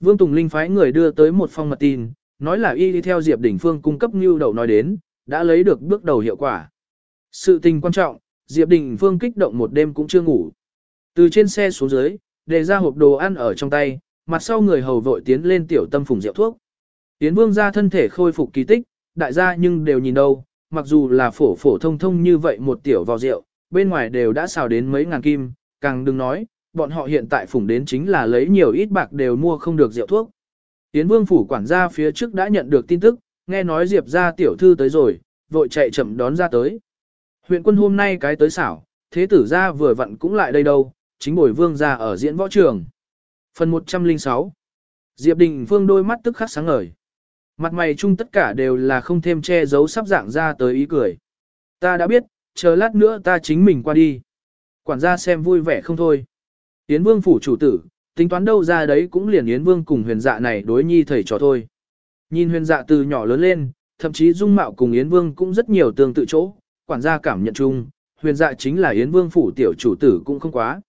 Vương Tùng Linh phái người đưa tới một phong mật tin, nói là y đi theo Diệp Đình Phương cung cấp như đầu nói đến, đã lấy được bước đầu hiệu quả. Sự tình quan trọng, Diệp Đình Phương kích động một đêm cũng chưa ngủ. Từ trên xe xuống dưới, để ra hộp đồ ăn ở trong tay, mặt sau người hầu vội tiến lên tiểu tâm phùng rượu thuốc. Tiến vương ra thân thể khôi phục kỳ tích, đại gia nhưng đều nhìn đâu, mặc dù là phổ phổ thông thông như vậy một tiểu vào rượu, bên ngoài đều đã xào đến mấy ngàn kim, càng đừng nói, bọn họ hiện tại phủng đến chính là lấy nhiều ít bạc đều mua không được rượu thuốc. Tiến vương phủ quản gia phía trước đã nhận được tin tức, nghe nói Diệp ra tiểu thư tới rồi, vội chạy chậm đón ra tới. Huyện quân hôm nay cái tới xảo, thế tử ra vừa vặn cũng lại đây đâu, chính bồi vương ra ở diễn võ trường. Phần 106 Diệp Đình Phương đôi mắt tức khắc sáng ngời. Mặt mày chung tất cả đều là không thêm che giấu sắp dạng ra tới ý cười. Ta đã biết, chờ lát nữa ta chính mình qua đi. Quản gia xem vui vẻ không thôi. Yến Vương phủ chủ tử, tính toán đâu ra đấy cũng liền Yến Vương cùng huyền dạ này đối nhi thầy trò thôi. Nhìn huyền dạ từ nhỏ lớn lên, thậm chí dung mạo cùng Yến Vương cũng rất nhiều tương tự chỗ, quản gia cảm nhận chung, huyền dạ chính là Yến Vương phủ tiểu chủ tử cũng không quá.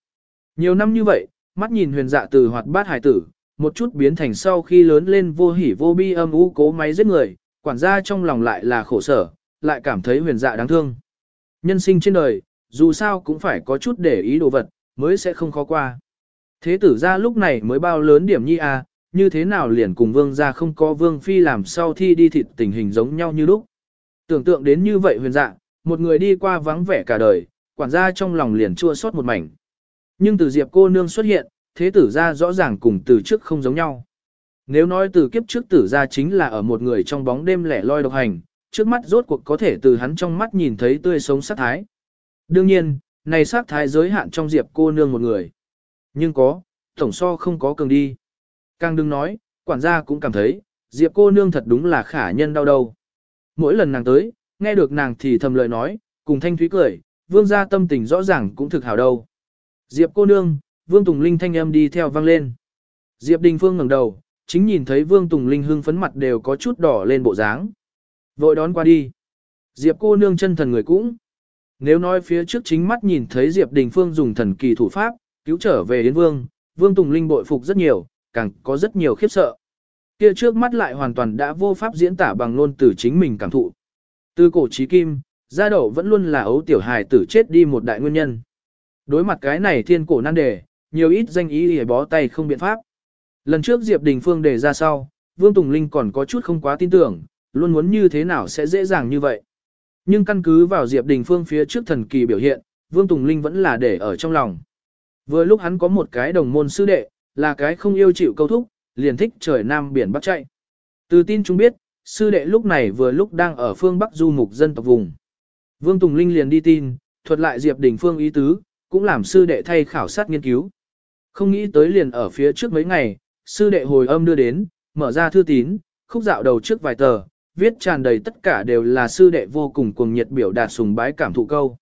Nhiều năm như vậy, mắt nhìn huyền dạ từ hoạt bát hải tử, một chút biến thành sau khi lớn lên vô hỉ vô bi âm u cố máy giết người, quản gia trong lòng lại là khổ sở, lại cảm thấy huyền dạ đáng thương. Nhân sinh trên đời, dù sao cũng phải có chút để ý đồ vật, mới sẽ không khó qua. Thế tử ra lúc này mới bao lớn điểm nhi à, như thế nào liền cùng vương ra không có vương phi làm sau thi đi thịt tình hình giống nhau như lúc. Tưởng tượng đến như vậy huyền dạng, một người đi qua vắng vẻ cả đời, quản gia trong lòng liền chua xót một mảnh. Nhưng từ diệp cô nương xuất hiện, thế tử ra rõ ràng cùng từ trước không giống nhau. Nếu nói từ kiếp trước tử ra chính là ở một người trong bóng đêm lẻ loi độc hành, trước mắt rốt cuộc có thể từ hắn trong mắt nhìn thấy tươi sống sát thái. Đương nhiên, này sát thái giới hạn trong diệp cô nương một người. Nhưng có, tổng so không có cường đi. Càng đừng nói, quản gia cũng cảm thấy, diệp cô nương thật đúng là khả nhân đau đầu. Mỗi lần nàng tới, nghe được nàng thì thầm lời nói, cùng thanh thúy cười, vương gia tâm tình rõ ràng cũng thực hảo đâu. Diệp cô nương, vương Tùng Linh thanh âm đi theo vang lên. Diệp Đình Phương ngẩng đầu, chính nhìn thấy vương Tùng Linh hưng phấn mặt đều có chút đỏ lên bộ dáng. Vội đón qua đi. Diệp cô nương chân thần người cũng. Nếu nói phía trước chính mắt nhìn thấy Diệp Đình Phương dùng thần kỳ thủ pháp, cứu trở về đến vương, vương Tùng Linh bội phục rất nhiều, càng có rất nhiều khiếp sợ. Kia trước mắt lại hoàn toàn đã vô pháp diễn tả bằng ngôn từ chính mình cảm thụ. Từ cổ chí kim, gia đậu vẫn luôn là ấu tiểu hài tử chết đi một đại nguyên nhân. Đối mặt cái này thiên cổ nan đề, nhiều ít danh ý để bó tay không biện pháp. Lần trước Diệp Đình Phương đề ra sau, Vương Tùng Linh còn có chút không quá tin tưởng, luôn muốn như thế nào sẽ dễ dàng như vậy. Nhưng căn cứ vào Diệp Đình Phương phía trước thần kỳ biểu hiện, Vương Tùng Linh vẫn là để ở trong lòng. Vừa lúc hắn có một cái đồng môn sư đệ, là cái không yêu chịu câu thúc, liền thích trời nam biển bắc chạy. Từ tin chúng biết, sư đệ lúc này vừa lúc đang ở phương Bắc du mục dân tộc vùng. Vương Tùng Linh liền đi tin, thuật lại Diệp Đình Phương ý tứ, cũng làm sư đệ thay khảo sát nghiên cứu. Không nghĩ tới liền ở phía trước mấy ngày, sư đệ hồi âm đưa đến, mở ra thư tín, khúc dạo đầu trước vài tờ, viết tràn đầy tất cả đều là sư đệ vô cùng cuồng nhiệt biểu đạt sùng bái cảm thụ câu.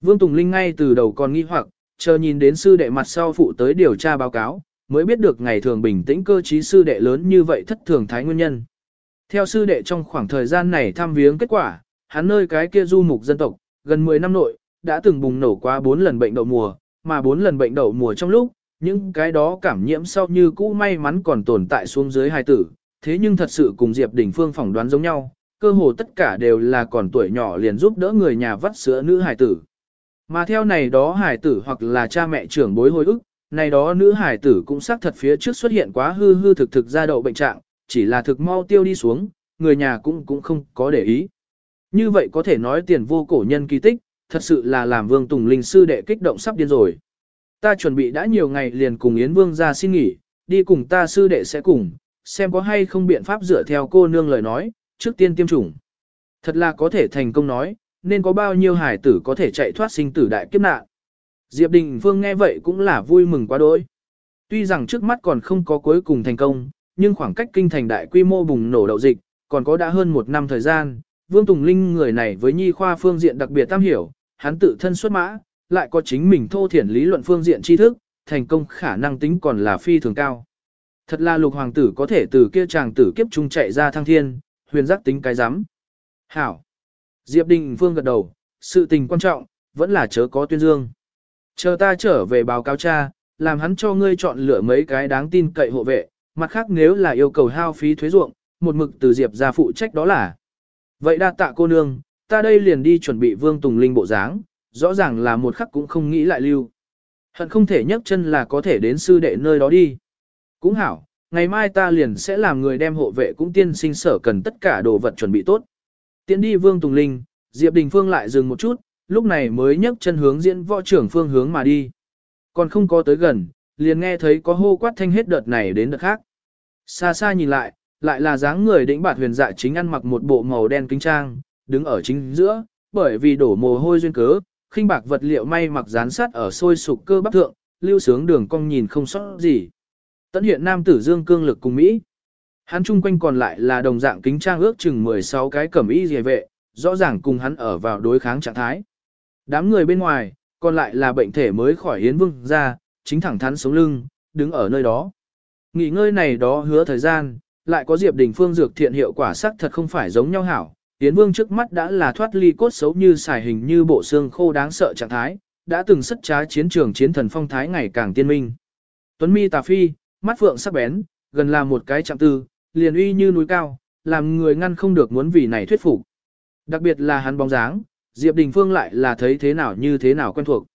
Vương Tùng Linh ngay từ đầu còn nghi hoặc, chờ nhìn đến sư đệ mặt sau phụ tới điều tra báo cáo, mới biết được ngày thường bình tĩnh cơ trí sư đệ lớn như vậy thất thường thái nguyên nhân. Theo sư đệ trong khoảng thời gian này thăm viếng kết quả, hắn nơi cái kia du mục dân tộc, gần 10 năm nội, đã từng bùng nổ qua 4 lần bệnh đậu mùa, mà 4 lần bệnh đậu mùa trong lúc, những cái đó cảm nhiễm sau như cũ may mắn còn tồn tại xuống dưới hài tử, thế nhưng thật sự cùng Diệp Đình Phương phỏng đoán giống nhau, cơ hồ tất cả đều là còn tuổi nhỏ liền giúp đỡ người nhà vắt sữa nữ hài tử. Mà theo này đó hài tử hoặc là cha mẹ trưởng bối hồi ức, này đó nữ hài tử cũng xác thật phía trước xuất hiện quá hư hư thực thực ra đậu bệnh trạng, chỉ là thực mau tiêu đi xuống, người nhà cũng cũng không có để ý. Như vậy có thể nói tiền vô cổ nhân kỳ tích, thật sự là làm Vương Tùng Linh sư đệ kích động sắp điên rồi. Ta chuẩn bị đã nhiều ngày liền cùng Yến Vương ra xin nghỉ, đi cùng ta sư đệ sẽ cùng, xem có hay không biện pháp dựa theo cô nương lời nói, trước tiên tiêm chủng. Thật là có thể thành công nói, nên có bao nhiêu hải tử có thể chạy thoát sinh tử đại kiếp nạn. Diệp Đình Phương nghe vậy cũng là vui mừng quá đỗi. Tuy rằng trước mắt còn không có cuối cùng thành công, nhưng khoảng cách kinh thành đại quy mô bùng nổ đậu dịch, còn có đã hơn một năm thời gian, Vương Tùng Linh người này với nhi khoa phương diện đặc biệt tam hiểu, hắn tự thân xuất mã, lại có chính mình thô thiển lý luận phương diện tri thức, thành công khả năng tính còn là phi thường cao. Thật là lục hoàng tử có thể từ kia chàng tử kiếp trung chạy ra thăng thiên, huyền giác tính cái giám. Hảo. Diệp Đình Phương gật đầu, sự tình quan trọng, vẫn là chớ có tuyên dương. Chờ ta trở về báo cáo cha, làm hắn cho ngươi chọn lựa mấy cái đáng tin cậy hộ vệ, mặt khác nếu là yêu cầu hao phí thuế ruộng, một mực từ Diệp ra phụ trách đó là. Vậy đa tạ cô nương, ta đây liền đi chuẩn bị Vương Tùng Linh bộ dáng, rõ ràng là một khắc cũng không nghĩ lại lưu. Hận không thể nhấc chân là có thể đến sư đệ nơi đó đi. Cũng hảo, ngày mai ta liền sẽ làm người đem hộ vệ cũng tiên sinh sở cần tất cả đồ vật chuẩn bị tốt. Tiến đi Vương Tùng Linh, Diệp Đình Phương lại dừng một chút, lúc này mới nhấc chân hướng diễn võ trưởng phương hướng mà đi. Còn không có tới gần, liền nghe thấy có hô quát thanh hết đợt này đến đợt khác. Xa xa nhìn lại, lại là dáng người đĩnh bạt huyền dạ chính ăn mặc một bộ màu đen kính trang, đứng ở chính giữa, bởi vì đổ mồ hôi duyên cớ, khinh bạc vật liệu may mặc dán sát ở sôi sụp cơ bắp thượng, lưu sướng đường cong nhìn không sót gì. Tận hiện nam tử dương cương lực cùng Mỹ. Hắn chung quanh còn lại là đồng dạng kính trang ước chừng 16 cái cẩm y rìa vệ, rõ ràng cùng hắn ở vào đối kháng trạng thái. Đám người bên ngoài, còn lại là bệnh thể mới khỏi hiến vương ra, chính thẳng thắn sống lưng, đứng ở nơi đó. Nghỉ ngơi này đó hứa thời gian, lại có Diệp Đình Phương dược thiện hiệu quả sắc thật không phải giống nhau hảo. Yến Vương trước mắt đã là thoát ly cốt xấu như xài hình như bộ xương khô đáng sợ trạng thái, đã từng sất trá chiến trường chiến thần phong thái ngày càng tiên minh. Tuấn mi tà phi, mắt phượng sắc bén, gần là một cái chạm tư, liền uy như núi cao, làm người ngăn không được muốn vì này thuyết phục. Đặc biệt là hắn bóng dáng, Diệp Đình Phương lại là thấy thế nào như thế nào quen thuộc.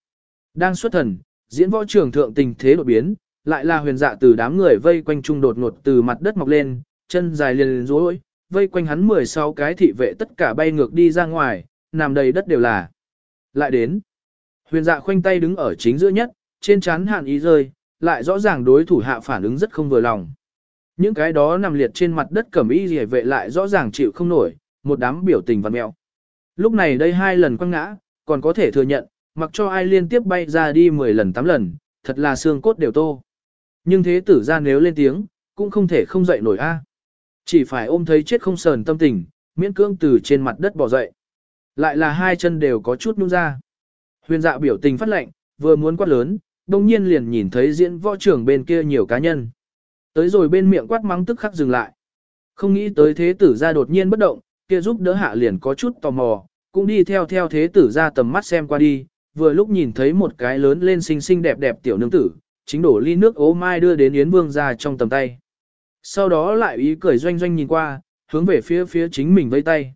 Đang xuất thần, diễn võ trường thượng tình thế đột biến, lại là huyền dạ từ đám người vây quanh trung đột ngột từ mặt đất mọc lên, chân dài liền liền rối, vây quanh hắn 16 cái thị vệ tất cả bay ngược đi ra ngoài, nằm đầy đất đều là. Lại đến, huyền dạ khoanh tay đứng ở chính giữa nhất, trên chán hạn ý rơi, lại rõ ràng đối thủ hạ phản ứng rất không vừa lòng. Những cái đó nằm liệt trên mặt đất cẩm y rỉa vệ lại rõ ràng chịu không nổi, một đám biểu tình văn mèo. Lúc này đây hai lần quăng ngã, còn có thể thừa nhận, mặc cho ai liên tiếp bay ra đi 10 lần 8 lần, thật là xương cốt đều tô. Nhưng thế tử ra nếu lên tiếng, cũng không thể không dậy nổi a. Chỉ phải ôm thấy chết không sờn tâm tình, miễn cưỡng từ trên mặt đất bỏ dậy. Lại là hai chân đều có chút nhung ra. Huyền dạ biểu tình phát lệnh, vừa muốn quát lớn, đông nhiên liền nhìn thấy diễn võ trưởng bên kia nhiều cá nhân. Tới rồi bên miệng quát mắng tức khắc dừng lại. Không nghĩ tới thế tử ra đột nhiên bất động, kia giúp đỡ hạ liền có chút tò mò, cũng đi theo theo thế tử ra tầm mắt xem qua đi, vừa lúc nhìn thấy một cái lớn lên xinh xinh đẹp đẹp tiểu nương tử, chính đổ ly nước ố mai đưa đến Yến Vương ra trong tầm tay. Sau đó lại ý cười doanh doanh nhìn qua, hướng về phía phía chính mình vây tay.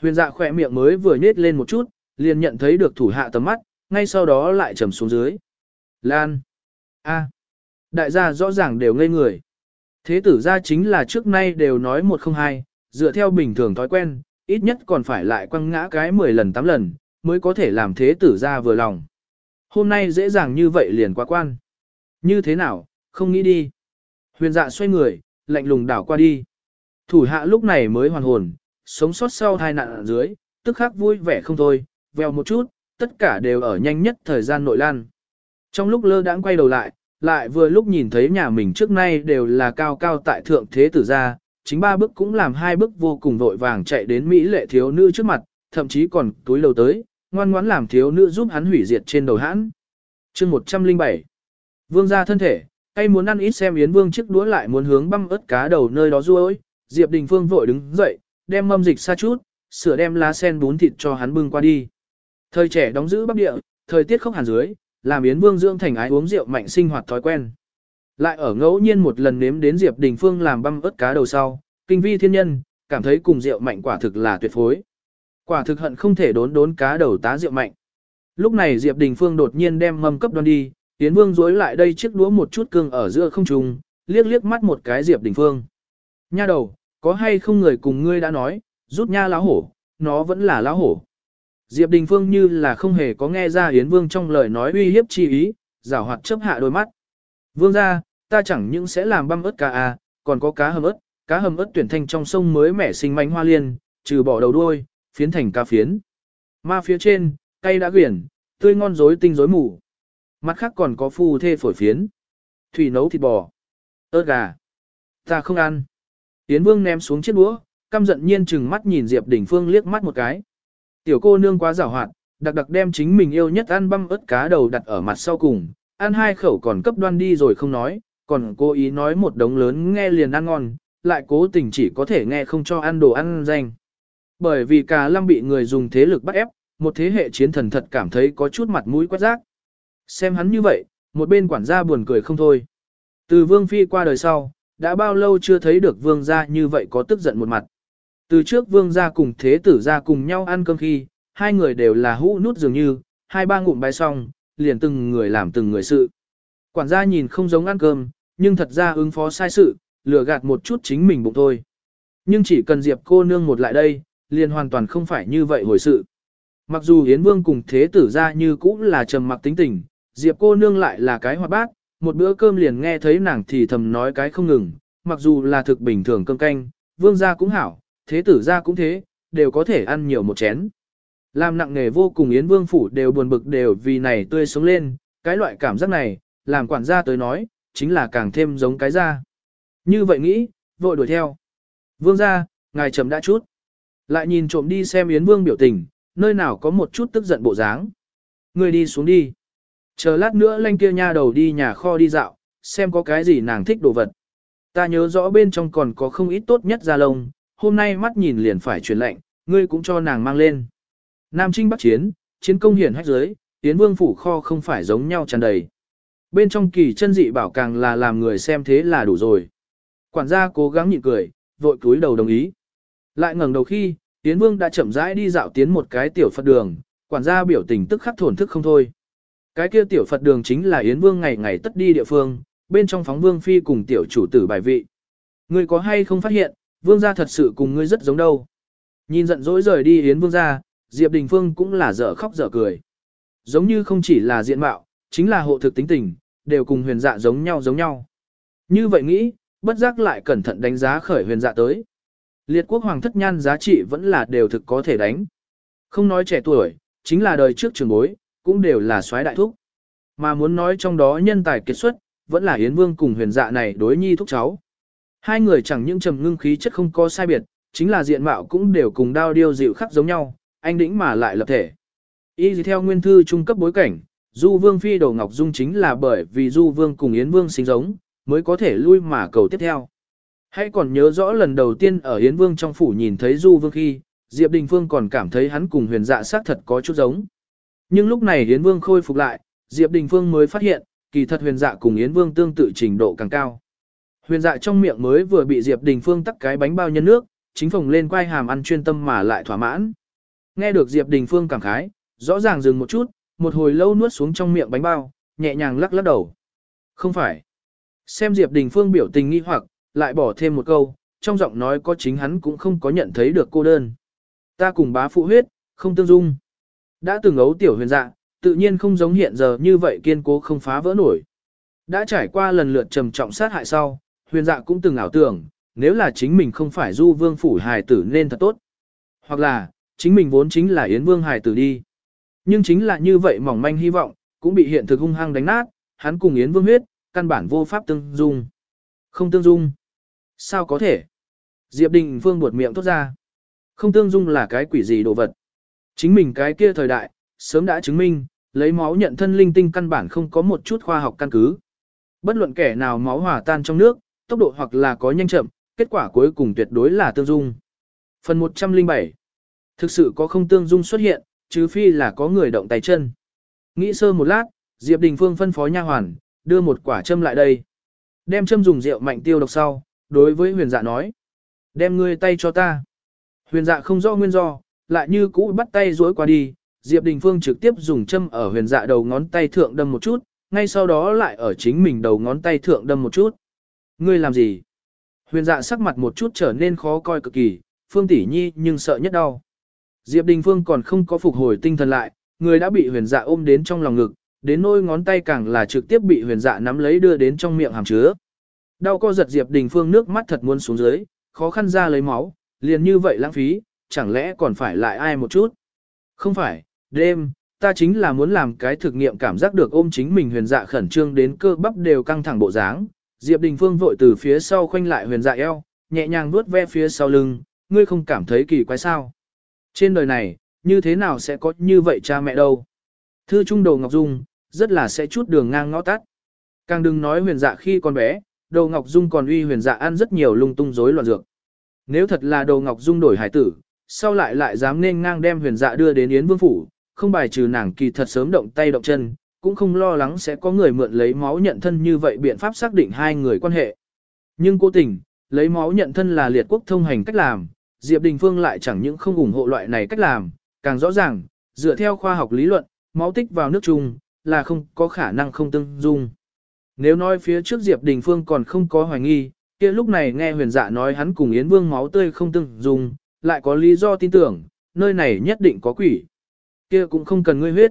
Huyền dạ khỏe miệng mới vừa nhết lên một chút, liền nhận thấy được thủ hạ tầm mắt, ngay sau đó lại trầm xuống dưới. Lan. A. Đại gia rõ ràng đều ngây người. Thế tử gia chính là trước nay đều nói một không hai, dựa theo bình thường thói quen, ít nhất còn phải lại quăng ngã cái 10 lần 8 lần, mới có thể làm thế tử gia vừa lòng. Hôm nay dễ dàng như vậy liền qua quan. Như thế nào, không nghĩ đi. Huyền dạ xoay người, lạnh lùng đảo qua đi. Thủ hạ lúc này mới hoàn hồn, sống sót sau hai nạn ở dưới, tức khắc vui vẻ không thôi, vèo một chút, tất cả đều ở nhanh nhất thời gian nội lan. Trong lúc lơ đãng quay đầu lại, lại vừa lúc nhìn thấy nhà mình trước nay đều là cao cao tại thượng thế tử gia, chính ba bước cũng làm hai bước vô cùng vội vàng chạy đến Mỹ lệ thiếu nữ trước mặt, thậm chí còn túi lầu tới, ngoan ngoãn làm thiếu nữ giúp hắn hủy diệt trên đầu hãn. chương 107 Vương ra thân thể, tay muốn ăn ít xem Yến Vương chiếc đũa lại muốn hướng băm ớt cá đầu nơi đó ruôi, Diệp Đình Phương vội đứng dậy, đem mâm dịch xa chút, sửa đem lá sen bún thịt cho hắn bưng qua đi. Thời trẻ đóng giữ bắc địa, thời tiết không hẳn dưới, làm Yến Vương dưỡng thành ái uống rượu mạnh sinh hoạt thói quen. Lại ở ngẫu nhiên một lần nếm đến Diệp Đình Phương làm băm ớt cá đầu sau, kinh vi thiên nhân, cảm thấy cùng rượu mạnh quả thực là tuyệt phối. Quả thực hận không thể đốn đốn cá đầu tá rượu mạnh. Lúc này Diệp Đình Phương đột nhiên đem mâm cấp đoan đi, Yến Vương dối lại đây chiếc đũa một chút cương ở giữa không trùng liếc liếc mắt một cái Diệp Đình Phương. Nha đầu, có hay không người cùng ngươi đã nói, rút nha lão hổ, nó vẫn là lão hổ. Diệp Đình Phương như là không hề có nghe ra Yến Vương trong lời nói uy hiếp chi ý, rảo hoạt chớp hạ đôi mắt. Vương ra, ta chẳng những sẽ làm băm ớt cá à, còn có cá hầm ớt, cá hầm ớt tuyển thanh trong sông mới mẻ sinh mánh hoa liên, trừ bỏ đầu đuôi, phiến thành cá phiến. Ma phía trên, cây đã quyển, tươi ngon rối tinh rối mù. Mặt khác còn có phu thê phổi phiến. Thủy nấu thịt bò. ớt gà. Ta không ăn. Yến Vương ném xuống chiếc đũa, căm giận nhiên chừng mắt nhìn Diệp Đình Phương liếc mắt một cái. Tiểu cô nương quá giảo hoạt, đặc đặc đem chính mình yêu nhất ăn băm ớt cá đầu đặt ở mặt sau cùng, ăn hai khẩu còn cấp đoan đi rồi không nói, còn cố ý nói một đống lớn nghe liền ăn ngon, lại cố tình chỉ có thể nghe không cho ăn đồ ăn danh. Bởi vì cả lâm bị người dùng thế lực bắt ép, một thế hệ chiến thần thật cảm thấy có chút mặt mũi quát rác. Xem hắn như vậy, một bên quản gia buồn cười không thôi. Từ vương phi qua đời sau, đã bao lâu chưa thấy được vương gia như vậy có tức giận một mặt. Từ trước vương gia cùng thế tử gia cùng nhau ăn cơm khi, hai người đều là hũ nút dường như, hai ba ngụm bái xong, liền từng người làm từng người sự. Quản gia nhìn không giống ăn cơm, nhưng thật ra ứng phó sai sự, lừa gạt một chút chính mình bụng thôi. Nhưng chỉ cần Diệp cô nương một lại đây, liền hoàn toàn không phải như vậy hồi sự. Mặc dù Yến Vương cùng thế tử ra như cũng là trầm mặc tính tình, Diệp cô nương lại là cái hoạt bát, một bữa cơm liền nghe thấy nàng thì thầm nói cái không ngừng, mặc dù là thực bình thường cơm canh, Vương gia cũng hảo, thế tử ra cũng thế, đều có thể ăn nhiều một chén. Làm nặng nghề vô cùng Yến Vương phủ đều buồn bực đều vì này tươi sống lên, cái loại cảm giác này, làm quản gia tới nói, chính là càng thêm giống cái ra. Như vậy nghĩ, vội đuổi theo. Vương gia, ngài chậm đã chút. Lại nhìn trộm đi xem Yến Vương biểu tình, nơi nào có một chút tức giận bộ dáng. Người đi xuống đi. Chờ lát nữa lanh kia nha đầu đi nhà kho đi dạo, xem có cái gì nàng thích đồ vật. Ta nhớ rõ bên trong còn có không ít tốt nhất da lông, hôm nay mắt nhìn liền phải truyền lệnh, ngươi cũng cho nàng mang lên. Nam Trinh Bắc Chiến, chiến công hiển hách giới, tiến Vương phủ kho không phải giống nhau tràn đầy. Bên trong kỳ chân dị bảo càng là làm người xem thế là đủ rồi. Quản gia cố gắng nhịn cười, vội cúi đầu đồng ý. Lại ngẩng đầu khi, Tiến Vương đã chậm rãi đi dạo tiến một cái tiểu Phật đường, quản gia biểu tình tức khắc thổn thức không thôi. Cái kia tiểu Phật đường chính là Yến Vương ngày ngày tất đi địa phương, bên trong phóng Vương Phi cùng tiểu chủ tử bài vị. Ngươi có hay không phát hiện, Vương gia thật sự cùng ngươi rất giống đâu. Nhìn giận dỗi rời đi Yến Vương gia, Diệp Đình Phương cũng là dở khóc dở cười. Giống như không chỉ là diện mạo, chính là hộ thực tính tình, đều cùng huyền dạ giống nhau giống nhau. Như vậy nghĩ, bất giác lại cẩn thận đánh giá khởi huyền dạ tới. Liệt quốc hoàng thất nhan giá trị vẫn là đều thực có thể đánh. Không nói trẻ tuổi, chính là đời trước trường bối, cũng đều là soái đại thúc. Mà muốn nói trong đó nhân tài kết xuất, vẫn là Yến Vương cùng huyền dạ này đối nhi thúc cháu. Hai người chẳng những trầm ngưng khí chất không có sai biệt, chính là diện mạo cũng đều cùng đao điêu dịu khắc giống nhau, anh đĩnh mà lại lập thể. Y theo nguyên thư trung cấp bối cảnh, Du Vương phi đồ Ngọc Dung chính là bởi vì Du Vương cùng Yến Vương sinh giống, mới có thể lui mà cầu tiếp theo. Hãy còn nhớ rõ lần đầu tiên ở Yến Vương trong phủ nhìn thấy Du Vương khi, Diệp Đình Phương còn cảm thấy hắn cùng huyền dạ sát thật có chút giống. Nhưng lúc này Yến Vương khôi phục lại, Diệp Đình Phương mới phát hiện, kỳ thật huyền dạ cùng Yến Vương tương tự trình độ càng cao. Huyền dạ trong miệng mới vừa bị Diệp Đình Phương tắc cái bánh bao nhân nước, chính phòng lên quay hàm ăn chuyên tâm mà lại thỏa mãn. Nghe được Diệp Đình Phương cảm khái, rõ ràng dừng một chút, một hồi lâu nuốt xuống trong miệng bánh bao, nhẹ nhàng lắc lắc đầu. Không phải. Xem Diệp Đình Phương biểu tình nghi hoặc, lại bỏ thêm một câu, trong giọng nói có chính hắn cũng không có nhận thấy được cô đơn. Ta cùng bá phụ huyết, không tương dung. Đã từng ấu tiểu huyền dạ, tự nhiên không giống hiện giờ như vậy kiên cố không phá vỡ nổi. Đã trải qua lần lượt trầm trọng sát hại sau, huyền dạ cũng từng ảo tưởng, nếu là chính mình không phải du vương phủ hài tử nên thật tốt. Hoặc là, chính mình vốn chính là Yến Vương hài tử đi. Nhưng chính là như vậy mỏng manh hy vọng, cũng bị hiện thực hung hăng đánh nát, hắn cùng Yến Vương huyết, căn bản vô pháp tương dung. Không tương dung. Sao có thể? Diệp Đình Phương buột miệng tốt ra. Không tương dung là cái quỷ gì đồ vật. Chính mình cái kia thời đại, sớm đã chứng minh, lấy máu nhận thân linh tinh căn bản không có một chút khoa học căn cứ. Bất luận kẻ nào máu hòa tan trong nước, tốc độ hoặc là có nhanh chậm, kết quả cuối cùng tuyệt đối là tương dung. Phần 107 Thực sự có không tương dung xuất hiện, trừ phi là có người động tay chân. Nghĩ sơ một lát, Diệp Đình Phương phân phó nha hoàn, đưa một quả châm lại đây. Đem châm dùng rượu mạnh tiêu độc sau, đối với huyền dạ nói. Đem ngươi tay cho ta. Huyền dạ không rõ nguyên do, lại như cũ bắt tay dối qua đi, Diệp Đình Phương trực tiếp dùng châm ở huyền dạ đầu ngón tay thượng đâm một chút, ngay sau đó lại ở chính mình đầu ngón tay thượng đâm một chút. Ngươi làm gì? Huyền dạ sắc mặt một chút trở nên khó coi cực kỳ, Phương tỷ nhi nhưng sợ nhất đau. Diệp Đình Phương còn không có phục hồi tinh thần lại, người đã bị huyền dạ ôm đến trong lòng ngực, đến nôi ngón tay càng là trực tiếp bị huyền dạ nắm lấy đưa đến trong miệng hàm chứa. Đau co giật Diệp Đình Phương nước mắt thật muốn xuống dưới, khó khăn ra lấy máu, liền như vậy lãng phí, chẳng lẽ còn phải lại ai một chút? Không phải, đêm, ta chính là muốn làm cái thực nghiệm cảm giác được ôm chính mình huyền dạ khẩn trương đến cơ bắp đều căng thẳng bộ dáng. Diệp Đình Phương vội từ phía sau khoanh lại huyền dạ eo, nhẹ nhàng vuốt ve phía sau lưng, ngươi không cảm thấy kỳ quái sao? Trên đời này, như thế nào sẽ có như vậy cha mẹ đâu? Thư trung đầu Ngọc Dung, rất là sẽ chút đường ngang ngõ tắt. Càng đừng nói huyền dạ khi còn bé, đầu Ngọc Dung còn uy huyền dạ ăn rất nhiều lung tung rối loạn dược. Nếu thật là đầu Ngọc Dung đổi hải tử, sau lại lại dám nên ngang đem huyền dạ đưa đến Yến Vương Phủ, không bài trừ nàng kỳ thật sớm động tay động chân, cũng không lo lắng sẽ có người mượn lấy máu nhận thân như vậy biện pháp xác định hai người quan hệ. Nhưng cố tình, lấy máu nhận thân là liệt quốc thông hành cách làm, Diệp Đình Phương lại chẳng những không ủng hộ loại này cách làm, càng rõ ràng, dựa theo khoa học lý luận, máu tích vào nước chung, là không có khả năng không tương dung. Nếu nói phía trước Diệp Đình Phương còn không có hoài nghi, kia lúc này nghe huyền dạ nói hắn cùng Yến Vương máu tươi không tương dung, lại có lý do tin tưởng, nơi này nhất định có quỷ. Kia cũng không cần ngươi huyết.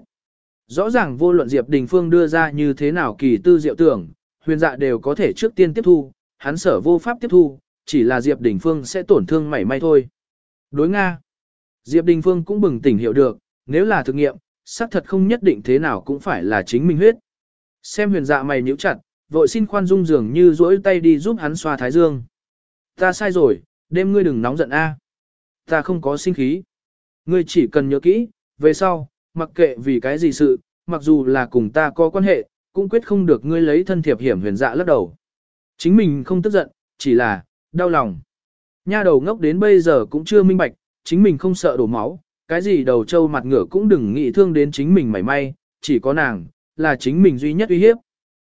Rõ ràng vô luận Diệp Đình Phương đưa ra như thế nào kỳ tư diệu tưởng, huyền dạ đều có thể trước tiên tiếp thu, hắn sở vô pháp tiếp thu, chỉ là Diệp Đình Phương sẽ tổn thương mảy may thôi. Đối Nga. Diệp Đình Phương cũng bừng tỉnh hiểu được, nếu là thực nghiệm, xác thật không nhất định thế nào cũng phải là chính mình huyết. Xem huyền dạ mày nhíu chặt, vội xin khoan dung dường như duỗi tay đi giúp hắn xoa thái dương. Ta sai rồi, đêm ngươi đừng nóng giận a. Ta không có sinh khí. Ngươi chỉ cần nhớ kỹ, về sau, mặc kệ vì cái gì sự, mặc dù là cùng ta có quan hệ, cũng quyết không được ngươi lấy thân thiệp hiểm huyền dạ lắc đầu. Chính mình không tức giận, chỉ là, đau lòng. Nha đầu ngốc đến bây giờ cũng chưa minh bạch, chính mình không sợ đổ máu, cái gì đầu trâu mặt ngựa cũng đừng nghĩ thương đến chính mình mảy may, chỉ có nàng, là chính mình duy nhất uy hiếp.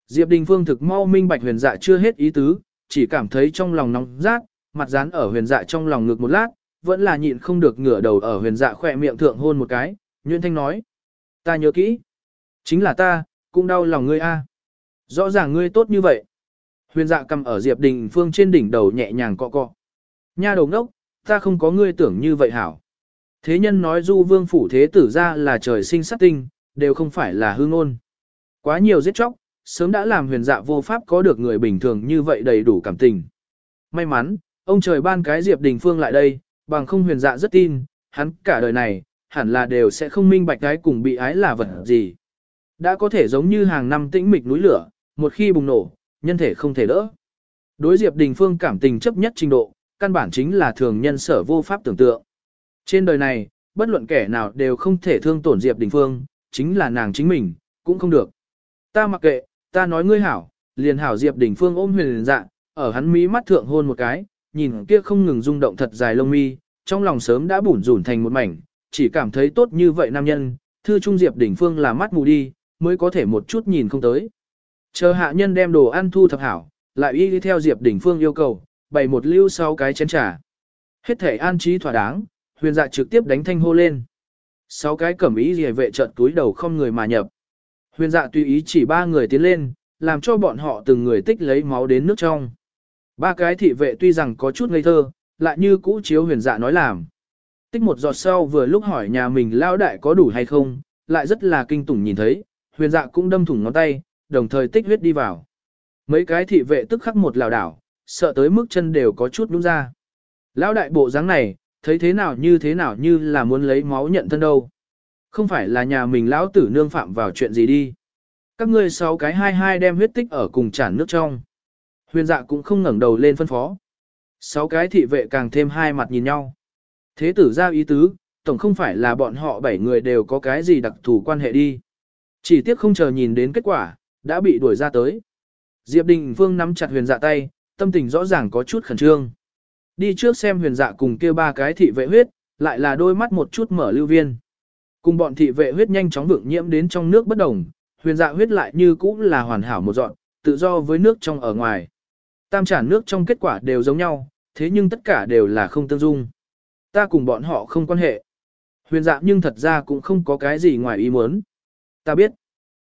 Diệp Đình Phương thực mau minh bạch huyền dạ chưa hết ý tứ, chỉ cảm thấy trong lòng nóng rát, mặt dán ở huyền dạ trong lòng ngực một lát, vẫn là nhịn không được ngửa đầu ở huyền dạ khỏe miệng thượng hôn một cái, Nguyễn Thanh nói. Ta nhớ kỹ. Chính là ta, cũng đau lòng ngươi a. Rõ ràng ngươi tốt như vậy. Huyền dạ cầm ở Diệp Đình Phương trên đỉnh đầu nhẹ nhàng cọ cọ. Nha đầu ngốc, ta không có ngươi tưởng như vậy hảo. Thế nhân nói du vương phủ thế tử ra là trời sinh sát tinh, đều không phải là hư ngôn. Quá nhiều giết chóc, sớm đã làm huyền dạ vô pháp có được người bình thường như vậy đầy đủ cảm tình. May mắn, ông trời ban cái Diệp Đình Phương lại đây, bằng không huyền dạ rất tin, hắn cả đời này, hẳn là đều sẽ không minh bạch cái cùng bị ái là vật gì. Đã có thể giống như hàng năm tĩnh mịch núi lửa, một khi bùng nổ, nhân thể không thể đỡ. Đối Diệp Đình Phương cảm tình chấp nhất trình độ, căn bản chính là thường nhân sở vô pháp tưởng tượng. Trên đời này, bất luận kẻ nào đều không thể thương tổn Diệp Đình Phương, chính là nàng chính mình, cũng không được. Ta mặc kệ, ta nói ngươi hảo, liền hảo Diệp Đình Phương ôm huyền dạ, ở hắn mí mắt thượng hôn một cái, nhìn kia không ngừng rung động thật dài lông mi, trong lòng sớm đã bủn rủn thành một mảnh, chỉ cảm thấy tốt như vậy nam nhân, thư trung Diệp đỉnh Phương là mắt mù đi, mới có thể một chút nhìn không tới. Chờ hạ nhân đem đồ ăn thu thập hảo, lại y đi theo Diệp đỉnh Phương yêu cầu, bày một lưu sau cái chén trà. Hết thể an trí thỏa đáng, huyền dạ trực tiếp đánh thanh hô lên. Sáu cái cẩm ý rìa vệ trận túi đầu không người mà nhập. Huyền dạ tùy ý chỉ ba người tiến lên, làm cho bọn họ từng người tích lấy máu đến nước trong. Ba cái thị vệ tuy rằng có chút ngây thơ, lại như cũ chiếu huyền dạ nói làm. Tích một giọt sau vừa lúc hỏi nhà mình lao đại có đủ hay không, lại rất là kinh tủng nhìn thấy, huyền dạ cũng đâm thủng ngón tay, đồng thời tích huyết đi vào. Mấy cái thị vệ tức khắc một lào đảo, sợ tới mức chân đều có chút đúng ra. Lão đại bộ dáng này, thấy thế nào như thế nào như là muốn lấy máu nhận thân đâu. Không phải là nhà mình lão tử nương phạm vào chuyện gì đi. Các ngươi sáu cái hai hai đem huyết tích ở cùng chản nước trong. Huyền dạ cũng không ngẩng đầu lên phân phó. Sáu cái thị vệ càng thêm hai mặt nhìn nhau. Thế tử ra ý tứ, tổng không phải là bọn họ bảy người đều có cái gì đặc thù quan hệ đi. Chỉ tiếc không chờ nhìn đến kết quả, đã bị đuổi ra tới. Diệp Đình Phương nắm chặt huyền dạ tay, tâm tình rõ ràng có chút khẩn trương. Đi trước xem huyền dạ cùng kia ba cái thị vệ huyết, lại là đôi mắt một chút mở lưu viên. Cùng bọn thị vệ huyết nhanh chóng vượng nhiễm đến trong nước bất đồng, huyền dạ huyết lại như cũ là hoàn hảo một dọn, tự do với nước trong ở ngoài. Tam trả nước trong kết quả đều giống nhau, thế nhưng tất cả đều là không tương dung. Ta cùng bọn họ không quan hệ. Huyền dạ nhưng thật ra cũng không có cái gì ngoài ý muốn. Ta biết.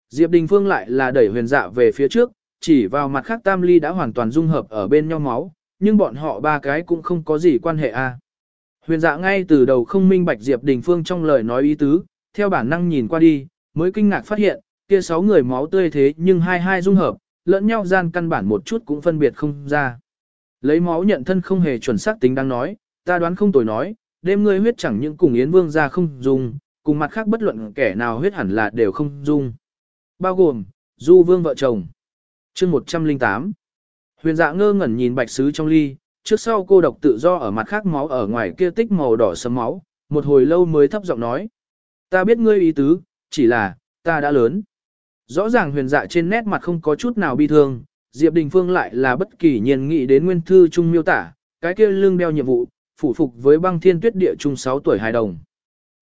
Diệp Đình Phương lại là đẩy huyền dạ về phía trước, chỉ vào mặt khác tam ly đã hoàn toàn dung hợp ở bên nhau máu, nhưng bọn họ ba cái cũng không có gì quan hệ a. À. Huyền dạ ngay từ đầu không minh bạch Diệp Đình Phương trong lời nói ý tứ, theo bản năng nhìn qua đi, mới kinh ngạc phát hiện, kia sáu người máu tươi thế nhưng hai hai dung hợp, lẫn nhau gian căn bản một chút cũng phân biệt không ra. Lấy máu nhận thân không hề chuẩn xác tính đang nói, ta đoán không tồi nói, đêm ngươi huyết chẳng những cùng Yến Vương ra không dùng cùng mặt khác bất luận kẻ nào huyết hẳn là đều không dung. Bao gồm, Du Vương vợ chồng. chương 108. Huyền dạ ngơ ngẩn nhìn bạch sứ trong ly, trước sau cô độc tự do ở mặt khác máu ở ngoài kia tích màu đỏ sấm máu, một hồi lâu mới thấp giọng nói. Ta biết ngươi ý tứ, chỉ là, ta đã lớn. Rõ ràng huyền dạ trên nét mặt không có chút nào bi thương, Diệp Đình Phương lại là bất kỳ nhiên nghĩ đến nguyên thư trung miêu tả, cái kia lưng đeo nhiệm vụ, phủ phục với băng thiên tuyết địa trung 6 tuổi hài đồng.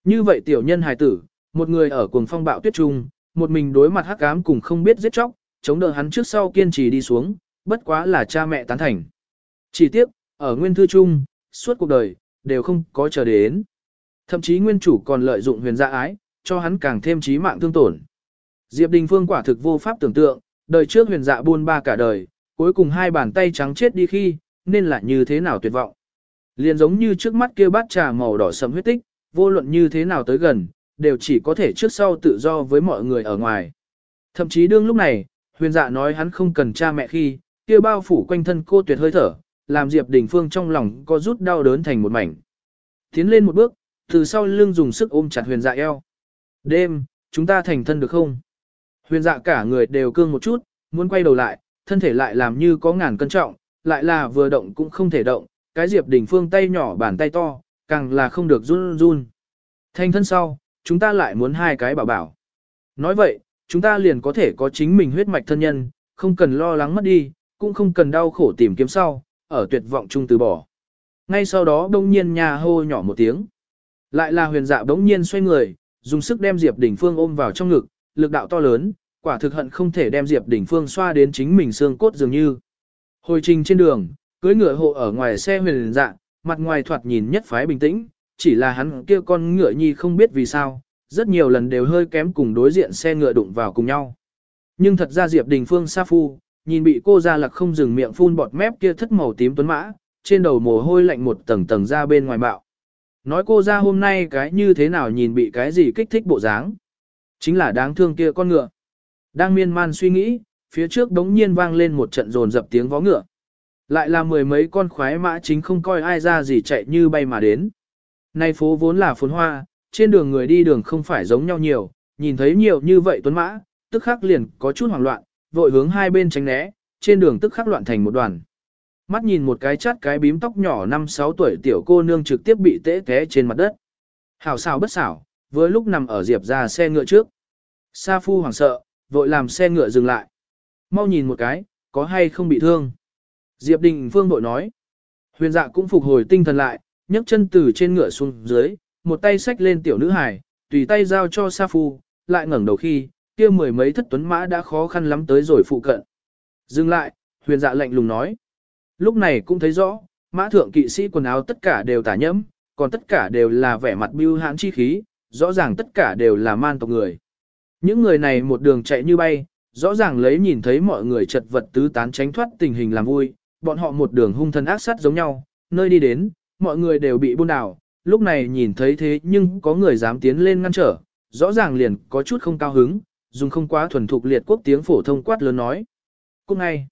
Như vậy tiểu nhân hài tử, một người ở cuồng phong bạo tuyết trung, một mình đối mặt hắc ám cùng không biết giết chóc, chống đỡ hắn trước sau kiên trì đi xuống, bất quá là cha mẹ tán thành. Chỉ tiếc, ở nguyên thư trung suốt cuộc đời, đều không có chờ đến. Thậm chí nguyên chủ còn lợi dụng huyền dạ ái, cho hắn càng thêm trí mạng thương tổn. Diệp Đình Phương quả thực vô pháp tưởng tượng, đời trước huyền dạ buôn ba cả đời, cuối cùng hai bàn tay trắng chết đi khi, nên là như thế nào tuyệt vọng. Liền giống như trước mắt kia bát trà màu đỏ sẫm huyết tích, vô luận như thế nào tới gần, đều chỉ có thể trước sau tự do với mọi người ở ngoài. Thậm chí đương lúc này, huyền dạ nói hắn không cần cha mẹ khi, kia bao phủ quanh thân cô tuyệt hơi thở, làm Diệp Đình Phương trong lòng có rút đau đớn thành một mảnh. Tiến lên một bước, từ sau lưng dùng sức ôm chặt huyền dạ eo. Đêm, chúng ta thành thân được không? Huyền dạ cả người đều cương một chút, muốn quay đầu lại, thân thể lại làm như có ngàn cân trọng, lại là vừa động cũng không thể động, cái Diệp Đình Phương tay nhỏ bàn tay to, càng là không được run run. thanh thân sau, chúng ta lại muốn hai cái bảo bảo. Nói vậy, chúng ta liền có thể có chính mình huyết mạch thân nhân, không cần lo lắng mất đi, cũng không cần đau khổ tìm kiếm sau, ở tuyệt vọng chung từ bỏ. Ngay sau đó đông nhiên nhà hô nhỏ một tiếng. Lại là huyền dạ đống nhiên xoay người, dùng sức đem Diệp Đình Phương ôm vào trong ngực, lực đạo to lớn, quả thực hận không thể đem Diệp Đình Phương xoa đến chính mình xương cốt dường như. Hồi trình trên đường, cưỡi ngựa hộ ở ngoài xe huyền dạng mặt ngoài thoạt nhìn nhất phái bình tĩnh, chỉ là hắn kia con ngựa nhi không biết vì sao, rất nhiều lần đều hơi kém cùng đối diện xe ngựa đụng vào cùng nhau. Nhưng thật ra Diệp Đình Phương sa phu, nhìn bị cô ra lạc không dừng miệng phun bọt mép kia thất màu tím tuấn mã, trên đầu mồ hôi lạnh một tầng tầng ra bên ngoài bạo. Nói cô ra hôm nay cái như thế nào nhìn bị cái gì kích thích bộ dáng. Chính là đáng thương kia con ngựa. Đang miên man suy nghĩ, phía trước đống nhiên vang lên một trận rồn dập tiếng vó ngựa. Lại là mười mấy con khoái mã chính không coi ai ra gì chạy như bay mà đến. Nay phố vốn là phồn hoa, trên đường người đi đường không phải giống nhau nhiều, nhìn thấy nhiều như vậy tuấn mã, tức khắc liền có chút hoảng loạn, vội hướng hai bên tránh né, trên đường tức khắc loạn thành một đoàn. Mắt nhìn một cái chát cái bím tóc nhỏ 5-6 tuổi tiểu cô nương trực tiếp bị tễ té trên mặt đất. Hảo xảo bất xảo, với lúc nằm ở diệp ra xe ngựa trước. Sa phu hoảng sợ, vội làm xe ngựa dừng lại. Mau nhìn một cái, có hay không bị thương. Diệp Đình Phương bội nói. Huyền dạ cũng phục hồi tinh thần lại, nhấc chân từ trên ngựa xuống dưới, một tay xách lên tiểu nữ hải, tùy tay giao cho Sa Phu, lại ngẩng đầu khi, kia mười mấy thất tuấn mã đã khó khăn lắm tới rồi phụ cận. Dừng lại, huyền dạ lạnh lùng nói. Lúc này cũng thấy rõ, mã thượng kỵ sĩ quần áo tất cả đều tả nhẫm, còn tất cả đều là vẻ mặt bưu hãn chi khí, rõ ràng tất cả đều là man tộc người. Những người này một đường chạy như bay, rõ ràng lấy nhìn thấy mọi người chật vật tứ tán tránh thoát tình hình làm vui, bọn họ một đường hung thần ác sát giống nhau, nơi đi đến, mọi người đều bị buôn đảo, lúc này nhìn thấy thế nhưng có người dám tiến lên ngăn trở, rõ ràng liền có chút không cao hứng, dùng không quá thuần thục liệt quốc tiếng phổ thông quát lớn nói. Cũng ngay,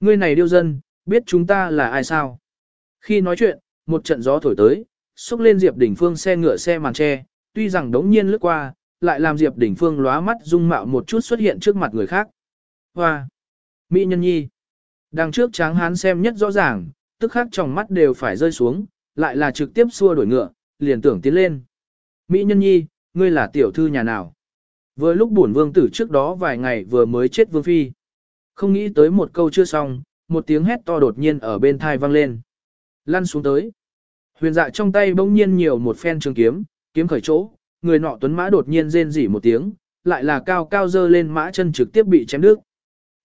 ngươi này điêu dân, biết chúng ta là ai sao? Khi nói chuyện, một trận gió thổi tới, xúc lên Diệp Đỉnh Phương xe ngựa xe màn tre, tuy rằng đống nhiên lướt qua, lại làm Diệp Đỉnh Phương lóa mắt dung mạo một chút xuất hiện trước mặt người khác. Hoa! Mỹ nhân nhi! Đằng trước tráng hán xem nhất rõ ràng, tức khắc trong mắt đều phải rơi xuống, lại là trực tiếp xua đổi ngựa, liền tưởng tiến lên. Mỹ nhân nhi, ngươi là tiểu thư nhà nào? Vừa lúc bổn vương tử trước đó vài ngày vừa mới chết vương phi. Không nghĩ tới một câu chưa xong, một tiếng hét to đột nhiên ở bên thai vang lên. Lăn xuống tới. Huyền dạ trong tay bỗng nhiên nhiều một phen trường kiếm, kiếm khởi chỗ, người nọ tuấn mã đột nhiên rên rỉ một tiếng, lại là cao cao dơ lên mã chân trực tiếp bị chém đứt.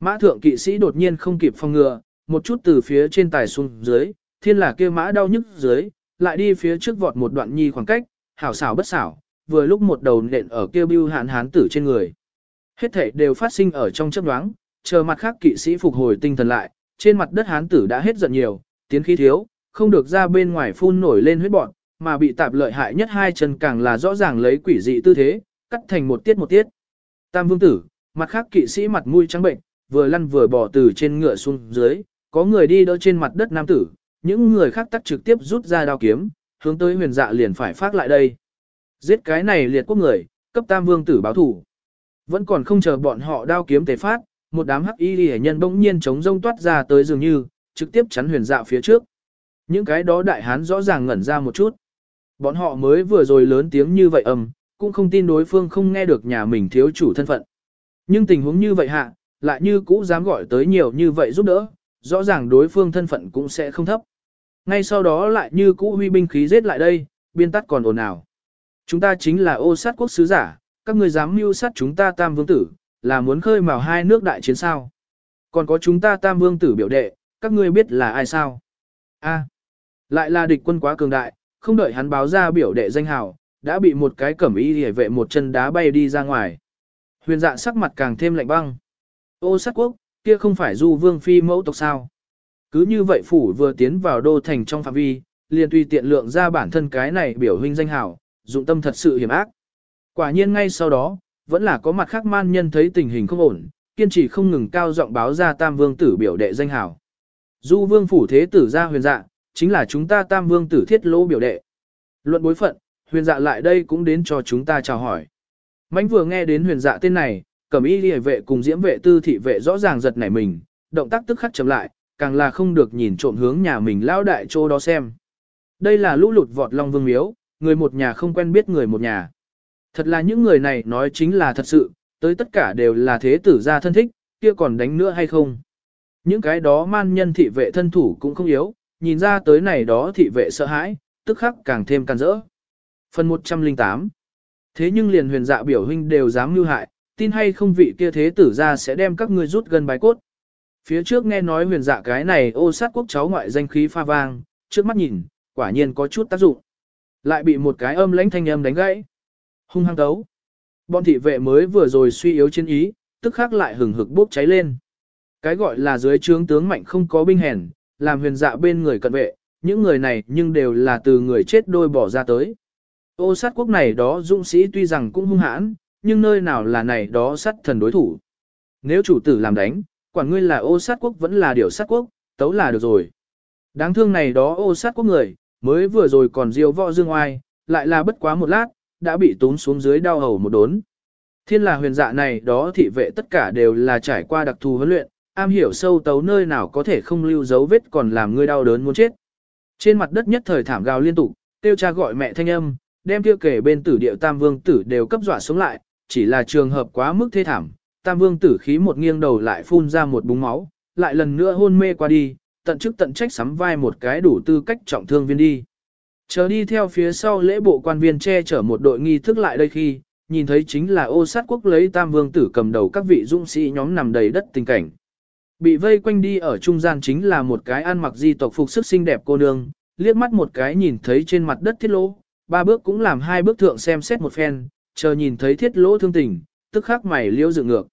Mã thượng kỵ sĩ đột nhiên không kịp phòng ngừa, một chút từ phía trên tài xuống dưới, thiên là kia mã đau nhức dưới, lại đi phía trước vọt một đoạn nhi khoảng cách, hảo xảo bất xảo, vừa lúc một đầu nện ở kia bưu hạn hán tử trên người. Hết thể đều phát sinh ở trong chấp đoáng, chờ mặt khác kỵ sĩ phục hồi tinh thần lại, trên mặt đất hán tử đã hết giận nhiều, tiến khí thiếu, không được ra bên ngoài phun nổi lên huyết bọn, mà bị tạp lợi hại nhất hai chân càng là rõ ràng lấy quỷ dị tư thế, cắt thành một tiết một tiết. Tam vương tử, mặt khác kỵ sĩ mặt mũi trắng bệnh, vừa lăn vừa bò từ trên ngựa xuống dưới, có người đi đỡ trên mặt đất nam tử, những người khác tắt trực tiếp rút ra đao kiếm, hướng tới huyền dạ liền phải phát lại đây. Giết cái này liệt quốc người, cấp tam vương tử báo thủ. Vẫn còn không chờ bọn họ đao kiếm tề phát, một đám hắc y hệ nhân bỗng nhiên chống rông toát ra tới dường như, trực tiếp chắn huyền dạ phía trước. Những cái đó đại hán rõ ràng ngẩn ra một chút. Bọn họ mới vừa rồi lớn tiếng như vậy ầm, cũng không tin đối phương không nghe được nhà mình thiếu chủ thân phận. Nhưng tình huống như vậy hạ, lại như cũ dám gọi tới nhiều như vậy giúp đỡ, rõ ràng đối phương thân phận cũng sẽ không thấp. Ngay sau đó lại như cũ huy binh khí giết lại đây, biên tắt còn ồn ào. Chúng ta chính là ô sát quốc sứ giả, các người dám mưu sát chúng ta tam vương tử, là muốn khơi mào hai nước đại chiến sao. Còn có chúng ta tam vương tử biểu đệ, các ngươi biết là ai sao. A, lại là địch quân quá cường đại, không đợi hắn báo ra biểu đệ danh hào, đã bị một cái cẩm y hề vệ một chân đá bay đi ra ngoài. Huyền dạ sắc mặt càng thêm lạnh băng. Ô sát quốc, kia không phải du vương phi mẫu tộc sao. Cứ như vậy phủ vừa tiến vào đô thành trong phạm vi, liền tùy tiện lượng ra bản thân cái này biểu huynh danh hảo, dụng tâm thật sự hiểm ác. Quả nhiên ngay sau đó, vẫn là có mặt khác man nhân thấy tình hình không ổn, kiên trì không ngừng cao giọng báo ra tam vương tử biểu đệ danh hảo. Du vương phủ thế tử ra huyền dạ, chính là chúng ta tam vương tử thiết lỗ biểu đệ. Luận bối phận, huyền dạ lại đây cũng đến cho chúng ta chào hỏi. Mánh vừa nghe đến huyền dạ tên này, cẩm y liề vệ cùng diễm vệ tư thị vệ rõ ràng giật nảy mình, động tác tức khắc chậm lại, càng là không được nhìn trộm hướng nhà mình lao đại chỗ đó xem. Đây là lũ lụt vọt long vương miếu, người một nhà không quen biết người một nhà. Thật là những người này nói chính là thật sự, tới tất cả đều là thế tử gia thân thích, kia còn đánh nữa hay không. Những cái đó man nhân thị vệ thân thủ cũng không yếu, nhìn ra tới này đó thị vệ sợ hãi, tức khắc càng thêm can rỡ. Phần 108 Thế nhưng liền huyền dạ biểu huynh đều dám mưu hại, tin hay không vị kia thế tử ra sẽ đem các ngươi rút gần bài cốt. Phía trước nghe nói huyền dạ cái này ô sát quốc cháu ngoại danh khí pha vang, trước mắt nhìn, quả nhiên có chút tác dụng. Lại bị một cái âm lãnh thanh âm đánh gãy. Hung hăng tấu. Bọn thị vệ mới vừa rồi suy yếu chiến ý, tức khắc lại hừng hực bốc cháy lên. Cái gọi là dưới trướng tướng mạnh không có binh hèn, làm huyền dạ bên người cận vệ, những người này nhưng đều là từ người chết đôi bỏ ra tới. Ô sát quốc này đó dũng sĩ tuy rằng cũng hung hãn, nhưng nơi nào là này đó sát thần đối thủ. Nếu chủ tử làm đánh, quản ngươi là ô sát quốc vẫn là điều sát quốc, tấu là được rồi. Đáng thương này đó ô sát quốc người, mới vừa rồi còn diêu võ dương oai, lại là bất quá một lát, đã bị tốn xuống dưới đau hầu một đốn. Thiên là huyền dạ này đó thị vệ tất cả đều là trải qua đặc thù huấn luyện, am hiểu sâu tấu nơi nào có thể không lưu dấu vết còn làm ngươi đau đớn muốn chết. Trên mặt đất nhất thời thảm gào liên tục, tiêu cha gọi mẹ thanh âm, đem kia kể bên tử điệu tam vương tử đều cấp dọa sống lại, chỉ là trường hợp quá mức thê thảm, tam vương tử khí một nghiêng đầu lại phun ra một búng máu, lại lần nữa hôn mê qua đi, tận chức tận trách sắm vai một cái đủ tư cách trọng thương viên đi. Chờ đi theo phía sau lễ bộ quan viên che chở một đội nghi thức lại đây khi, nhìn thấy chính là ô sát quốc lấy tam vương tử cầm đầu các vị dũng sĩ nhóm nằm đầy đất tình cảnh. Bị vây quanh đi ở trung gian chính là một cái ăn mặc di tộc phục sức xinh đẹp cô nương, liếc mắt một cái nhìn thấy trên mặt đất thiết lỗ, ba bước cũng làm hai bước thượng xem xét một phen, chờ nhìn thấy thiết lỗ thương tình, tức khắc mày liêu dựng ngược.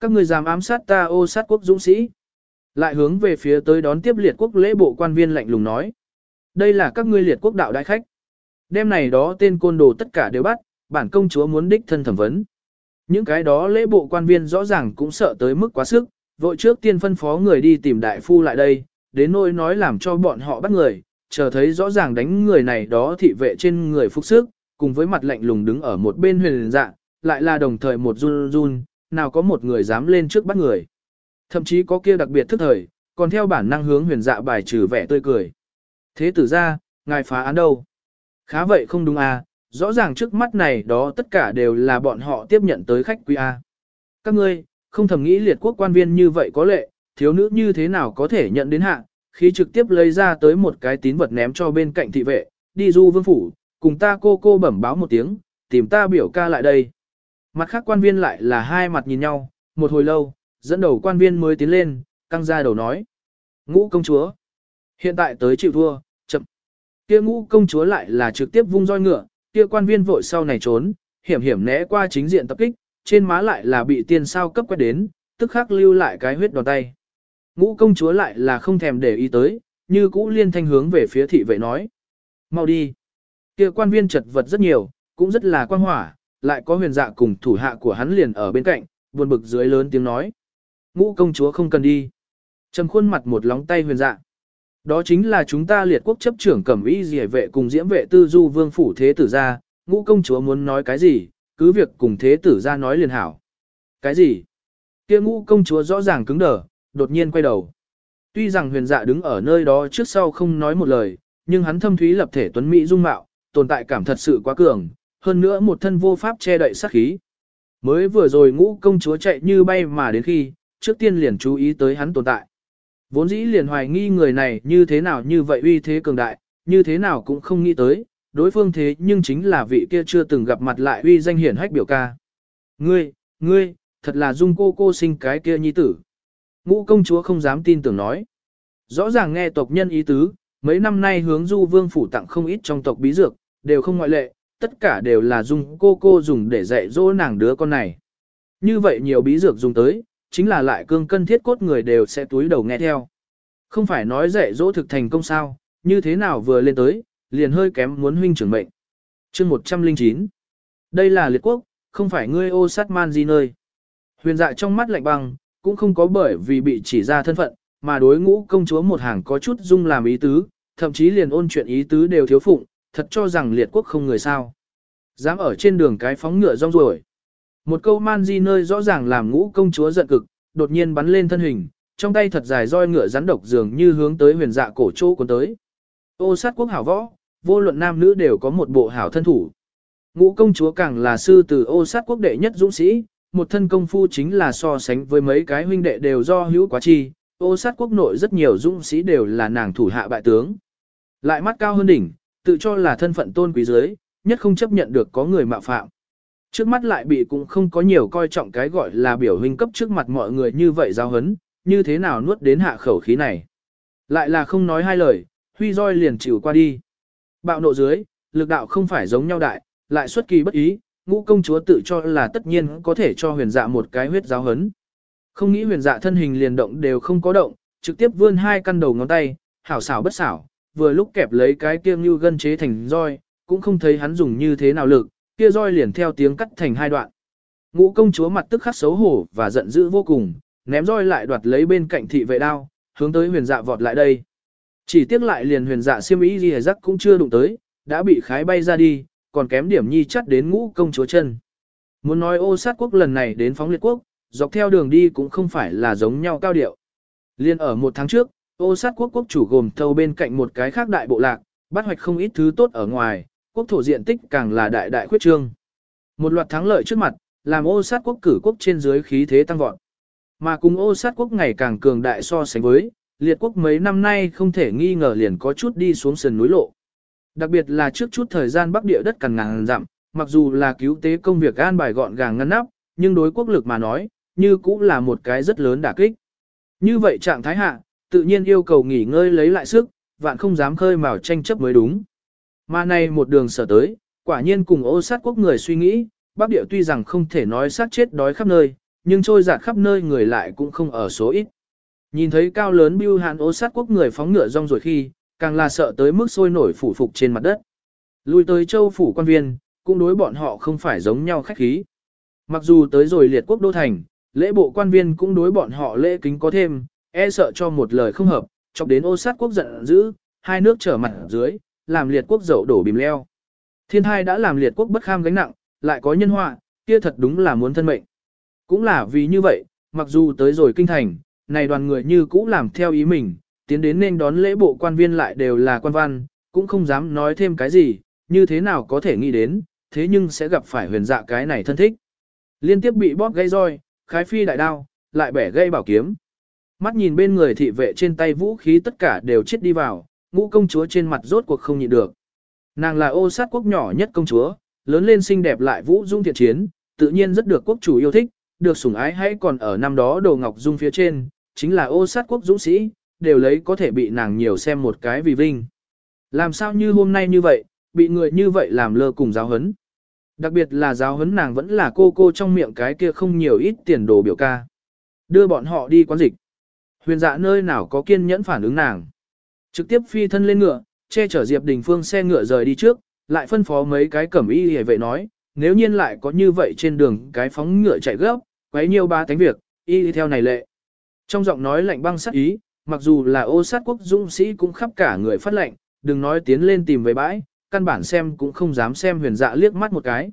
Các người dám ám sát ta ô sát quốc dũng sĩ. Lại hướng về phía tới đón tiếp liệt quốc lễ bộ quan viên lạnh lùng nói. Đây là các ngươi liệt quốc đạo đại khách. Đêm này đó tên côn đồ tất cả đều bắt, bản công chúa muốn đích thân thẩm vấn. Những cái đó lễ bộ quan viên rõ ràng cũng sợ tới mức quá sức, vội trước tiên phân phó người đi tìm đại phu lại đây, đến nỗi nói làm cho bọn họ bắt người, chờ thấy rõ ràng đánh người này đó thị vệ trên người phục sức, cùng với mặt lạnh lùng đứng ở một bên huyền dạ, lại là đồng thời một run run, nào có một người dám lên trước bắt người. Thậm chí có kia đặc biệt thức thời, còn theo bản năng hướng huyền dạ bài trừ vẻ tươi cười. Thế tử ra, ngài phá án đâu? Khá vậy không đúng à, rõ ràng trước mắt này đó tất cả đều là bọn họ tiếp nhận tới khách quý A. Các ngươi, không thầm nghĩ liệt quốc quan viên như vậy có lệ, thiếu nữ như thế nào có thể nhận đến hạ, khi trực tiếp lấy ra tới một cái tín vật ném cho bên cạnh thị vệ, đi du vương phủ, cùng ta cô cô bẩm báo một tiếng, tìm ta biểu ca lại đây. Mặt khác quan viên lại là hai mặt nhìn nhau, một hồi lâu, dẫn đầu quan viên mới tiến lên, căng ra đầu nói. Ngũ công chúa, hiện tại tới chịu thua, chậm. Kia ngũ công chúa lại là trực tiếp vung roi ngựa, kia quan viên vội sau này trốn, hiểm hiểm né qua chính diện tập kích, trên má lại là bị tiên sao cấp quét đến, tức khắc lưu lại cái huyết đòn tay. Ngũ công chúa lại là không thèm để ý tới, như cũ liên thanh hướng về phía thị vệ nói. Mau đi. Kia quan viên chật vật rất nhiều, cũng rất là quan hỏa, lại có huyền dạ cùng thủ hạ của hắn liền ở bên cạnh, buồn bực dưới lớn tiếng nói. Ngũ công chúa không cần đi. Trầm khuôn mặt một lóng tay huyền dạ. Đó chính là chúng ta liệt quốc chấp trưởng cẩm y dì vệ cùng diễm vệ tư du vương phủ thế tử ra, ngũ công chúa muốn nói cái gì, cứ việc cùng thế tử ra nói liền hảo. Cái gì? kia ngũ công chúa rõ ràng cứng đờ, đột nhiên quay đầu. Tuy rằng huyền dạ đứng ở nơi đó trước sau không nói một lời, nhưng hắn thâm thúy lập thể tuấn mỹ dung mạo, tồn tại cảm thật sự quá cường, hơn nữa một thân vô pháp che đậy sát khí. Mới vừa rồi ngũ công chúa chạy như bay mà đến khi, trước tiên liền chú ý tới hắn tồn tại. Vốn dĩ liền hoài nghi người này như thế nào như vậy uy thế cường đại, như thế nào cũng không nghĩ tới, đối phương thế nhưng chính là vị kia chưa từng gặp mặt lại uy danh hiển hách biểu ca. Ngươi, ngươi, thật là dung cô cô sinh cái kia nhi tử. Ngũ công chúa không dám tin tưởng nói. Rõ ràng nghe tộc nhân ý tứ, mấy năm nay hướng du vương phủ tặng không ít trong tộc bí dược, đều không ngoại lệ, tất cả đều là dùng cô cô dùng để dạy dỗ nàng đứa con này. Như vậy nhiều bí dược dùng tới, chính là lại cương cân thiết cốt người đều sẽ túi đầu nghe theo. Không phải nói dạy dỗ thực thành công sao, như thế nào vừa lên tới, liền hơi kém muốn huynh trưởng mệnh. chương 109 Đây là liệt quốc, không phải ngươi ô sát man gì nơi. Huyền dạ trong mắt lạnh băng, cũng không có bởi vì bị chỉ ra thân phận, mà đối ngũ công chúa một hàng có chút dung làm ý tứ, thậm chí liền ôn chuyện ý tứ đều thiếu phụng, thật cho rằng liệt quốc không người sao. Dám ở trên đường cái phóng ngựa rong ruổi, Một câu man di nơi rõ ràng làm ngũ công chúa giận cực, đột nhiên bắn lên thân hình, trong tay thật dài roi ngựa rắn độc dường như hướng tới huyền dạ cổ chỗ cuốn tới. Ô sát quốc hảo võ, vô luận nam nữ đều có một bộ hảo thân thủ. Ngũ công chúa càng là sư từ ô sát quốc đệ nhất dũng sĩ, một thân công phu chính là so sánh với mấy cái huynh đệ đều do hữu quá chi, ô sát quốc nội rất nhiều dũng sĩ đều là nàng thủ hạ bại tướng. Lại mắt cao hơn đỉnh, tự cho là thân phận tôn quý giới, nhất không chấp nhận được có người mạo phạm. Trước mắt lại bị cũng không có nhiều coi trọng cái gọi là biểu hình cấp trước mặt mọi người như vậy giao hấn, như thế nào nuốt đến hạ khẩu khí này. Lại là không nói hai lời, huy roi liền chịu qua đi. Bạo nộ dưới, lực đạo không phải giống nhau đại, lại xuất kỳ bất ý, ngũ công chúa tự cho là tất nhiên có thể cho huyền dạ một cái huyết giáo hấn. Không nghĩ huyền dạ thân hình liền động đều không có động, trực tiếp vươn hai căn đầu ngón tay, hảo xảo bất xảo, vừa lúc kẹp lấy cái kia như gân chế thành roi, cũng không thấy hắn dùng như thế nào lực, kia roi liền theo tiếng cắt thành hai đoạn. Ngũ công chúa mặt tức khắc xấu hổ và giận dữ vô cùng, ném roi lại đoạt lấy bên cạnh thị vệ đao, hướng tới huyền dạ vọt lại đây. Chỉ tiếc lại liền huyền dạ siêm ý gì rắc cũng chưa đụng tới, đã bị khái bay ra đi, còn kém điểm nhi chắt đến ngũ công chúa chân. Muốn nói ô sát quốc lần này đến phóng liệt quốc, dọc theo đường đi cũng không phải là giống nhau cao điệu. Liên ở một tháng trước, ô sát quốc quốc chủ gồm thâu bên cạnh một cái khác đại bộ lạc, bắt hoạch không ít thứ tốt ở ngoài, quốc thổ diện tích càng là đại đại khuyết trương. Một loạt thắng lợi trước mặt, làm ô sát quốc cử quốc trên dưới khí thế tăng vọt. Mà cùng ô sát quốc ngày càng cường đại so sánh với, liệt quốc mấy năm nay không thể nghi ngờ liền có chút đi xuống sườn núi lộ. Đặc biệt là trước chút thời gian bắc địa đất cằn ngàn dặm, mặc dù là cứu tế công việc an bài gọn gàng ngăn nắp, nhưng đối quốc lực mà nói, như cũng là một cái rất lớn đả kích. Như vậy trạng thái hạ, tự nhiên yêu cầu nghỉ ngơi lấy lại sức, vạn không dám khơi mào tranh chấp mới đúng. Mà này một đường sở tới, quả nhiên cùng ô sát quốc người suy nghĩ, Bắc Địa tuy rằng không thể nói sát chết đói khắp nơi, nhưng trôi giạt khắp nơi người lại cũng không ở số ít. Nhìn thấy cao lớn bưu hạn ô sát quốc người phóng ngựa rong rồi khi, càng là sợ tới mức sôi nổi phủ phục trên mặt đất. Lui tới châu phủ quan viên, cũng đối bọn họ không phải giống nhau khách khí. Mặc dù tới rồi liệt quốc đô thành, lễ bộ quan viên cũng đối bọn họ lễ kính có thêm, e sợ cho một lời không hợp, chọc đến ô sát quốc giận dữ, hai nước trở mặt dưới, làm liệt quốc dậu đổ bìm leo. Thiên thai đã làm liệt quốc bất kham gánh nặng, lại có nhân họa, kia thật đúng là muốn thân mệnh. Cũng là vì như vậy, mặc dù tới rồi kinh thành, này đoàn người như cũ làm theo ý mình, tiến đến nên đón lễ bộ quan viên lại đều là quan văn, cũng không dám nói thêm cái gì, như thế nào có thể nghĩ đến, thế nhưng sẽ gặp phải huyền dạ cái này thân thích. Liên tiếp bị bóp gây roi, khái phi đại đao, lại bẻ gây bảo kiếm. Mắt nhìn bên người thị vệ trên tay vũ khí tất cả đều chết đi vào, ngũ công chúa trên mặt rốt cuộc không nhịn được. Nàng là ô sát quốc nhỏ nhất công chúa, lớn lên xinh đẹp lại vũ dung thiện chiến, tự nhiên rất được quốc chủ yêu thích, được sủng ái hay còn ở năm đó đồ ngọc dung phía trên, chính là ô sát quốc dũng sĩ, đều lấy có thể bị nàng nhiều xem một cái vì vinh. Làm sao như hôm nay như vậy, bị người như vậy làm lơ cùng giáo hấn. Đặc biệt là giáo huấn nàng vẫn là cô cô trong miệng cái kia không nhiều ít tiền đồ biểu ca. Đưa bọn họ đi quán dịch. Huyền dạ nơi nào có kiên nhẫn phản ứng nàng. Trực tiếp phi thân lên ngựa, che chở Diệp Đình Phương xe ngựa rời đi trước, lại phân phó mấy cái cẩm y hề vệ nói, nếu nhiên lại có như vậy trên đường cái phóng ngựa chạy gấp, quấy nhiều ba tánh việc, y đi theo này lệ. Trong giọng nói lạnh băng sắc ý, mặc dù là ô sát quốc dũng sĩ cũng khắp cả người phát lệnh, đừng nói tiến lên tìm về bãi, căn bản xem cũng không dám xem huyền dạ liếc mắt một cái.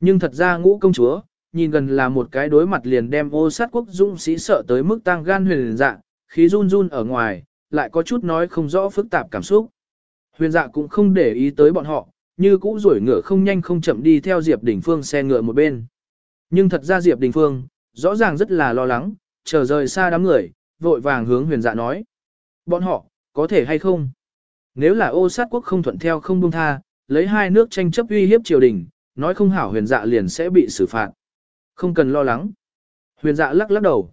Nhưng thật ra ngũ công chúa, nhìn gần là một cái đối mặt liền đem ô sát quốc dũng sĩ sợ tới mức tăng gan huyền dạ, khí run run ở ngoài, lại có chút nói không rõ phức tạp cảm xúc. Huyền dạ cũng không để ý tới bọn họ, như cũ rủi ngựa không nhanh không chậm đi theo Diệp Đình Phương xe ngựa một bên. Nhưng thật ra Diệp Đình Phương, rõ ràng rất là lo lắng, chờ rời xa đám người, vội vàng hướng huyền dạ nói. Bọn họ, có thể hay không? Nếu là ô sát quốc không thuận theo không buông tha, lấy hai nước tranh chấp uy hiếp triều đình, nói không hảo huyền dạ liền sẽ bị xử phạt. Không cần lo lắng. Huyền dạ lắc lắc đầu.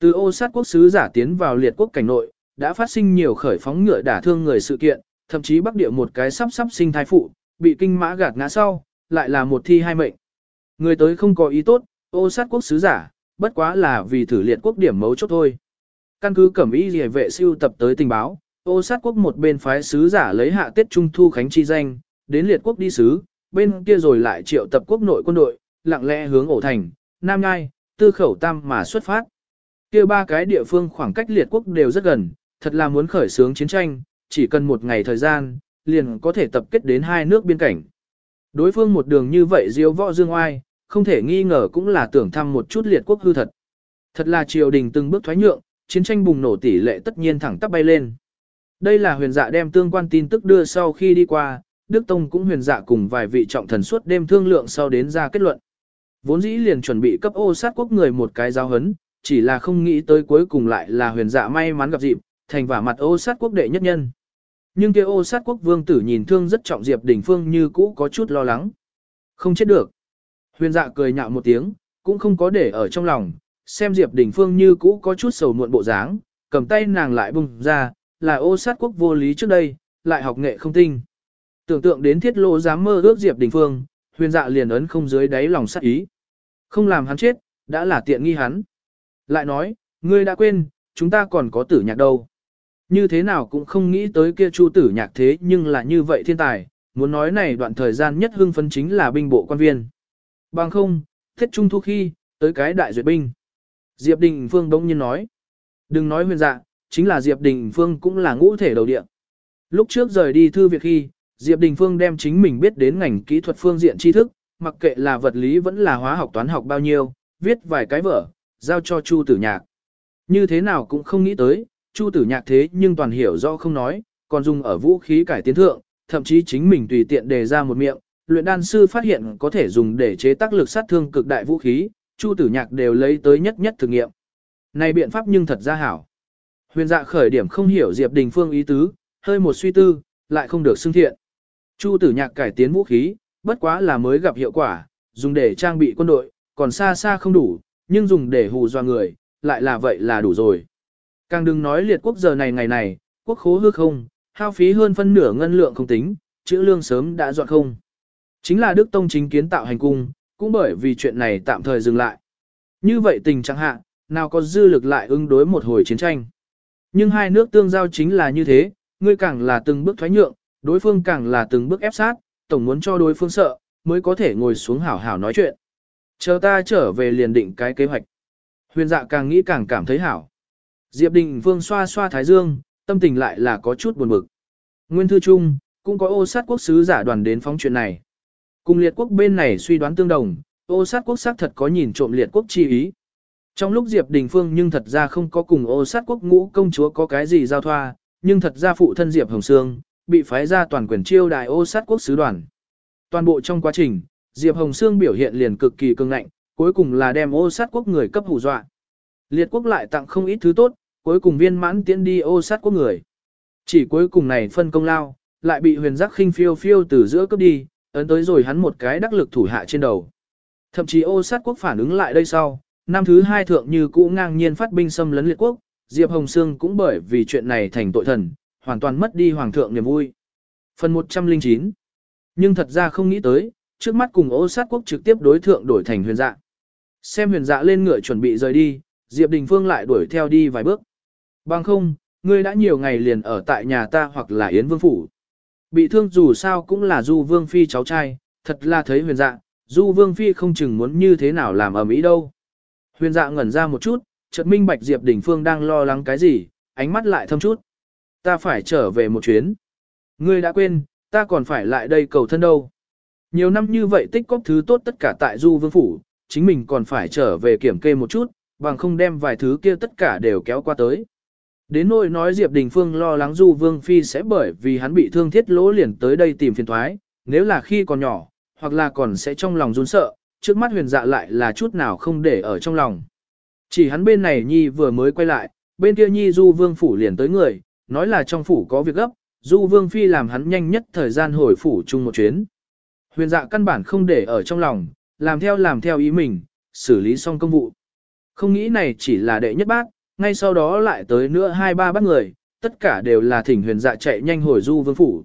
Từ ô sát quốc sứ giả tiến vào liệt quốc cảnh nội, đã phát sinh nhiều khởi phóng ngựa đả thương người sự kiện, thậm chí bắc địa một cái sắp sắp sinh thai phụ, bị kinh mã gạt ngã sau, lại là một thi hai mệnh. Người tới không có ý tốt, ô sát quốc sứ giả, bất quá là vì thử liệt quốc điểm mấu chốt thôi. Căn cứ cẩm ý gì vệ siêu tập tới tình báo, ô sát quốc một bên phái sứ giả lấy hạ tiết trung thu khánh chi danh, đến liệt quốc đi sứ, bên kia rồi lại triệu tập quốc nội quân đội, lặng lẽ hướng ổ thành, Nam Ngai, tư khẩu tam mà xuất phát. kia ba cái địa phương khoảng cách liệt quốc đều rất gần, thật là muốn khởi xướng chiến tranh, chỉ cần một ngày thời gian, liền có thể tập kết đến hai nước biên cảnh. Đối phương một đường như vậy diêu võ dương oai, không thể nghi ngờ cũng là tưởng thăm một chút liệt quốc hư thật. Thật là triều đình từng bước thoái nhượng, chiến tranh bùng nổ tỷ lệ tất nhiên thẳng tắp bay lên. Đây là huyền dạ đem tương quan tin tức đưa sau khi đi qua, Đức Tông cũng huyền dạ cùng vài vị trọng thần suốt đêm thương lượng sau đến ra kết luận. Vốn dĩ liền chuẩn bị cấp ô sát quốc người một cái giáo hấn, chỉ là không nghĩ tới cuối cùng lại là huyền dạ may mắn gặp dịp, thành vả mặt ô sát quốc đệ nhất nhân. Nhưng kia ô sát quốc vương tử nhìn thương rất trọng Diệp Đình Phương như cũ có chút lo lắng. Không chết được. Huyền dạ cười nhạo một tiếng, cũng không có để ở trong lòng, xem Diệp Đình Phương như cũ có chút sầu muộn bộ dáng, cầm tay nàng lại bung ra, là ô sát quốc vô lý trước đây, lại học nghệ không tinh. Tưởng tượng đến thiết lỗ dám mơ ước Diệp Đình Phương, huyền dạ liền ấn không dưới đáy lòng sát ý. Không làm hắn chết, đã là tiện nghi hắn. Lại nói, ngươi đã quên, chúng ta còn có tử nhạc đâu. Như thế nào cũng không nghĩ tới kia chu tử nhạc thế nhưng là như vậy thiên tài, muốn nói này đoạn thời gian nhất hưng phấn chính là binh bộ quan viên. Bằng không, thiết trung thu khi, tới cái đại duyệt binh. Diệp Đình Phương đông nhiên nói. Đừng nói huyền dạ, chính là Diệp Đình Phương cũng là ngũ thể đầu địa. Lúc trước rời đi thư việc khi, Diệp Đình Phương đem chính mình biết đến ngành kỹ thuật phương diện tri thức, mặc kệ là vật lý vẫn là hóa học toán học bao nhiêu, viết vài cái vở, giao cho Chu Tử Nhạc. Như thế nào cũng không nghĩ tới, Chu Tử Nhạc thế nhưng toàn hiểu rõ không nói, còn dùng ở vũ khí cải tiến thượng, thậm chí chính mình tùy tiện đề ra một miệng, luyện đan sư phát hiện có thể dùng để chế tác lực sát thương cực đại vũ khí, Chu Tử Nhạc đều lấy tới nhất nhất thử nghiệm. Này biện pháp nhưng thật ra hảo. Huyền dạ khởi điểm không hiểu Diệp Đình Phương ý tứ, hơi một suy tư, lại không được xưng thiện. Chu Tử Nhạc cải tiến vũ khí, bất quá là mới gặp hiệu quả, dùng để trang bị quân đội, còn xa xa không đủ, nhưng dùng để hù dọa người, lại là vậy là đủ rồi. Càng đừng nói liệt quốc giờ này ngày này, quốc khố hư không, hao phí hơn phân nửa ngân lượng không tính, chữ lương sớm đã dọn không. Chính là Đức Tông chính kiến tạo hành cung, cũng bởi vì chuyện này tạm thời dừng lại. Như vậy tình trạng hạ, nào có dư lực lại ứng đối một hồi chiến tranh. Nhưng hai nước tương giao chính là như thế, ngươi càng là từng bước thoái nhượng, đối phương càng là từng bước ép sát, tổng muốn cho đối phương sợ, mới có thể ngồi xuống hảo hảo nói chuyện. Chờ ta trở về liền định cái kế hoạch. Huyền dạ càng nghĩ càng cảm thấy hảo. Diệp Đình Phương xoa xoa thái dương, tâm tình lại là có chút buồn bực. Nguyên thư chung, cũng có ô sát quốc sứ giả đoàn đến phóng chuyện này. Cùng liệt quốc bên này suy đoán tương đồng, ô sát quốc xác thật có nhìn trộm liệt quốc chi ý. Trong lúc Diệp Đình Phương nhưng thật ra không có cùng ô sát quốc ngũ công chúa có cái gì giao thoa, nhưng thật ra phụ thân Diệp Hồng Sương, bị phái ra toàn quyền chiêu đại ô sát quốc sứ đoàn. Toàn bộ trong quá trình, Diệp Hồng Sương biểu hiện liền cực kỳ cương ngạnh, cuối cùng là đem ô sát quốc người cấp hù dọa. Liệt quốc lại tặng không ít thứ tốt, cuối cùng viên mãn tiến đi ô sát quốc người. Chỉ cuối cùng này phân công lao, lại bị huyền giác khinh phiêu phiêu từ giữa cấp đi, ấn tới rồi hắn một cái đắc lực thủ hạ trên đầu. Thậm chí ô sát quốc phản ứng lại đây sau, năm thứ hai thượng như cũ ngang nhiên phát binh xâm lấn liệt quốc, Diệp Hồng Sương cũng bởi vì chuyện này thành tội thần, hoàn toàn mất đi hoàng thượng niềm vui. Phần 109 Nhưng thật ra không nghĩ tới, trước mắt cùng ô sát quốc trực tiếp đối thượng đổi thành huyền dạ. Xem huyền dạ lên ngựa chuẩn bị rời đi, Diệp Đình Phương lại đuổi theo đi vài bước. Bằng không, ngươi đã nhiều ngày liền ở tại nhà ta hoặc là Yến Vương Phủ. Bị thương dù sao cũng là Du Vương Phi cháu trai, thật là thấy huyền dạ, Du Vương Phi không chừng muốn như thế nào làm ở Mỹ đâu. Huyền dạ ngẩn ra một chút, chợt minh bạch Diệp Đình Phương đang lo lắng cái gì, ánh mắt lại thâm chút. Ta phải trở về một chuyến. Ngươi đã quên, ta còn phải lại đây cầu thân đâu. Nhiều năm như vậy tích cóp thứ tốt tất cả tại Du Vương Phủ, chính mình còn phải trở về kiểm kê một chút, bằng không đem vài thứ kia tất cả đều kéo qua tới. Đến nỗi nói Diệp Đình Phương lo lắng Du Vương Phi sẽ bởi vì hắn bị thương thiết lỗ liền tới đây tìm phiền thoái, nếu là khi còn nhỏ, hoặc là còn sẽ trong lòng run sợ, trước mắt huyền dạ lại là chút nào không để ở trong lòng. Chỉ hắn bên này Nhi vừa mới quay lại, bên kia Nhi Du Vương Phủ liền tới người, nói là trong phủ có việc gấp, Du Vương Phi làm hắn nhanh nhất thời gian hồi phủ chung một chuyến. Huyền dạ căn bản không để ở trong lòng, làm theo làm theo ý mình, xử lý xong công vụ. Không nghĩ này chỉ là đệ nhất bác, ngay sau đó lại tới nữa hai ba bác người, tất cả đều là thỉnh huyền dạ chạy nhanh hồi du vương phủ.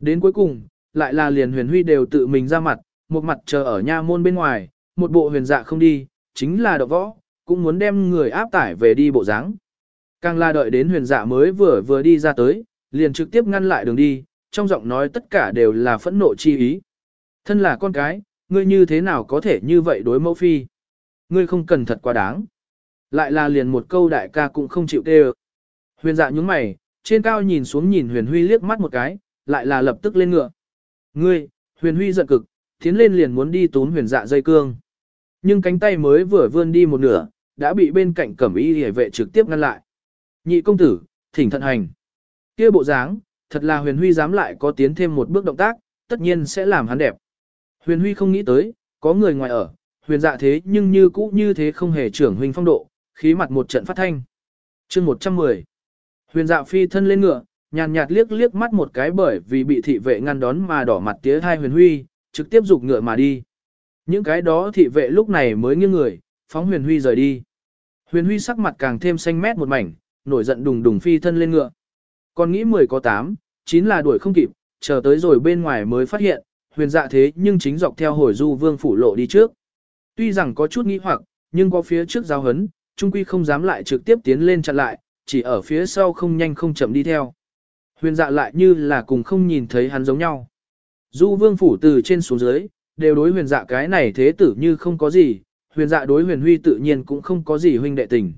Đến cuối cùng, lại là liền huyền huy đều tự mình ra mặt, một mặt chờ ở nha môn bên ngoài, một bộ huyền dạ không đi, chính là đọc võ, cũng muốn đem người áp tải về đi bộ dáng. Càng là đợi đến huyền dạ mới vừa vừa đi ra tới, liền trực tiếp ngăn lại đường đi, trong giọng nói tất cả đều là phẫn nộ chi ý. Thân là con cái, ngươi như thế nào có thể như vậy đối mẫu phi? Ngươi không cần thật quá đáng. Lại là liền một câu đại ca cũng không chịu tê Huyền dạ nhúng mày, trên cao nhìn xuống nhìn huyền huy liếc mắt một cái, lại là lập tức lên ngựa. Ngươi, huyền huy giận cực, tiến lên liền muốn đi tốn huyền dạ dây cương. Nhưng cánh tay mới vừa vươn đi một nửa, đã bị bên cạnh cẩm y hề vệ trực tiếp ngăn lại. Nhị công tử, thỉnh thận hành. kia bộ dáng, thật là huyền huy dám lại có tiến thêm một bước động tác, tất nhiên sẽ làm hắn đẹp. Huyền huy không nghĩ tới, có người ngoài ở, huyền dạ thế nhưng như cũ như thế không hề trưởng huynh phong độ, khí mặt một trận phát thanh. chương 110 Huyền dạ phi thân lên ngựa, nhàn nhạt liếc liếc mắt một cái bởi vì bị thị vệ ngăn đón mà đỏ mặt tía hai huyền huy, trực tiếp dục ngựa mà đi. Những cái đó thị vệ lúc này mới nghiêng người, phóng huyền huy rời đi. Huyền huy sắc mặt càng thêm xanh mét một mảnh, nổi giận đùng đùng phi thân lên ngựa. Còn nghĩ 10 có 8, 9 là đuổi không kịp, chờ tới rồi bên ngoài mới phát hiện, huyền dạ thế nhưng chính dọc theo hồi du vương phủ lộ đi trước. Tuy rằng có chút nghi hoặc, nhưng có phía trước giao hấn, trung quy không dám lại trực tiếp tiến lên chặn lại, chỉ ở phía sau không nhanh không chậm đi theo. Huyền dạ lại như là cùng không nhìn thấy hắn giống nhau. Du vương phủ từ trên xuống dưới, đều đối huyền dạ cái này thế tử như không có gì, huyền dạ đối huyền huy tự nhiên cũng không có gì huynh đệ tình.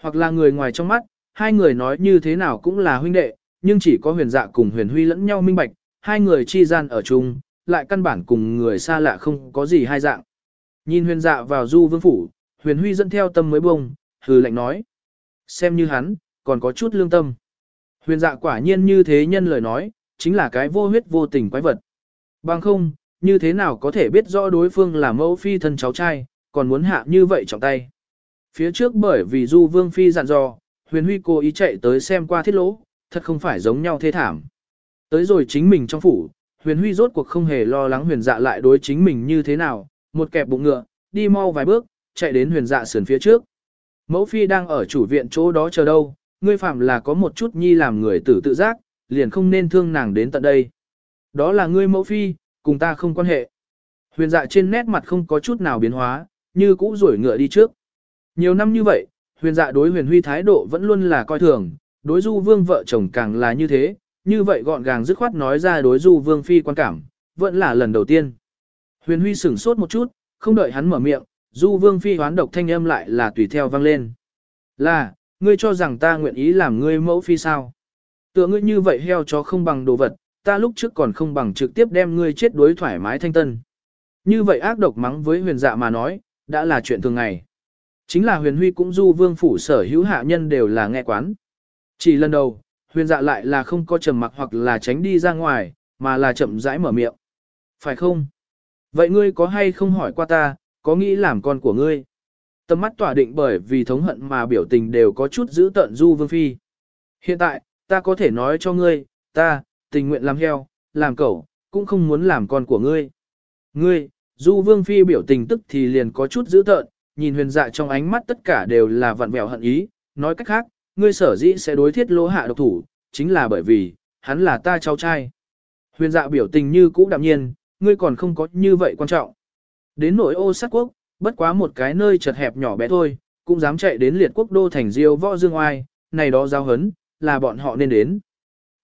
Hoặc là người ngoài trong mắt, hai người nói như thế nào cũng là huynh đệ, nhưng chỉ có huyền dạ cùng huyền huy lẫn nhau minh bạch, hai người chi gian ở chung, lại căn bản cùng người xa lạ không có gì hai dạng. Nhìn huyền dạ vào du vương phủ, huyền huy dẫn theo tâm mới bông, hừ lạnh nói. Xem như hắn, còn có chút lương tâm. Huyền dạ quả nhiên như thế nhân lời nói, chính là cái vô huyết vô tình quái vật. Bằng không, như thế nào có thể biết rõ đối phương là mẫu phi thân cháu trai, còn muốn hạ như vậy trọng tay. Phía trước bởi vì du vương phi dặn dò, huyền huy cố ý chạy tới xem qua thiết lỗ, thật không phải giống nhau thế thảm. Tới rồi chính mình trong phủ, huyền huy rốt cuộc không hề lo lắng huyền dạ lại đối chính mình như thế nào, một kẹp bụng ngựa, đi mau vài bước, chạy đến huyền dạ sườn phía trước. Mẫu phi đang ở chủ viện chỗ đó chờ đâu, ngươi phạm là có một chút nhi làm người tử tự giác, liền không nên thương nàng đến tận đây. Đó là ngươi mẫu phi, cùng ta không quan hệ. Huyền dạ trên nét mặt không có chút nào biến hóa, như cũ rủi ngựa đi trước. Nhiều năm như vậy, huyền dạ đối huyền huy thái độ vẫn luôn là coi thường, đối du vương vợ chồng càng là như thế, như vậy gọn gàng dứt khoát nói ra đối du vương phi quan cảm, vẫn là lần đầu tiên. Huyền huy sửng sốt một chút, không đợi hắn mở miệng, du vương phi hoán độc thanh âm lại là tùy theo vang lên. Là, ngươi cho rằng ta nguyện ý làm ngươi mẫu phi sao? Tựa ngươi như vậy heo chó không bằng đồ vật, ta lúc trước còn không bằng trực tiếp đem ngươi chết đối thoải mái thanh tân. Như vậy ác độc mắng với huyền dạ mà nói, đã là chuyện thường ngày. Chính là huyền huy cũng du vương phủ sở hữu hạ nhân đều là nghe quán. Chỉ lần đầu, huyền dạ lại là không có trầm mặc hoặc là tránh đi ra ngoài, mà là chậm rãi mở miệng. Phải không? Vậy ngươi có hay không hỏi qua ta, có nghĩ làm con của ngươi? Tâm mắt tỏa định bởi vì thống hận mà biểu tình đều có chút giữ tận du vương phi. Hiện tại, ta có thể nói cho ngươi, ta, tình nguyện làm heo, làm cẩu, cũng không muốn làm con của ngươi. Ngươi, du vương phi biểu tình tức thì liền có chút giữ tợn, nhìn huyền dạ trong ánh mắt tất cả đều là vặn vẹo hận ý, nói cách khác, ngươi sở dĩ sẽ đối thiết lỗ hạ độc thủ, chính là bởi vì, hắn là ta cháu trai. Huyền dạ biểu tình như cũ đạm nhiên, ngươi còn không có như vậy quan trọng. Đến nội ô sát quốc, bất quá một cái nơi chật hẹp nhỏ bé thôi, cũng dám chạy đến liệt quốc đô thành diêu võ dương oai, này đó giao hấn, là bọn họ nên đến.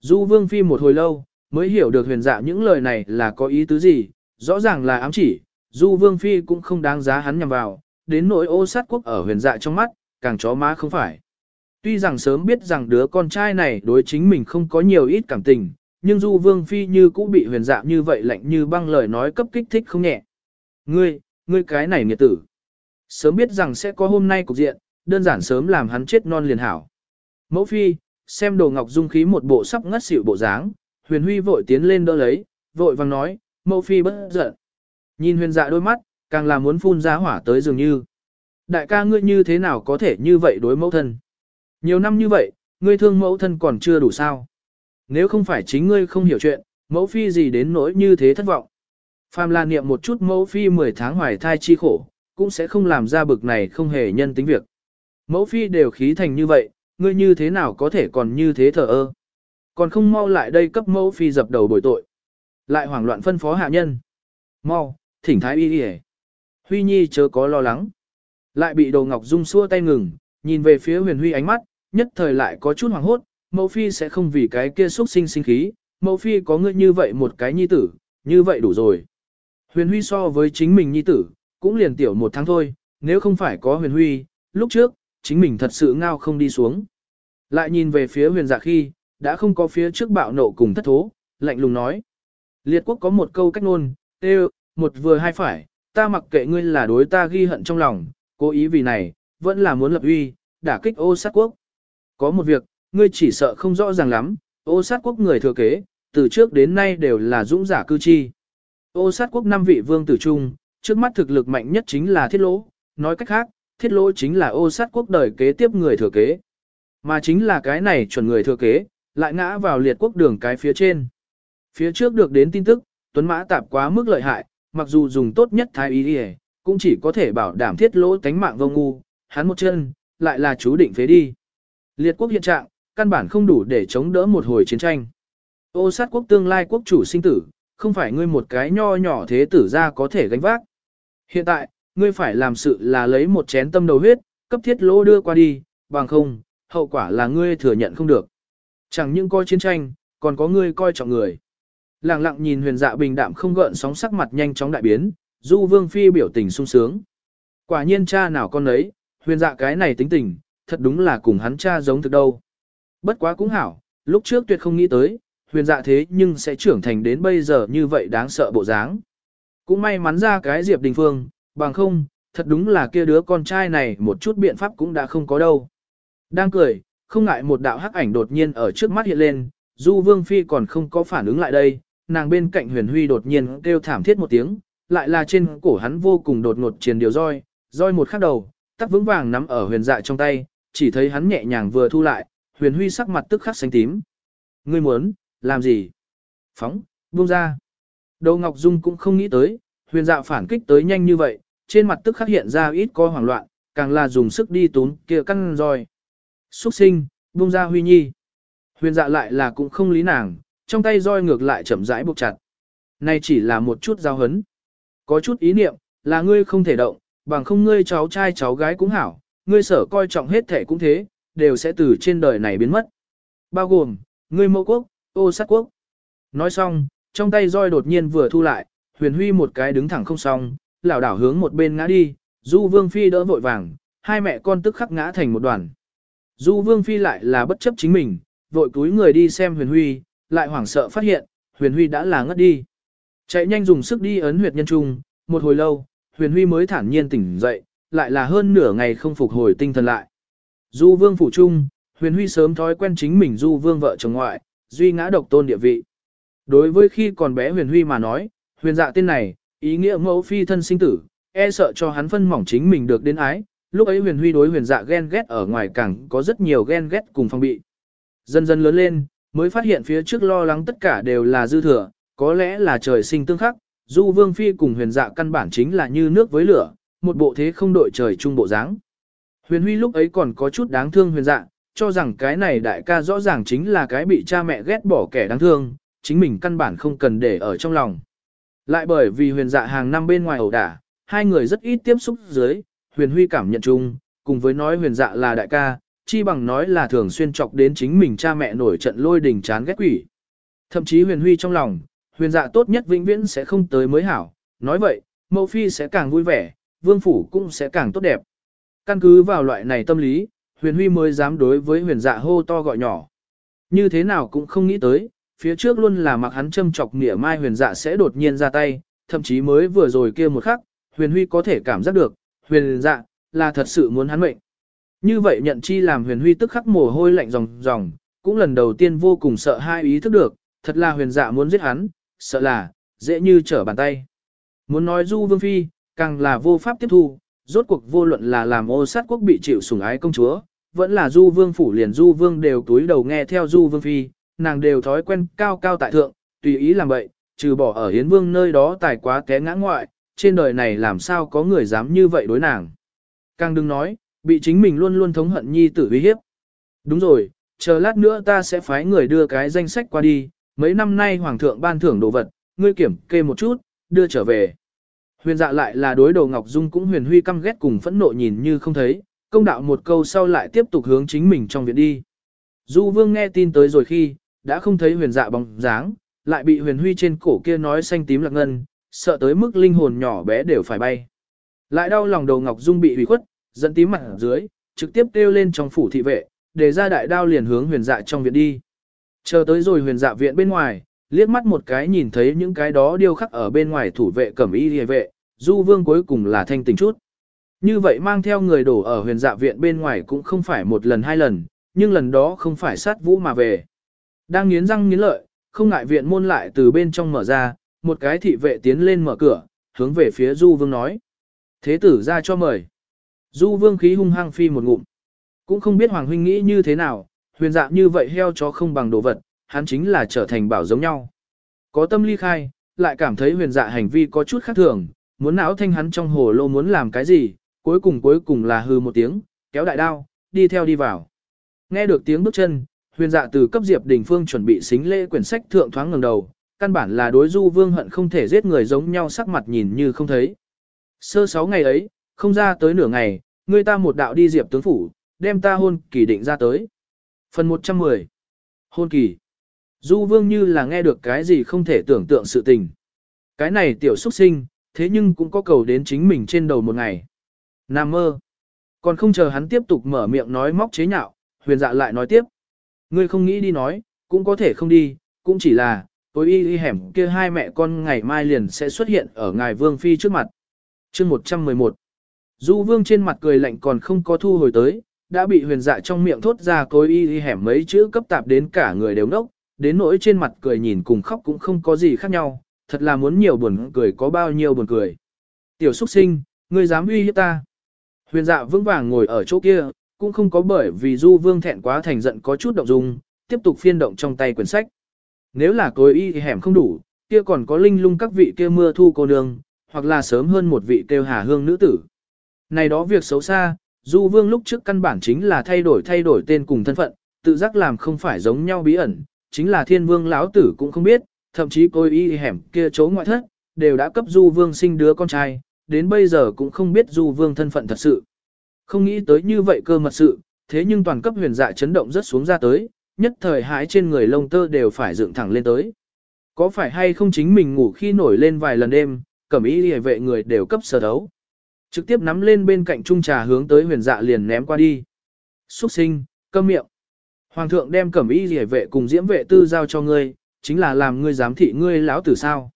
Du vương phi một hồi lâu, mới hiểu được huyền dạ những lời này là có ý tứ gì, rõ ràng là ám chỉ, du vương phi cũng không đáng giá hắn nhằm vào, đến nỗi ô sát quốc ở huyền dạ trong mắt, càng chó má không phải. Tuy rằng sớm biết rằng đứa con trai này đối chính mình không có nhiều ít cảm tình, nhưng du vương phi như cũng bị huyền dạ như vậy lạnh như băng lời nói cấp kích thích không nhẹ. Ngươi, ngươi cái này nghiệt tử. Sớm biết rằng sẽ có hôm nay cục diện, đơn giản sớm làm hắn chết non liền hảo. Mẫu phi, xem đồ ngọc dung khí một bộ sắp ngất xỉu bộ dáng, huyền huy vội tiến lên đỡ lấy, vội vàng nói, mẫu phi bất giận. Nhìn huyền dạ đôi mắt, càng là muốn phun ra hỏa tới dường như. Đại ca ngươi như thế nào có thể như vậy đối mẫu thân? Nhiều năm như vậy, ngươi thương mẫu thân còn chưa đủ sao? Nếu không phải chính ngươi không hiểu chuyện, mẫu phi gì đến nỗi như thế thất vọng. Phàm là niệm một chút mẫu phi 10 tháng hoài thai chi khổ, cũng sẽ không làm ra bực này không hề nhân tính việc. Mẫu phi đều khí thành như vậy, ngươi như thế nào có thể còn như thế thờ ơ. Còn không mau lại đây cấp mẫu phi dập đầu bồi tội. Lại hoảng loạn phân phó hạ nhân. Mau, thỉnh thái y đi Huy Nhi chớ có lo lắng. Lại bị Đồ Ngọc Dung xua tay ngừng, nhìn về phía huyền huy ánh mắt, nhất thời lại có chút hoảng hốt, mẫu phi sẽ không vì cái kia xuất sinh sinh khí, mẫu phi có ngươi như vậy một cái nhi tử, như vậy đủ rồi. Huyền huy so với chính mình nhi tử, cũng liền tiểu một tháng thôi, nếu không phải có huyền huy, lúc trước, chính mình thật sự ngao không đi xuống. Lại nhìn về phía huyền dạ khi, đã không có phía trước bạo nộ cùng thất thố, lạnh lùng nói. Liệt quốc có một câu cách ngôn, tê một vừa hai phải, ta mặc kệ ngươi là đối ta ghi hận trong lòng, cố ý vì này, vẫn là muốn lập uy, đả kích ô sát quốc. Có một việc, ngươi chỉ sợ không rõ ràng lắm, ô sát quốc người thừa kế, từ trước đến nay đều là dũng giả cư chi. Ô sát quốc năm vị vương tử trung, trước mắt thực lực mạnh nhất chính là thiết lỗ, nói cách khác, thiết lỗ chính là ô sát quốc đời kế tiếp người thừa kế. Mà chính là cái này chuẩn người thừa kế, lại ngã vào liệt quốc đường cái phía trên. Phía trước được đến tin tức, Tuấn Mã tạp quá mức lợi hại, mặc dù dùng tốt nhất thái ý đi cũng chỉ có thể bảo đảm thiết lỗ tánh mạng vô ngu, hắn một chân, lại là chú định phế đi. Liệt quốc hiện trạng, căn bản không đủ để chống đỡ một hồi chiến tranh. Ô sát quốc tương lai quốc chủ sinh tử, không phải ngươi một cái nho nhỏ thế tử ra có thể gánh vác. Hiện tại, ngươi phải làm sự là lấy một chén tâm đầu huyết, cấp thiết lỗ đưa qua đi, bằng không, hậu quả là ngươi thừa nhận không được. Chẳng những coi chiến tranh, còn có ngươi coi trọng người. Lặng lặng nhìn huyền dạ bình đạm không gợn sóng sắc mặt nhanh chóng đại biến, du vương phi biểu tình sung sướng. Quả nhiên cha nào con ấy, huyền dạ cái này tính tình, thật đúng là cùng hắn cha giống thực đâu. Bất quá cũng hảo, lúc trước tuyệt không nghĩ tới, huyền dạ thế nhưng sẽ trưởng thành đến bây giờ như vậy đáng sợ bộ dáng. Cũng may mắn ra cái Diệp Đình Phương, bằng không, thật đúng là kia đứa con trai này một chút biện pháp cũng đã không có đâu. Đang cười, không ngại một đạo hắc ảnh đột nhiên ở trước mắt hiện lên, Du Vương Phi còn không có phản ứng lại đây, nàng bên cạnh huyền huy đột nhiên kêu thảm thiết một tiếng, lại là trên cổ hắn vô cùng đột ngột triền điều roi, roi một khắc đầu, tắt vững vàng nắm ở huyền dạ trong tay, chỉ thấy hắn nhẹ nhàng vừa thu lại, huyền huy sắc mặt tức khắc xanh tím. Ngươi muốn, làm gì? Phóng, buông ra. Đầu Ngọc Dung cũng không nghĩ tới, huyền dạ phản kích tới nhanh như vậy, trên mặt tức khắc hiện ra ít có hoảng loạn, càng là dùng sức đi tốn kia căn roi. Xuất sinh, buông ra huy nhi. Huyền dạ lại là cũng không lý nàng, trong tay roi ngược lại chậm rãi buộc chặt. Này chỉ là một chút giao hấn. Có chút ý niệm, là ngươi không thể động, bằng không ngươi cháu trai cháu gái cũng hảo, ngươi sở coi trọng hết thể cũng thế, đều sẽ từ trên đời này biến mất. Bao gồm, ngươi mẫu quốc, ô sát quốc. Nói xong, trong tay roi đột nhiên vừa thu lại, huyền huy một cái đứng thẳng không xong, lảo đảo hướng một bên ngã đi, du vương phi đỡ vội vàng, hai mẹ con tức khắc ngã thành một đoàn. Du vương phi lại là bất chấp chính mình, vội túi người đi xem huyền huy, lại hoảng sợ phát hiện, huyền huy đã là ngất đi. Chạy nhanh dùng sức đi ấn huyệt nhân trung, một hồi lâu, huyền huy mới thản nhiên tỉnh dậy, lại là hơn nửa ngày không phục hồi tinh thần lại. Du vương phủ trung, huyền huy sớm thói quen chính mình du vương vợ chồng ngoại, duy ngã độc tôn địa vị. Đối với khi còn bé huyền huy mà nói, huyền dạ tên này, ý nghĩa mẫu phi thân sinh tử, e sợ cho hắn phân mỏng chính mình được đến ái, lúc ấy huyền huy đối huyền dạ ghen ghét ở ngoài càng có rất nhiều ghen ghét cùng phong bị. Dần dần lớn lên, mới phát hiện phía trước lo lắng tất cả đều là dư thừa, có lẽ là trời sinh tương khắc, du vương phi cùng huyền dạ căn bản chính là như nước với lửa, một bộ thế không đội trời chung bộ dáng. Huyền huy lúc ấy còn có chút đáng thương huyền dạ, cho rằng cái này đại ca rõ ràng chính là cái bị cha mẹ ghét bỏ kẻ đáng thương, chính mình căn bản không cần để ở trong lòng. Lại bởi vì huyền dạ hàng năm bên ngoài ẩu đả, hai người rất ít tiếp xúc dưới, huyền huy cảm nhận chung, cùng với nói huyền dạ là đại ca, chi bằng nói là thường xuyên chọc đến chính mình cha mẹ nổi trận lôi đình chán ghét quỷ. Thậm chí huyền huy trong lòng, huyền dạ tốt nhất vĩnh viễn sẽ không tới mới hảo, nói vậy, mẫu phi sẽ càng vui vẻ, vương phủ cũng sẽ càng tốt đẹp. Căn cứ vào loại này tâm lý, huyền huy mới dám đối với huyền dạ hô to gọi nhỏ. Như thế nào cũng không nghĩ tới, phía trước luôn là mặc hắn châm chọc nghĩa mai huyền dạ sẽ đột nhiên ra tay, thậm chí mới vừa rồi kia một khắc, huyền huy có thể cảm giác được, huyền dạ, là thật sự muốn hắn mệnh. Như vậy nhận chi làm huyền huy tức khắc mồ hôi lạnh ròng ròng, cũng lần đầu tiên vô cùng sợ hai ý thức được, thật là huyền dạ muốn giết hắn, sợ là, dễ như trở bàn tay. Muốn nói du vương phi, càng là vô pháp tiếp thu, rốt cuộc vô luận là làm ô sát quốc bị chịu sủng ái công chúa, vẫn là du vương phủ liền du vương đều túi đầu nghe theo du vương phi, nàng đều thói quen cao cao tại thượng, tùy ý làm vậy, trừ bỏ ở hiến vương nơi đó tài quá té ngã ngoại, trên đời này làm sao có người dám như vậy đối nàng. Càng đừng nói, bị chính mình luôn luôn thống hận nhi tử uy hiếp. Đúng rồi, chờ lát nữa ta sẽ phái người đưa cái danh sách qua đi, mấy năm nay hoàng thượng ban thưởng đồ vật, ngươi kiểm kê một chút, đưa trở về. Huyền dạ lại là đối đầu Ngọc Dung cũng huyền huy căm ghét cùng phẫn nộ nhìn như không thấy, công đạo một câu sau lại tiếp tục hướng chính mình trong viện đi. Du vương nghe tin tới rồi khi, đã không thấy huyền dạ bóng dáng, lại bị huyền huy trên cổ kia nói xanh tím lạc ngân, sợ tới mức linh hồn nhỏ bé đều phải bay. Lại đau lòng đầu Ngọc Dung bị hủy khuất, dẫn tím mặt dưới, trực tiếp kêu lên trong phủ thị vệ, để ra đại đao liền hướng huyền dạ trong viện đi. Chờ tới rồi huyền dạ viện bên ngoài, liếc mắt một cái nhìn thấy những cái đó điêu khắc ở bên ngoài thủ vệ cẩm y hề vệ, du vương cuối cùng là thanh tình chút. Như vậy mang theo người đổ ở huyền dạ viện bên ngoài cũng không phải một lần hai lần, nhưng lần đó không phải sát vũ mà về. Đang nghiến răng nghiến lợi, không ngại viện môn lại từ bên trong mở ra, một cái thị vệ tiến lên mở cửa, hướng về phía du vương nói. Thế tử ra cho mời. Du vương khí hung hăng phi một ngụm. Cũng không biết Hoàng huynh nghĩ như thế nào, huyền dạng như vậy heo chó không bằng đồ vật, hắn chính là trở thành bảo giống nhau. Có tâm ly khai, lại cảm thấy huyền dạ hành vi có chút khác thường, muốn não thanh hắn trong hồ lô muốn làm cái gì, cuối cùng cuối cùng là hư một tiếng, kéo đại đao, đi theo đi vào. Nghe được tiếng bước chân, huyền dạ từ cấp diệp đình phương chuẩn bị xính lễ quyển sách thượng thoáng ngẩng đầu, căn bản là đối du vương hận không thể giết người giống nhau sắc mặt nhìn như không thấy. Sơ sáu ngày ấy, không ra tới nửa ngày, người ta một đạo đi diệp tướng phủ, đem ta hôn kỳ định ra tới. Phần 110 Hôn kỳ Du vương như là nghe được cái gì không thể tưởng tượng sự tình. Cái này tiểu xuất sinh, thế nhưng cũng có cầu đến chính mình trên đầu một ngày. Nam mơ. Còn không chờ hắn tiếp tục mở miệng nói móc chế nhạo, huyền dạ lại nói tiếp. Ngươi không nghĩ đi nói, cũng có thể không đi, cũng chỉ là, tối y y hẻm kia hai mẹ con ngày mai liền sẽ xuất hiện ở ngài vương phi trước mặt. chương 111 Du vương trên mặt cười lạnh còn không có thu hồi tới, đã bị huyền dạ trong miệng thốt ra cối y y hẻm mấy chữ cấp tạp đến cả người đều nốc, đến nỗi trên mặt cười nhìn cùng khóc cũng không có gì khác nhau, thật là muốn nhiều buồn cười có bao nhiêu buồn cười. Tiểu xuất sinh, ngươi dám uy hiếp ta. Huyền dạ vững vàng ngồi ở chỗ kia, cũng không có bởi vì du vương thẹn quá thành giận có chút động dung, tiếp tục phiên động trong tay quyển sách. Nếu là cối y thì hẻm không đủ, kia còn có linh lung các vị kia mưa thu cô nương, hoặc là sớm hơn một vị kêu hà hương nữ tử. Này đó việc xấu xa, du vương lúc trước căn bản chính là thay đổi thay đổi tên cùng thân phận, tự giác làm không phải giống nhau bí ẩn, chính là thiên vương lão tử cũng không biết, thậm chí cối y hẻm kia chỗ ngoại thất, đều đã cấp du vương sinh đứa con trai, đến bây giờ cũng không biết du vương thân phận thật sự. Không nghĩ tới như vậy cơ mật sự, thế nhưng toàn cấp huyền dạ chấn động rất xuống ra tới, nhất thời hái trên người lông tơ đều phải dựng thẳng lên tới. Có phải hay không chính mình ngủ khi nổi lên vài lần đêm, cẩm ý hề vệ người đều cấp sở đấu. Trực tiếp nắm lên bên cạnh trung trà hướng tới huyền dạ liền ném qua đi. Xuất sinh, câm miệng. Hoàng thượng đem cẩm ý hề vệ cùng diễm vệ tư giao cho ngươi, chính là làm ngươi giám thị ngươi lão tử sao.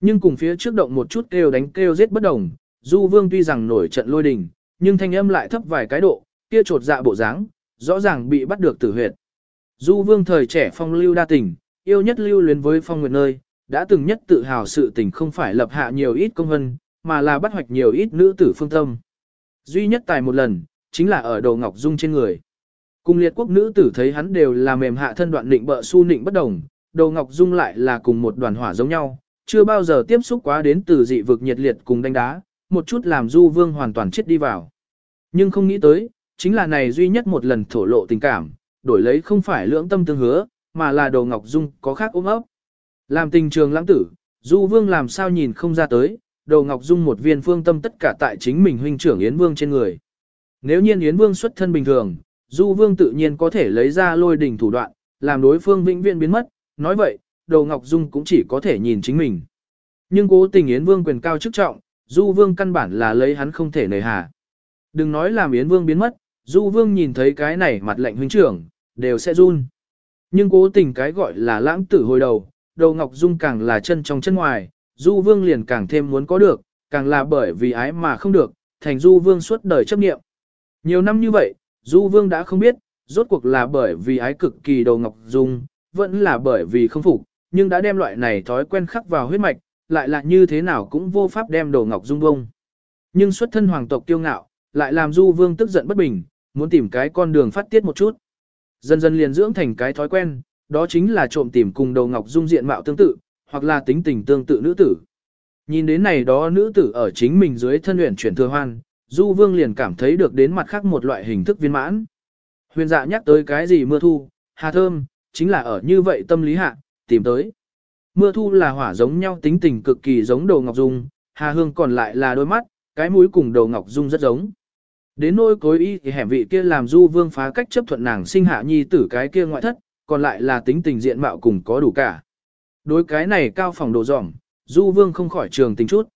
Nhưng cùng phía trước động một chút kêu đánh kêu giết bất đồng, Du Vương tuy rằng nổi trận lôi đình, nhưng thanh âm lại thấp vài cái độ, kia trột dạ bộ dáng, rõ ràng bị bắt được tử huyệt. Du Vương thời trẻ phong lưu đa tình, yêu nhất lưu luyến với phong nguyệt nơi, đã từng nhất tự hào sự tình không phải lập hạ nhiều ít công hân, mà là bắt hoạch nhiều ít nữ tử phương tâm. Duy nhất tài một lần, chính là ở đầu ngọc dung trên người. Cùng liệt quốc nữ tử thấy hắn đều là mềm hạ thân đoạn định bợ su nịnh bất đồng, đầu ngọc dung lại là cùng một đoàn hỏa giống nhau, chưa bao giờ tiếp xúc quá đến từ dị vực nhiệt liệt cùng đánh đá, một chút làm du vương hoàn toàn chết đi vào. Nhưng không nghĩ tới, chính là này duy nhất một lần thổ lộ tình cảm, đổi lấy không phải lưỡng tâm tương hứa, mà là đồ ngọc dung có khác ôm ấp. Làm tình trường lãng tử, du vương làm sao nhìn không ra tới, đồ ngọc dung một viên phương tâm tất cả tại chính mình huynh trưởng Yến Vương trên người. Nếu nhiên Yến Vương xuất thân bình thường, du vương tự nhiên có thể lấy ra lôi đỉnh thủ đoạn, làm đối phương vĩnh viễn biến mất, nói vậy, đồ ngọc dung cũng chỉ có thể nhìn chính mình. Nhưng cố tình Yến Vương quyền cao chức trọng, du vương căn bản là lấy hắn không thể nề hà. Đừng nói làm Yến Vương biến mất, Du Vương nhìn thấy cái này mặt lệnh huynh trưởng, đều sẽ run. Nhưng cố tình cái gọi là lãng tử hồi đầu, đầu Ngọc Dung càng là chân trong chân ngoài, Du Vương liền càng thêm muốn có được, càng là bởi vì ái mà không được, thành Du Vương suốt đời chấp nghiệm. Nhiều năm như vậy, Du Vương đã không biết, rốt cuộc là bởi vì ái cực kỳ đầu Ngọc Dung, vẫn là bởi vì không phục, nhưng đã đem loại này thói quen khắc vào huyết mạch, lại là như thế nào cũng vô pháp đem đầu Ngọc Dung bông. Nhưng xuất thân hoàng tộc kiêu ngạo, lại làm Du Vương tức giận bất bình, muốn tìm cái con đường phát tiết một chút. Dần dần liền dưỡng thành cái thói quen, đó chính là trộm tìm cùng đầu ngọc dung diện mạo tương tự, hoặc là tính tình tương tự nữ tử. Nhìn đến này đó nữ tử ở chính mình dưới thân luyện chuyển thừa hoan, Du Vương liền cảm thấy được đến mặt khác một loại hình thức viên mãn. Huyền dạ nhắc tới cái gì mưa thu, hà thơm, chính là ở như vậy tâm lý hạ, tìm tới. Mưa thu là hỏa giống nhau tính tình cực kỳ giống đầu ngọc dung, hà hương còn lại là đôi mắt, cái mũi cùng đầu ngọc dung rất giống. Đến nỗi cối y thì hẻm vị kia làm du vương phá cách chấp thuận nàng sinh hạ nhi tử cái kia ngoại thất, còn lại là tính tình diện mạo cùng có đủ cả. Đối cái này cao phòng đồ dỏng, du vương không khỏi trường tình chút.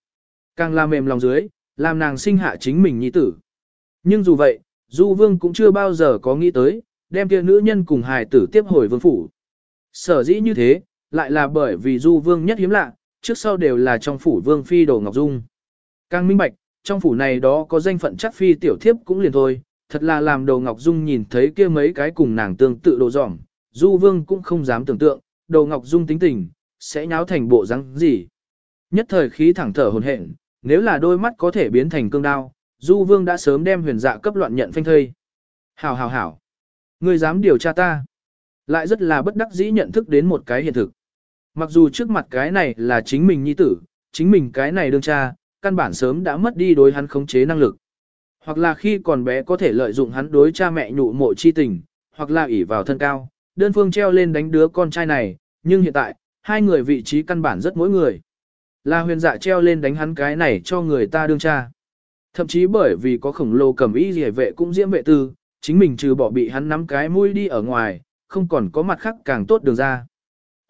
Càng làm mềm lòng dưới, làm nàng sinh hạ chính mình nhi tử. Nhưng dù vậy, du vương cũng chưa bao giờ có nghĩ tới, đem kia nữ nhân cùng hài tử tiếp hồi vương phủ. Sở dĩ như thế, lại là bởi vì du vương nhất hiếm lạ, trước sau đều là trong phủ vương phi đồ ngọc dung. Càng minh bạch, trong phủ này đó có danh phận chắc phi tiểu thiếp cũng liền thôi, thật là làm đầu ngọc dung nhìn thấy kia mấy cái cùng nàng tương tự đồ dỏm, du vương cũng không dám tưởng tượng, đầu ngọc dung tính tình, sẽ nháo thành bộ răng gì. Nhất thời khí thẳng thở hồn hển, nếu là đôi mắt có thể biến thành cương đao, du vương đã sớm đem huyền dạ cấp loạn nhận phanh thây. Hảo hảo hảo, ngươi dám điều tra ta. Lại rất là bất đắc dĩ nhận thức đến một cái hiện thực. Mặc dù trước mặt cái này là chính mình nhi tử, chính mình cái này đương cha, căn bản sớm đã mất đi đối hắn khống chế năng lực. Hoặc là khi còn bé có thể lợi dụng hắn đối cha mẹ nhụ mộ chi tình, hoặc là ỷ vào thân cao, đơn phương treo lên đánh đứa con trai này, nhưng hiện tại, hai người vị trí căn bản rất mỗi người. Là huyền dạ treo lên đánh hắn cái này cho người ta đương cha. Thậm chí bởi vì có khổng lồ cầm ý gì vệ cũng diễm vệ tư, chính mình trừ bỏ bị hắn nắm cái mũi đi ở ngoài, không còn có mặt khác càng tốt đường ra.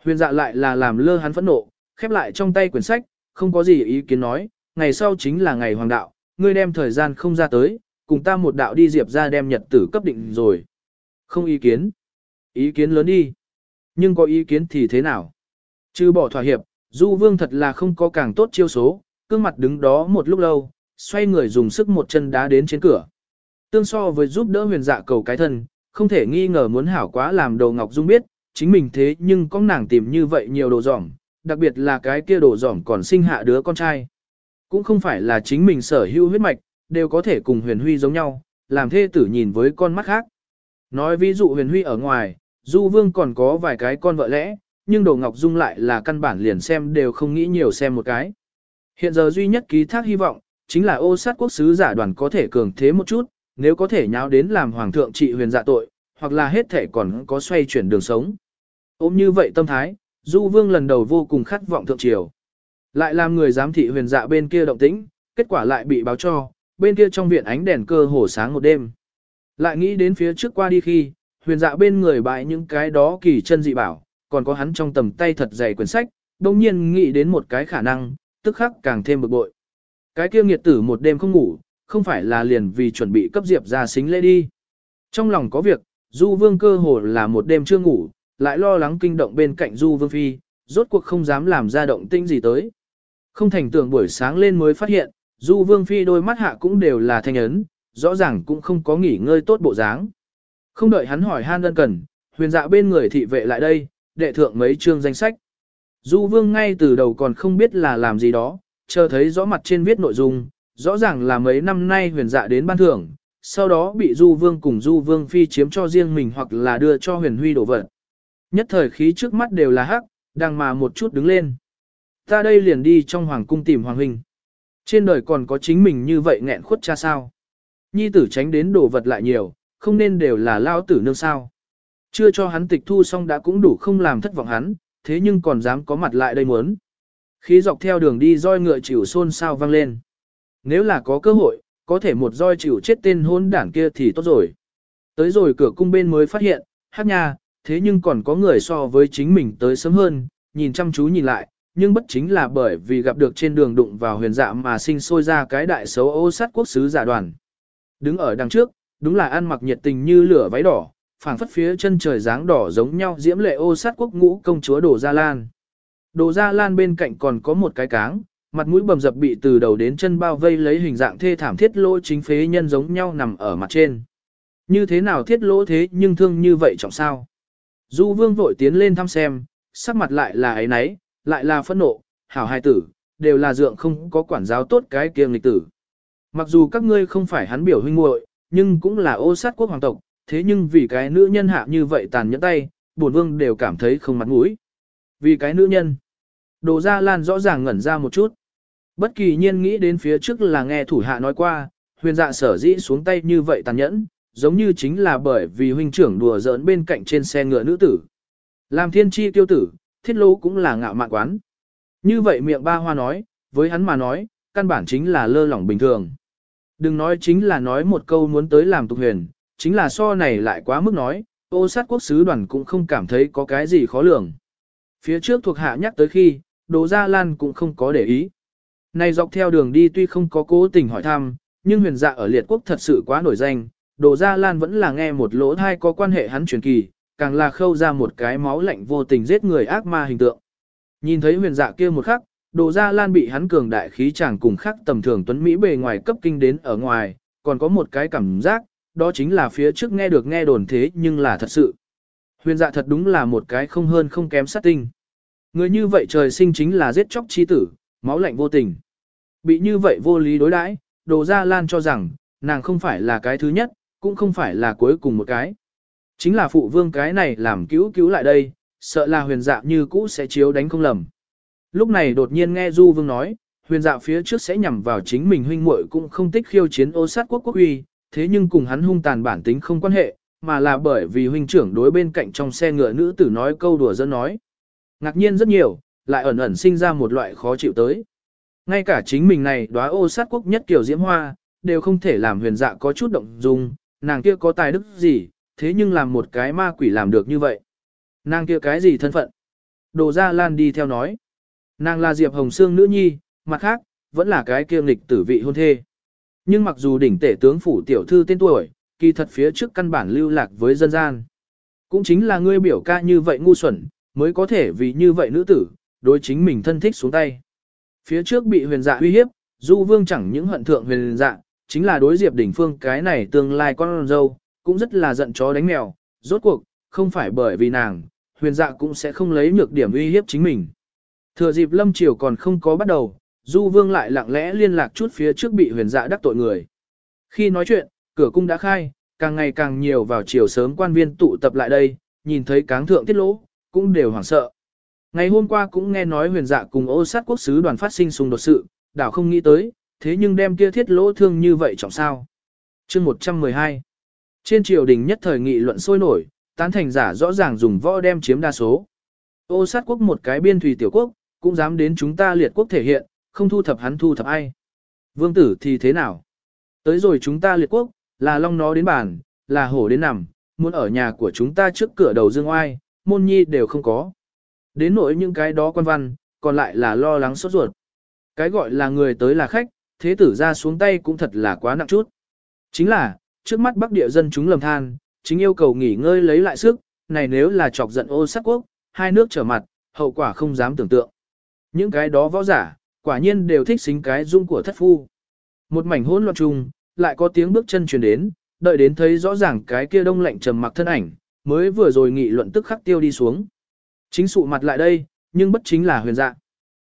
Huyền dạ lại là làm lơ hắn phẫn nộ, khép lại trong tay quyển sách, không có gì ý kiến nói, ngày sau chính là ngày hoàng đạo, ngươi đem thời gian không ra tới, cùng ta một đạo đi diệp ra đem nhật tử cấp định rồi. Không ý kiến. Ý kiến lớn đi. Nhưng có ý kiến thì thế nào? Chứ bỏ thỏa hiệp, Du Vương thật là không có càng tốt chiêu số, cương mặt đứng đó một lúc lâu, xoay người dùng sức một chân đá đến trên cửa. Tương so với giúp đỡ huyền dạ cầu cái thân, không thể nghi ngờ muốn hảo quá làm đồ Ngọc Dung biết, chính mình thế nhưng có nàng tìm như vậy nhiều đồ giỏng, đặc biệt là cái kia đồ giỏng còn sinh hạ đứa con trai. Cũng không phải là chính mình sở hữu huyết mạch, đều có thể cùng huyền huy giống nhau, làm thê tử nhìn với con mắt khác. Nói ví dụ huyền huy ở ngoài, Du Vương còn có vài cái con vợ lẽ, nhưng Đồ Ngọc Dung lại là căn bản liền xem đều không nghĩ nhiều xem một cái. Hiện giờ duy nhất ký thác hy vọng, chính là ô sát quốc sứ giả đoàn có thể cường thế một chút, nếu có thể nháo đến làm hoàng thượng trị huyền dạ tội, hoặc là hết thể còn có xoay chuyển đường sống. Ôm như vậy tâm thái, Du Vương lần đầu vô cùng khát vọng thượng triều. Lại làm người giám thị huyền dạ bên kia động tĩnh, kết quả lại bị báo cho, bên kia trong viện ánh đèn cơ hồ sáng một đêm. Lại nghĩ đến phía trước qua đi khi, huyền dạ bên người bại những cái đó kỳ chân dị bảo, còn có hắn trong tầm tay thật dày quyển sách, đồng nhiên nghĩ đến một cái khả năng, tức khắc càng thêm bực bội. Cái kia nghiệt tử một đêm không ngủ, không phải là liền vì chuẩn bị cấp diệp ra xính lễ đi. Trong lòng có việc, Du Vương cơ hồ là một đêm chưa ngủ, lại lo lắng kinh động bên cạnh Du Vương Phi, rốt cuộc không dám làm ra động tinh gì tới. Không thành tưởng buổi sáng lên mới phát hiện, Du Vương Phi đôi mắt hạ cũng đều là thanh ấn, rõ ràng cũng không có nghỉ ngơi tốt bộ dáng. Không đợi hắn hỏi han đơn cần, huyền dạ bên người thị vệ lại đây, đệ thượng mấy chương danh sách. Du Vương ngay từ đầu còn không biết là làm gì đó, chờ thấy rõ mặt trên viết nội dung, rõ ràng là mấy năm nay huyền dạ đến ban thưởng, sau đó bị Du Vương cùng Du Vương Phi chiếm cho riêng mình hoặc là đưa cho huyền huy đổ vật. Nhất thời khí trước mắt đều là hắc, đang mà một chút đứng lên. Ta đây liền đi trong hoàng cung tìm hoàng huynh. Trên đời còn có chính mình như vậy nghẹn khuất cha sao. Nhi tử tránh đến đồ vật lại nhiều, không nên đều là lao tử nương sao. Chưa cho hắn tịch thu xong đã cũng đủ không làm thất vọng hắn, thế nhưng còn dám có mặt lại đây muốn. Khí dọc theo đường đi roi ngựa chịu xôn sao vang lên. Nếu là có cơ hội, có thể một roi chịu chết tên hôn đảng kia thì tốt rồi. Tới rồi cửa cung bên mới phát hiện, hát nha, thế nhưng còn có người so với chính mình tới sớm hơn, nhìn chăm chú nhìn lại, nhưng bất chính là bởi vì gặp được trên đường đụng vào huyền dạ mà sinh sôi ra cái đại xấu ô sát quốc sứ giả đoàn. Đứng ở đằng trước, đúng là ăn mặc nhiệt tình như lửa váy đỏ, phảng phất phía chân trời dáng đỏ giống nhau diễm lệ ô sát quốc ngũ công chúa Đồ Gia Lan. Đồ Gia Lan bên cạnh còn có một cái cáng, mặt mũi bầm dập bị từ đầu đến chân bao vây lấy hình dạng thê thảm thiết lỗ chính phế nhân giống nhau nằm ở mặt trên. Như thế nào thiết lỗ thế nhưng thương như vậy trọng sao? Du vương vội tiến lên thăm xem, sắc mặt lại là ấy nấy, lại là phẫn nộ, hảo hài tử, đều là dượng không có quản giáo tốt cái kiêng lịch tử. Mặc dù các ngươi không phải hắn biểu huynh muội, nhưng cũng là ô sát quốc hoàng tộc, thế nhưng vì cái nữ nhân hạ như vậy tàn nhẫn tay, bổn vương đều cảm thấy không mặt mũi. Vì cái nữ nhân, đồ ra lan rõ ràng ngẩn ra một chút. Bất kỳ nhiên nghĩ đến phía trước là nghe thủ hạ nói qua, huyền dạ sở dĩ xuống tay như vậy tàn nhẫn, giống như chính là bởi vì huynh trưởng đùa giỡn bên cạnh trên xe ngựa nữ tử. Làm thiên chi tiêu tử, thiết lỗ cũng là ngạo mạn quán. Như vậy miệng ba hoa nói, với hắn mà nói, căn bản chính là lơ lỏng bình thường. Đừng nói chính là nói một câu muốn tới làm tục huyền, chính là so này lại quá mức nói, ô sát quốc sứ đoàn cũng không cảm thấy có cái gì khó lường. Phía trước thuộc hạ nhắc tới khi, Đỗ Gia Lan cũng không có để ý. Này dọc theo đường đi tuy không có cố tình hỏi thăm, nhưng huyền dạ ở liệt quốc thật sự quá nổi danh, Đỗ Gia Lan vẫn là nghe một lỗ thai có quan hệ hắn truyền kỳ, càng là khâu ra một cái máu lạnh vô tình giết người ác ma hình tượng. Nhìn thấy huyền dạ kia một khắc, đồ Gia Lan bị hắn cường đại khí chàng cùng khắc tầm thường tuấn Mỹ bề ngoài cấp kinh đến ở ngoài, còn có một cái cảm giác, đó chính là phía trước nghe được nghe đồn thế nhưng là thật sự. Huyền dạ thật đúng là một cái không hơn không kém sát tinh. Người như vậy trời sinh chính là giết chóc chi tử, máu lạnh vô tình. Bị như vậy vô lý đối đãi, Đồ Gia Lan cho rằng, nàng không phải là cái thứ nhất, cũng không phải là cuối cùng một cái. Chính là phụ vương cái này làm cứu cứu lại đây, sợ là huyền dạ như cũ sẽ chiếu đánh không lầm. Lúc này đột nhiên nghe Du Vương nói, huyền dạ phía trước sẽ nhằm vào chính mình huynh muội cũng không tích khiêu chiến ô sát quốc quốc uy, thế nhưng cùng hắn hung tàn bản tính không quan hệ, mà là bởi vì huynh trưởng đối bên cạnh trong xe ngựa nữ tử nói câu đùa dân nói. Ngạc nhiên rất nhiều, lại ẩn ẩn sinh ra một loại khó chịu tới. Ngay cả chính mình này đóa ô sát quốc nhất kiểu diễm hoa, đều không thể làm huyền dạ có chút động dung, nàng kia có tài đức gì, thế nhưng làm một cái ma quỷ làm được như vậy. Nàng kia cái gì thân phận? Đồ Gia Lan đi theo nói. Nàng là Diệp Hồng Sương nữ nhi, mặt khác, vẫn là cái kiêm lịch tử vị hôn thê. Nhưng mặc dù đỉnh tể tướng phủ tiểu thư tên tuổi, kỳ thật phía trước căn bản lưu lạc với dân gian. Cũng chính là ngươi biểu ca như vậy ngu xuẩn, mới có thể vì như vậy nữ tử, đối chính mình thân thích xuống tay. Phía trước bị huyền dạ uy hiếp, Du Vương chẳng những hận thượng huyền dạ, chính là đối Diệp Đỉnh Phương cái này tương lai con dâu, cũng rất là giận chó đánh mèo, rốt cuộc, không phải bởi vì nàng, huyền dạ cũng sẽ không lấy nhược điểm uy hiếp chính mình. Thừa dịp lâm triều còn không có bắt đầu, Du Vương lại lặng lẽ liên lạc chút phía trước bị huyền dạ đắc tội người. Khi nói chuyện, cửa cung đã khai, càng ngày càng nhiều vào chiều sớm quan viên tụ tập lại đây, nhìn thấy cáng thượng tiết lỗ, cũng đều hoảng sợ. Ngày hôm qua cũng nghe nói huyền dạ cùng ô sát quốc sứ đoàn phát sinh xung đột sự, đảo không nghĩ tới, thế nhưng đem kia thiết lỗ thương như vậy trọng sao. chương 112 trên triều đình nhất thời nghị luận sôi nổi, tán thành giả rõ ràng dùng võ đem chiếm đa số. Ô sát quốc một cái biên thủy tiểu quốc, cũng dám đến chúng ta liệt quốc thể hiện, không thu thập hắn thu thập ai. Vương tử thì thế nào? Tới rồi chúng ta liệt quốc, là long nó đến bàn, là hổ đến nằm, muốn ở nhà của chúng ta trước cửa đầu dương oai, môn nhi đều không có. Đến nỗi những cái đó quan văn, còn lại là lo lắng sốt ruột. Cái gọi là người tới là khách, thế tử ra xuống tay cũng thật là quá nặng chút. Chính là, trước mắt bắc địa dân chúng lầm than, chính yêu cầu nghỉ ngơi lấy lại sức, này nếu là chọc giận ô sắc quốc, hai nước trở mặt, hậu quả không dám tưởng tượng. Những cái đó võ giả, quả nhiên đều thích xính cái dung của thất phu. Một mảnh hỗn loạn chung, lại có tiếng bước chân truyền đến, đợi đến thấy rõ ràng cái kia đông lạnh trầm mặc thân ảnh, mới vừa rồi nghị luận tức khắc tiêu đi xuống. Chính sụ mặt lại đây, nhưng bất chính là huyền dạ.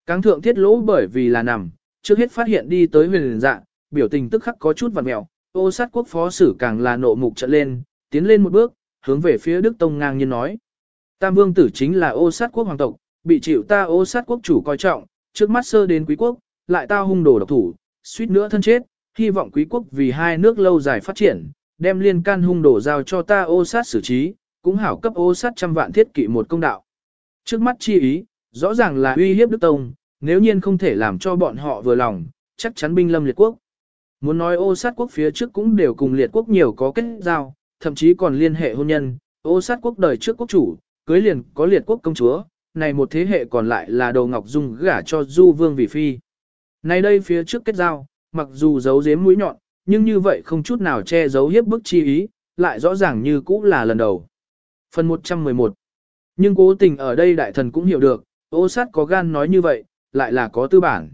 Cáng thượng thiết lỗ bởi vì là nằm, trước hết phát hiện đi tới huyền dạ, biểu tình tức khắc có chút vặn mẹo, ô sát quốc phó sử càng là nộ mục trận lên, tiến lên một bước, hướng về phía Đức Tông ngang nhiên nói. Tam vương tử chính là ô sát quốc hoàng tộc, bị chịu ta ô sát quốc chủ coi trọng, trước mắt sơ đến quý quốc, lại tao hung đồ độc thủ, suýt nữa thân chết, hy vọng quý quốc vì hai nước lâu dài phát triển, đem liên can hung đồ giao cho ta ô sát xử trí, cũng hảo cấp ô sát trăm vạn thiết kỵ một công đạo. Trước mắt chi ý, rõ ràng là uy hiếp Đức Tông, nếu nhiên không thể làm cho bọn họ vừa lòng, chắc chắn binh lâm liệt quốc. Muốn nói ô sát quốc phía trước cũng đều cùng liệt quốc nhiều có kết giao, thậm chí còn liên hệ hôn nhân, ô sát quốc đời trước quốc chủ, cưới liền có liệt quốc công chúa, này một thế hệ còn lại là đầu ngọc dung gả cho du vương vì phi. Này đây phía trước kết giao, mặc dù giấu giếm mũi nhọn, nhưng như vậy không chút nào che giấu hiếp bức chi ý, lại rõ ràng như cũ là lần đầu. Phần 111 Nhưng cố tình ở đây đại thần cũng hiểu được, ô sát có gan nói như vậy, lại là có tư bản.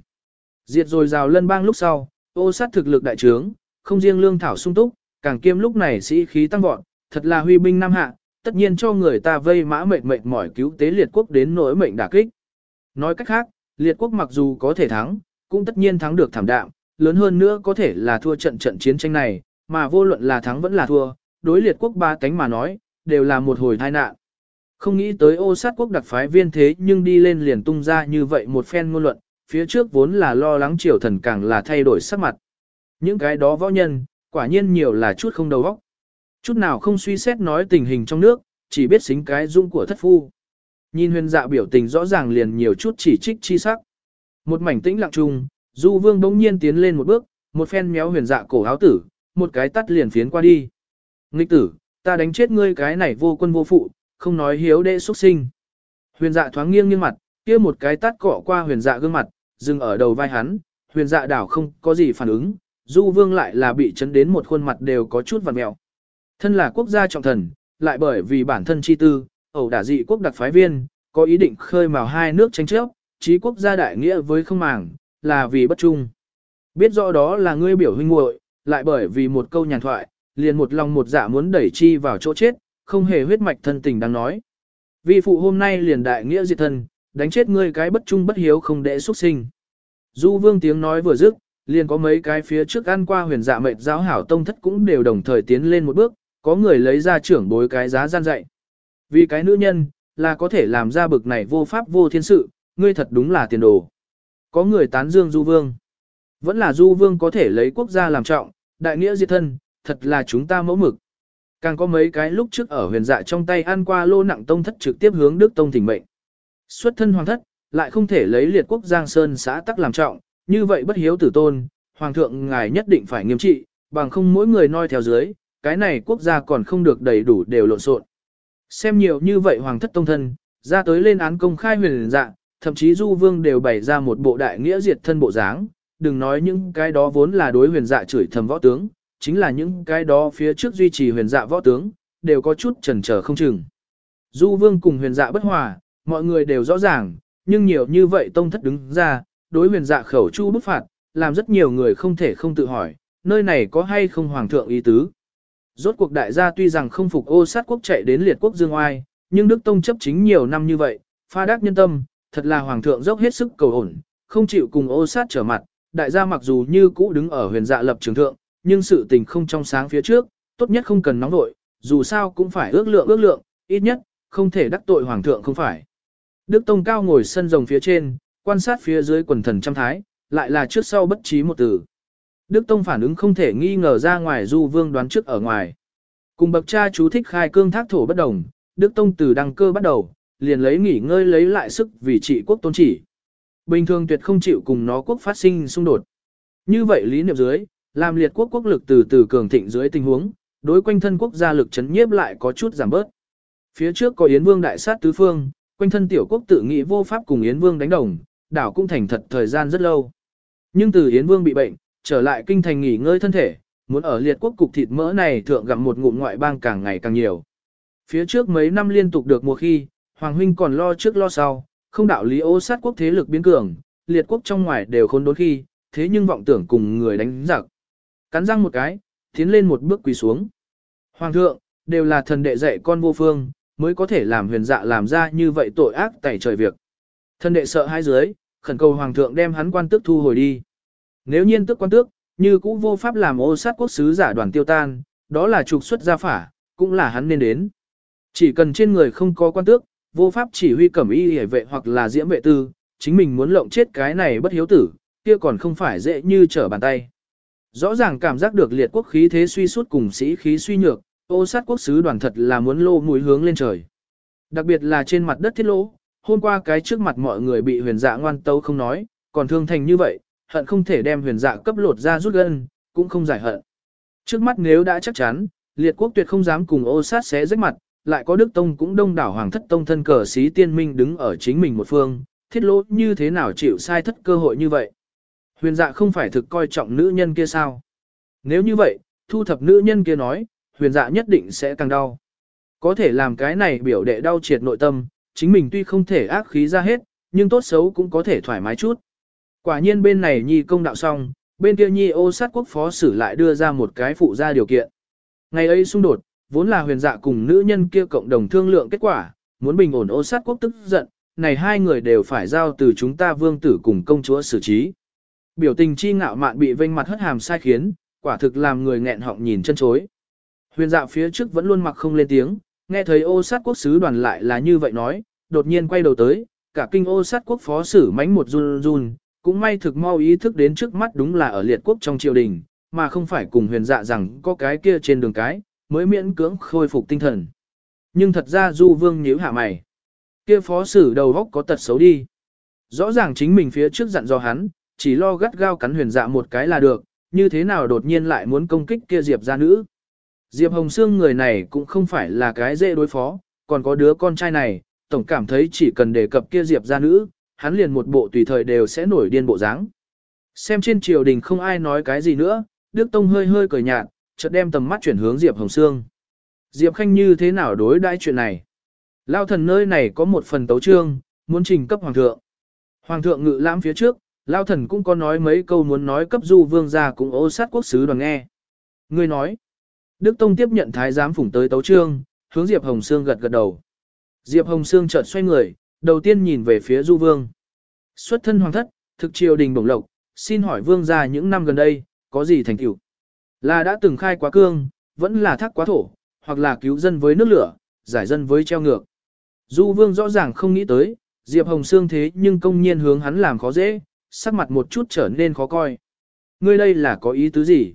Diệt rồi rào lân bang lúc sau, ô sát thực lực đại trướng, không riêng lương thảo sung túc, càng kiêm lúc này sĩ khí tăng vọt, thật là huy binh nam hạ, tất nhiên cho người ta vây mã mệt mệt mỏi cứu tế liệt quốc đến nỗi mệnh đả kích. Nói cách khác, liệt quốc mặc dù có thể thắng, cũng tất nhiên thắng được thảm đạm, lớn hơn nữa có thể là thua trận trận chiến tranh này, mà vô luận là thắng vẫn là thua, đối liệt quốc ba cánh mà nói, đều là một hồi tai nạn. Không nghĩ tới ô sát quốc đặc phái viên thế nhưng đi lên liền tung ra như vậy một phen ngôn luận, phía trước vốn là lo lắng triều thần càng là thay đổi sắc mặt. Những cái đó võ nhân, quả nhiên nhiều là chút không đầu óc. Chút nào không suy xét nói tình hình trong nước, chỉ biết xính cái dung của thất phu. Nhìn huyền dạ biểu tình rõ ràng liền nhiều chút chỉ trích chi sắc. Một mảnh tĩnh lặng chung, du vương bỗng nhiên tiến lên một bước, một phen méo huyền dạ cổ áo tử, một cái tắt liền phiến qua đi. Nghịch tử, ta đánh chết ngươi cái này vô quân vô phụ, không nói hiếu đệ xuất sinh. Huyền dạ thoáng nghiêng nghiêng mặt, kia một cái tắt cọ qua huyền dạ gương mặt, dừng ở đầu vai hắn, huyền dạ đảo không có gì phản ứng, du vương lại là bị chấn đến một khuôn mặt đều có chút vặt mẹo. Thân là quốc gia trọng thần, lại bởi vì bản thân chi tư, ẩu đả dị quốc đặc phái viên, có ý định khơi mào hai nước tranh chấp, trí quốc gia đại nghĩa với không màng, là vì bất trung. Biết rõ đó là ngươi biểu huynh muội, lại bởi vì một câu nhàn thoại, liền một lòng một dạ muốn đẩy chi vào chỗ chết, không hề huyết mạch thân tình đang nói. Vi phụ hôm nay liền đại nghĩa diệt thân, đánh chết ngươi cái bất trung bất hiếu không để xuất sinh. Du vương tiếng nói vừa dứt, liền có mấy cái phía trước ăn qua huyền dạ mệnh giáo hảo tông thất cũng đều đồng thời tiến lên một bước, có người lấy ra trưởng bối cái giá gian dạy. Vì cái nữ nhân, là có thể làm ra bực này vô pháp vô thiên sự, ngươi thật đúng là tiền đồ. Có người tán dương du vương. Vẫn là du vương có thể lấy quốc gia làm trọng, đại nghĩa diệt thân, thật là chúng ta mẫu mực. Càng có mấy cái lúc trước ở huyền dạ trong tay ăn qua lô nặng tông thất trực tiếp hướng Đức Tông thỉnh mệnh. Xuất thân hoàng thất, lại không thể lấy liệt quốc Giang Sơn xã tắc làm trọng, như vậy bất hiếu tử tôn, hoàng thượng ngài nhất định phải nghiêm trị, bằng không mỗi người noi theo dưới, cái này quốc gia còn không được đầy đủ đều lộn xộn. Xem nhiều như vậy hoàng thất tông thân, ra tới lên án công khai huyền dạng thậm chí du vương đều bày ra một bộ đại nghĩa diệt thân bộ dáng, đừng nói những cái đó vốn là đối huyền dạ chửi thầm võ tướng, chính là những cái đó phía trước duy trì huyền dạ võ tướng, đều có chút chần chờ không chừng. Du vương cùng huyền dạ bất hòa, mọi người đều rõ ràng, nhưng nhiều như vậy tông thất đứng ra, đối huyền dạ khẩu chu bức phạt, làm rất nhiều người không thể không tự hỏi, nơi này có hay không hoàng thượng ý tứ. Rốt cuộc đại gia tuy rằng không phục ô sát quốc chạy đến liệt quốc dương oai, nhưng Đức Tông chấp chính nhiều năm như vậy, pha đắc nhân tâm, thật là hoàng thượng dốc hết sức cầu ổn, không chịu cùng ô sát trở mặt, đại gia mặc dù như cũ đứng ở huyền dạ lập trường thượng, nhưng sự tình không trong sáng phía trước, tốt nhất không cần nóng nội, dù sao cũng phải ước lượng ước lượng, ít nhất, không thể đắc tội hoàng thượng không phải. Đức Tông cao ngồi sân rồng phía trên, quan sát phía dưới quần thần trăm thái, lại là trước sau bất trí một từ. Đức Tông phản ứng không thể nghi ngờ ra ngoài du vương đoán trước ở ngoài. Cùng bậc cha chú thích khai cương thác thổ bất đồng, Đức Tông từ đăng cơ bắt đầu, liền lấy nghỉ ngơi lấy lại sức vì trị quốc tôn chỉ. Bình thường tuyệt không chịu cùng nó quốc phát sinh xung đột. Như vậy lý niệm dưới, làm liệt quốc quốc lực từ từ cường thịnh dưới tình huống, đối quanh thân quốc gia lực chấn nhiếp lại có chút giảm bớt. Phía trước có Yến Vương đại sát tứ phương, quanh thân tiểu quốc tự nghĩ vô pháp cùng Yến Vương đánh đồng, đảo cũng thành thật thời gian rất lâu. Nhưng từ Yến Vương bị bệnh, trở lại kinh thành nghỉ ngơi thân thể, muốn ở liệt quốc cục thịt mỡ này thượng gặm một ngụm ngoại bang càng ngày càng nhiều. Phía trước mấy năm liên tục được mùa khi, Hoàng huynh còn lo trước lo sau, không đạo lý ô sát quốc thế lực biến cường, liệt quốc trong ngoài đều khôn đốn khi, thế nhưng vọng tưởng cùng người đánh giặc. Cắn răng một cái, tiến lên một bước quỳ xuống. Hoàng thượng, đều là thần đệ dạy con vô phương, mới có thể làm huyền dạ làm ra như vậy tội ác tẩy trời việc. thân đệ sợ hai dưới, khẩn cầu hoàng thượng đem hắn quan tước thu hồi đi. Nếu nhiên tức quan tước, như cũ vô pháp làm ô sát quốc sứ giả đoàn tiêu tan, đó là trục xuất gia phả, cũng là hắn nên đến. Chỉ cần trên người không có quan tước, vô pháp chỉ huy cẩm y hề vệ hoặc là diễm vệ tư, chính mình muốn lộng chết cái này bất hiếu tử, kia còn không phải dễ như trở bàn tay. Rõ ràng cảm giác được liệt quốc khí thế suy suốt cùng sĩ khí suy nhược, ô sát quốc sứ đoàn thật là muốn lô mũi hướng lên trời. Đặc biệt là trên mặt đất thiết lỗ, hôm qua cái trước mặt mọi người bị huyền dạ ngoan tấu không nói, còn thương thành như vậy, hận không thể đem huyền dạ cấp lột ra rút gân, cũng không giải hận. Trước mắt nếu đã chắc chắn, liệt quốc tuyệt không dám cùng ô sát xé rách mặt, lại có Đức Tông cũng đông đảo hoàng thất tông thân cờ sĩ tiên minh đứng ở chính mình một phương, thiết lỗ như thế nào chịu sai thất cơ hội như vậy. Huyền dạ không phải thực coi trọng nữ nhân kia sao. Nếu như vậy, thu thập nữ nhân kia nói, huyền dạ nhất định sẽ càng đau. Có thể làm cái này biểu đệ đau triệt nội tâm, chính mình tuy không thể ác khí ra hết, nhưng tốt xấu cũng có thể thoải mái chút. Quả nhiên bên này nhi công đạo xong, bên kia nhi ô sát quốc phó xử lại đưa ra một cái phụ ra điều kiện. Ngày ấy xung đột, vốn là huyền dạ cùng nữ nhân kia cộng đồng thương lượng kết quả, muốn bình ổn ô sát quốc tức giận, này hai người đều phải giao từ chúng ta vương tử cùng công chúa xử trí. Biểu tình chi ngạo mạn bị vênh mặt hất hàm sai khiến, quả thực làm người nghẹn họng nhìn chân chối. Huyền dạ phía trước vẫn luôn mặc không lên tiếng, nghe thấy ô sát quốc sứ đoàn lại là như vậy nói, đột nhiên quay đầu tới, cả kinh ô sát quốc phó sử mánh một run run, cũng may thực mau ý thức đến trước mắt đúng là ở liệt quốc trong triều đình, mà không phải cùng huyền dạ rằng có cái kia trên đường cái, mới miễn cưỡng khôi phục tinh thần. Nhưng thật ra Du Vương nhíu hạ mày. Kia phó sử đầu góc có tật xấu đi. Rõ ràng chính mình phía trước dặn do hắn, chỉ lo gắt gao cắn huyền dạ một cái là được, như thế nào đột nhiên lại muốn công kích kia Diệp gia nữ. Diệp Hồng Sương người này cũng không phải là cái dễ đối phó, còn có đứa con trai này, tổng cảm thấy chỉ cần đề cập kia Diệp gia nữ, hắn liền một bộ tùy thời đều sẽ nổi điên bộ dáng. Xem trên triều đình không ai nói cái gì nữa, Đức Tông hơi hơi cười nhạt, chợt đem tầm mắt chuyển hướng Diệp Hồng Sương. Diệp Khanh như thế nào đối đãi chuyện này? Lao thần nơi này có một phần tấu trương, muốn trình cấp hoàng thượng. Hoàng thượng ngự lãm phía trước, Lao thần cũng có nói mấy câu muốn nói cấp du vương gia cũng ô sát quốc sứ đoàn nghe. Người nói, Đức Tông tiếp nhận thái giám phủng tới tấu trương, hướng Diệp Hồng Sương gật gật đầu. Diệp Hồng Sương chợt xoay người, đầu tiên nhìn về phía du vương. Xuất thân hoàng thất, thực triều đình bổng lộc, xin hỏi vương gia những năm gần đây, có gì thành tựu? Là đã từng khai quá cương, vẫn là thác quá thổ, hoặc là cứu dân với nước lửa, giải dân với treo ngược. Du vương rõ ràng không nghĩ tới, Diệp Hồng Sương thế nhưng công nhiên hướng hắn làm khó dễ, sắc mặt một chút trở nên khó coi. Ngươi đây là có ý tứ gì?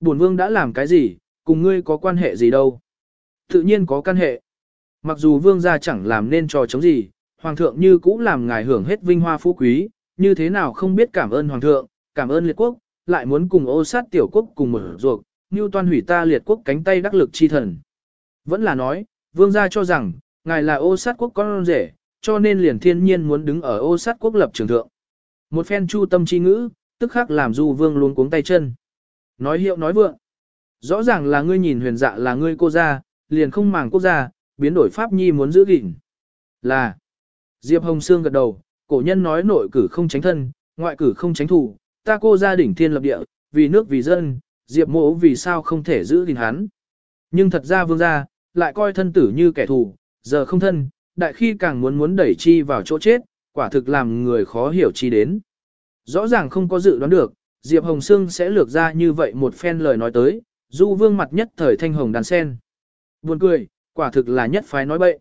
Bổn vương đã làm cái gì, cùng ngươi có quan hệ gì đâu? Tự nhiên có căn hệ. Mặc dù vương gia chẳng làm nên trò chống gì, hoàng thượng như cũ làm ngài hưởng hết vinh hoa phú quý, như thế nào không biết cảm ơn hoàng thượng, cảm ơn liệt quốc, lại muốn cùng ô sát tiểu quốc cùng mở ruột, như toàn hủy ta liệt quốc cánh tay đắc lực chi thần. Vẫn là nói, vương gia cho rằng, ngài là ô sát quốc con rể, cho nên liền thiên nhiên muốn đứng ở ô sát quốc lập trường thượng. Một phen chu tâm chi ngữ, tức khắc làm du vương luôn cuống tay chân. Nói hiệu nói vượng. Rõ ràng là ngươi nhìn huyền dạ là ngươi cô gia, liền không màng quốc gia, biến đổi pháp nhi muốn giữ gìn. Là. Diệp Hồng Sương gật đầu, cổ nhân nói nội cử không tránh thân, ngoại cử không tránh thủ, ta cô gia đỉnh thiên lập địa, vì nước vì dân, Diệp mộ vì sao không thể giữ gìn hắn. Nhưng thật ra vương gia, lại coi thân tử như kẻ thù, giờ không thân, đại khi càng muốn muốn đẩy chi vào chỗ chết, quả thực làm người khó hiểu chi đến. Rõ ràng không có dự đoán được, Diệp Hồng Sương sẽ lược ra như vậy một phen lời nói tới, du vương mặt nhất thời thanh hồng đàn sen. Buồn cười, quả thực là nhất phái nói bậy.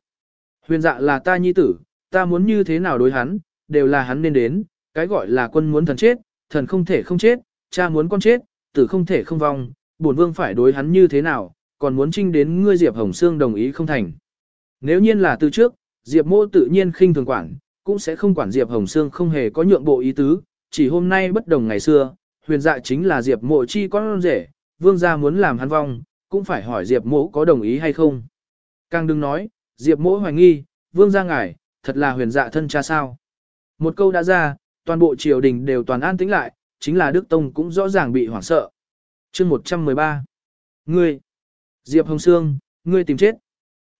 Huyền dạ là ta nhi tử, ta muốn như thế nào đối hắn, đều là hắn nên đến, cái gọi là quân muốn thần chết, thần không thể không chết, cha muốn con chết, tử không thể không vong, bổn vương phải đối hắn như thế nào, còn muốn trinh đến ngươi Diệp Hồng Sương đồng ý không thành. Nếu nhiên là từ trước, Diệp mô tự nhiên khinh thường quản, cũng sẽ không quản Diệp Hồng Sương không hề có nhượng bộ ý tứ, chỉ hôm nay bất đồng ngày xưa, huyền dạ chính là Diệp mộ chi con rể, vương gia muốn làm hắn vong, cũng phải hỏi Diệp mỗ có đồng ý hay không. Càng đừng nói, Diệp mỗ hoài nghi, vương gia ngài, thật là huyền dạ thân cha sao. Một câu đã ra, toàn bộ triều đình đều toàn an tĩnh lại, chính là Đức Tông cũng rõ ràng bị hoảng sợ. chương 113 Ngươi Diệp Hồng Sương, ngươi tìm chết.